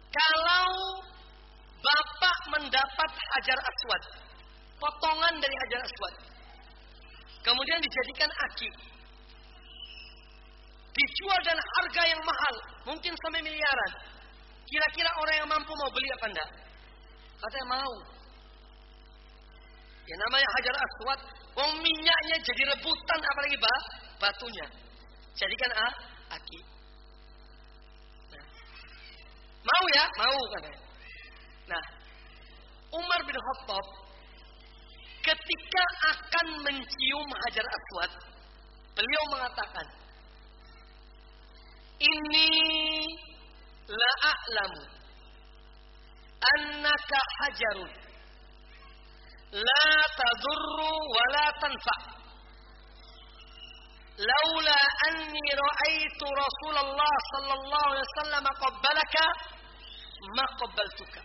kalau Bapak mendapat hajar aswad, potongan dari hajar aswad, kemudian dijadikan aki, dijual dan harga yang mahal, mungkin sampai miliaran. Kira-kira orang yang mampu mau beli apa enggak? Katanya mau. Ya namanya hajar aswad, wong minyaknya jadi rebutan apalagi bah, batunya. Jadikan ah, aki. Nah. Mau ya? Mau katanya. Nah, Umar bin Khattab ketika akan mencium hajar aswad, beliau mengatakan, ini la a'lamu annaka hajarun. La tadurru wa la tanfa' laula anni ra'aitu Rasulullah sallallahu alaihi wasallam qabbalaka ma qabbaltuka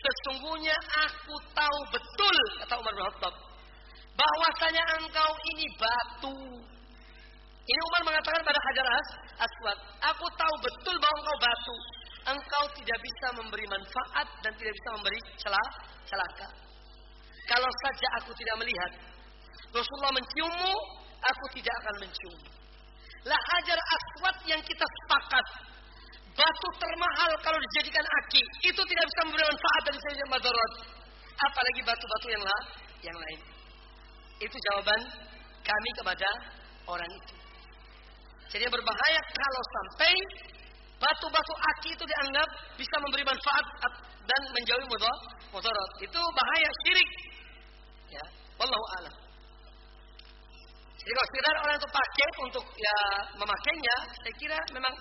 Sesungguhnya aku tahu betul kata Umar bin Khattab bahwasanya engkau ini batu. Ini Umar mengatakan pada Hajar Aswad, aku tahu betul bahwa engkau batu. Engkau tidak bisa memberi manfaat dan tidak bisa memberi celaka. Kalau saja aku tidak melihat Rasulullah menciummu, aku tidak akan mencium. Lah Hajar Aswad yang kita sepakat Batu termahal kalau dijadikan aki itu tidak bisa memberi manfaat dan bisa madarat. Apalagi batu-batu yang lain, yang lain. Itu jawaban kami kepada orang itu. Jadi yang berbahaya kalau sampai batu-batu aki itu dianggap bisa memberi manfaat dan menjauhi mudarat. Itu bahaya syirik. Ya, wallahu alam. Jadi kalau sekedar orang itu pakai untuk ya memakainya, saya kira memang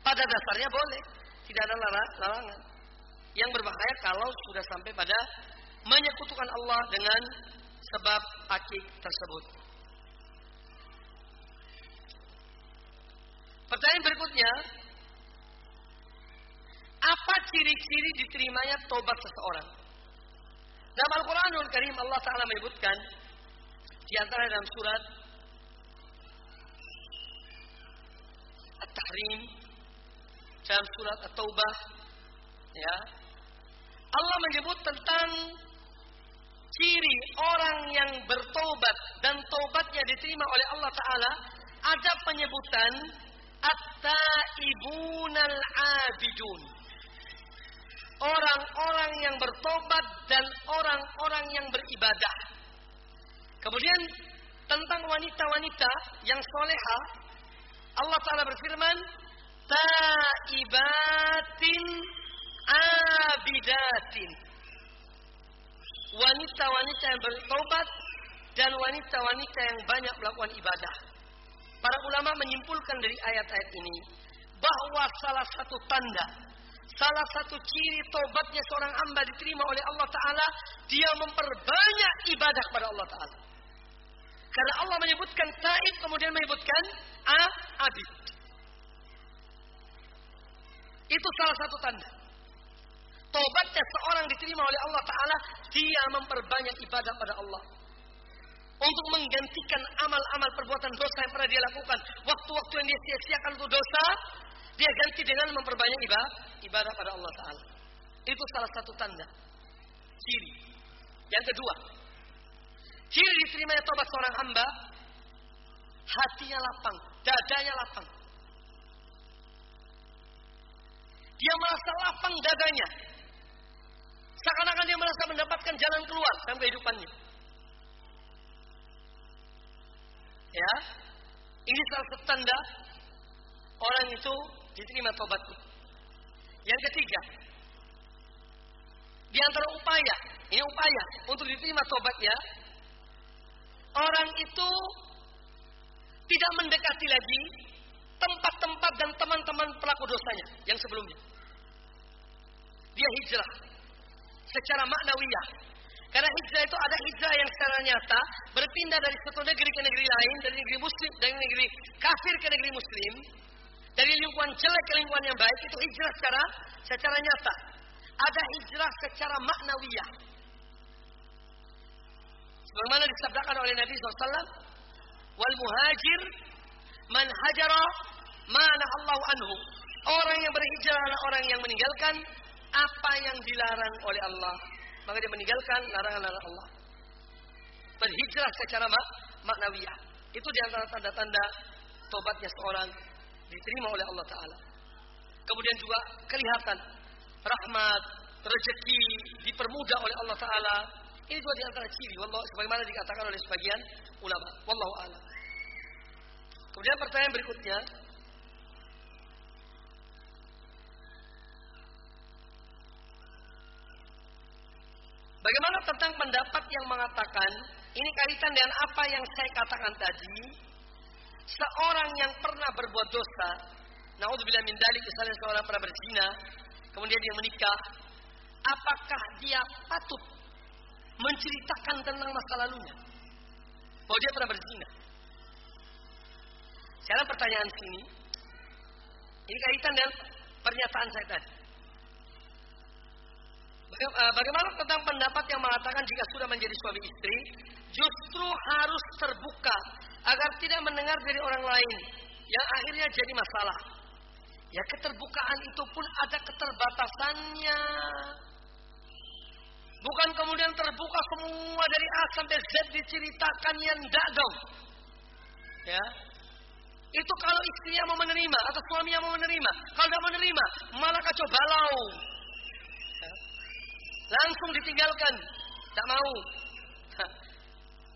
pada dasarnya boleh, tidak ada larangan. Yang berbahaya kalau sudah sampai pada menyekutukan Allah dengan sebab akik tersebut. Pertanyaan berikutnya, apa ciri-ciri diterimanya tobat seseorang? Dalam Al-Quranul Karim Allah Ta'ala menyebutkan di antara dalam surat At-Tahrim dalam surat At-Taubah ya. Allah menyebut tentang ciri orang yang bertobat dan tobatnya diterima oleh Allah Ta'ala. Ada penyebutan at-taibunal abidun. Orang-orang yang bertobat dan orang-orang yang beribadah. Kemudian tentang wanita-wanita yang soleha Allah Ta'ala berfirman taibatin abidatin wanita-wanita yang bertobat dan wanita-wanita yang banyak melakukan ibadah. Para ulama menyimpulkan dari ayat-ayat ini bahwa salah satu tanda, salah satu ciri tobatnya seorang hamba diterima oleh Allah Ta'ala, dia memperbanyak ibadah kepada Allah Ta'ala. Karena Allah menyebutkan taib, kemudian menyebutkan abid. Itu salah satu tanda. Tobatnya seorang diterima oleh Allah Ta'ala, dia memperbanyak ibadah pada Allah. Untuk menggantikan amal-amal perbuatan dosa yang pernah dia lakukan. Waktu-waktu yang dia sia-siakan untuk dosa, dia ganti dengan memperbanyak ibadah, ibadah pada Allah Ta'ala. Itu salah satu tanda. Ciri. Yang kedua. Ciri diterimanya tobat seorang hamba, hatinya lapang, dadanya lapang. Dia merasa lapang dadanya. Seakan-akan dia merasa mendapatkan jalan keluar dalam kehidupannya. Ya, ini salah satu tanda orang itu diterima tobatnya. Yang ketiga, di antara upaya, ini upaya untuk diterima tobatnya, orang itu tidak mendekati lagi tempat-tempat dan teman-teman pelaku dosanya yang sebelumnya. Dia hijrah secara maknawiyah. Karena hijrah itu ada hijrah yang secara nyata berpindah dari satu negeri ke negeri lain, dari negeri muslim, dari negeri kafir ke negeri muslim, dari lingkungan jelek ke lingkungan yang baik itu hijrah secara secara nyata. Ada hijrah secara maknawiyah. Sebagaimana disabdakan oleh Nabi SAW, wal muhajir man hajara mana Allah anhu. Orang yang berhijrah adalah orang yang meninggalkan apa yang dilarang oleh Allah, maka dia meninggalkan larangan-larangan Allah. Berhijrah secara mak maknawiyah. Itu di antara tanda-tanda tobatnya seorang diterima oleh Allah Ta'ala. Kemudian juga kelihatan rahmat, rezeki dipermudah oleh Allah Ta'ala. Ini juga di antara ciri. Wallah, sebagaimana dikatakan oleh sebagian ulama. Wallahu a'lam. Kemudian pertanyaan berikutnya, Bagaimana tentang pendapat yang mengatakan ini kaitan dengan apa yang saya katakan tadi? Seorang yang pernah berbuat dosa, naudzubillah min dalik misalnya seorang pernah berzina, kemudian dia menikah, apakah dia patut menceritakan tentang masa lalunya? Bahwa dia pernah berzina. Sekarang pertanyaan sini, ini kaitan dengan pernyataan saya tadi. Eh, bagaimana tentang pendapat yang mengatakan jika sudah menjadi suami istri, justru harus terbuka agar tidak mendengar dari orang lain yang akhirnya jadi masalah. Ya keterbukaan itu pun ada keterbatasannya. Bukan kemudian terbuka semua dari A sampai Z diceritakan yang dong. Ya. Itu kalau istrinya mau menerima atau suaminya mau menerima. Kalau tidak menerima, malah kacau balau. Langsung ditinggalkan. Tak mau.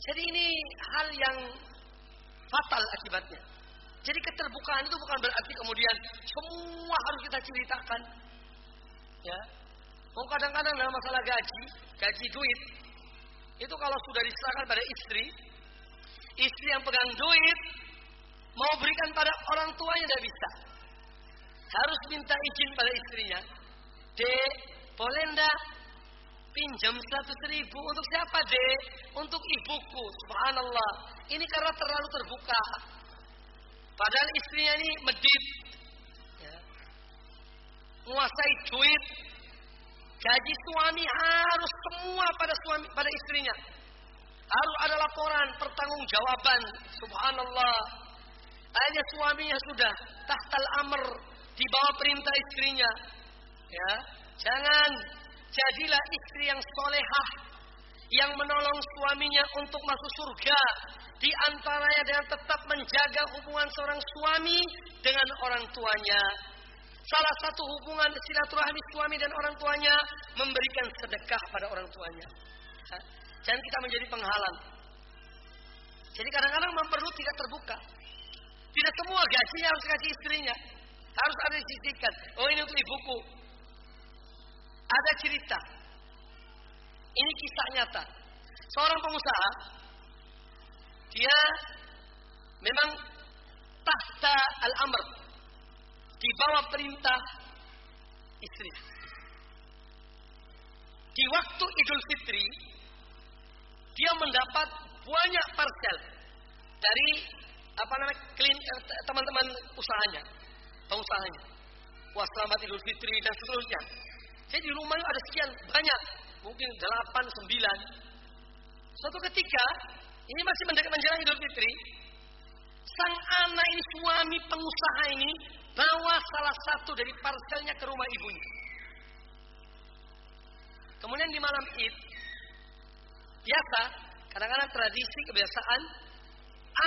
Jadi ini hal yang fatal akibatnya. Jadi keterbukaan itu bukan berarti kemudian semua harus kita ceritakan. Ya. Oh kadang-kadang dalam masalah gaji, gaji duit, itu kalau sudah diserahkan pada istri, istri yang pegang duit, mau berikan pada orang tuanya tidak bisa. Harus minta izin pada istrinya. Dek, boleh enggak Pinjam seratus ribu untuk siapa deh? Untuk ibuku. Subhanallah. Ini karena terlalu terbuka. Padahal istrinya ini medit. Ya. Menguasai duit. Gaji suami harus semua pada suami pada istrinya. Harus ada laporan pertanggungjawaban. Subhanallah. Akhirnya suaminya sudah tahtal amr di bawah perintah istrinya. Ya, jangan jadilah istri yang solehah yang menolong suaminya untuk masuk surga. Di antaranya dengan tetap menjaga hubungan seorang suami dengan orang tuanya. Salah satu hubungan silaturahmi suami dan orang tuanya memberikan sedekah pada orang tuanya. Jangan kita menjadi penghalang. Jadi kadang-kadang memperlu tidak terbuka. Tidak semua gajinya harus kasih istrinya. Harus ada disisihkan. Oh ini untuk ibuku. Ada cerita. Ini kisah nyata. Seorang pengusaha. Dia memang tahta al-amr. Di bawah perintah istri. Di waktu Idul Fitri, dia mendapat banyak parcel dari apa namanya eh, teman-teman usahanya, pengusahanya. Wah Idul Fitri dan seterusnya. Jadi di rumahnya ada sekian banyak, mungkin delapan sembilan. Suatu ketika ini masih mendekat menjelang Idul Fitri, sang anak ini suami pengusaha ini bawa salah satu dari parcelnya ke rumah ibunya. Kemudian di malam Id, biasa, kadang-kadang tradisi kebiasaan,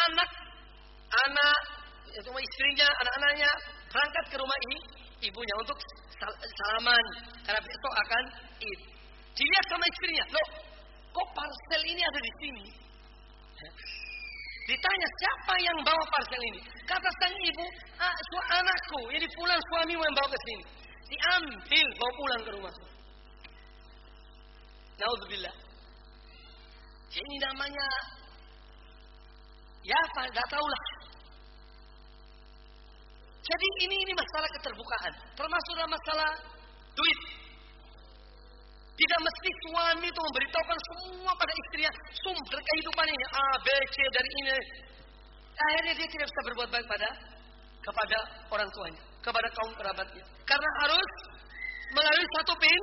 anak anak semua istrinya, anak-anaknya berangkat ke rumah ini, ibunya untuk salaman karena besok akan id. Dilihat sama istrinya, loh, kok parcel ini ada di sini? Ditanya siapa yang bawa parcel ini? Kata sang ibu, ah, anakku, jadi pulang suamimu yang bawa ke sini. Diambil, bawa pulang ke rumah. Naudzubillah. Ini namanya ya apa? Gak tahu lah. Jadi ini ini masalah keterbukaan, termasuk dalam masalah duit. Tidak mesti suami itu memberitahukan semua pada istrinya sumber kehidupan ini A, B, C dari ini. Akhirnya dia tidak bisa berbuat baik pada kepada orang tuanya, kepada kaum kerabatnya. Karena harus melalui satu pin,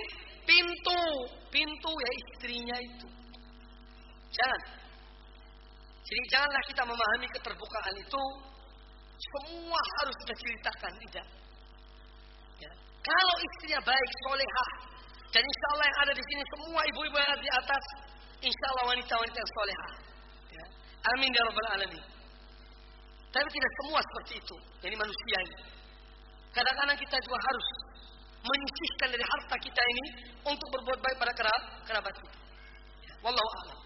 pintu, pintu ya istrinya itu. Jangan. Jadi janganlah kita memahami keterbukaan itu semua harus kita ceritakan, tidak. Ya. Kalau istrinya baik, solehah, dan insya Allah yang ada di sini semua ibu-ibu yang ada di atas, insya Allah wanita-wanita yang solehah. Ya. Amin ya rabbal alamin. Tapi tidak semua seperti itu. Ini manusia ini. Kadang-kadang kita juga harus menyisihkan dari harta kita ini untuk berbuat baik pada kerabat kita. Ya. Wallahu a'lam.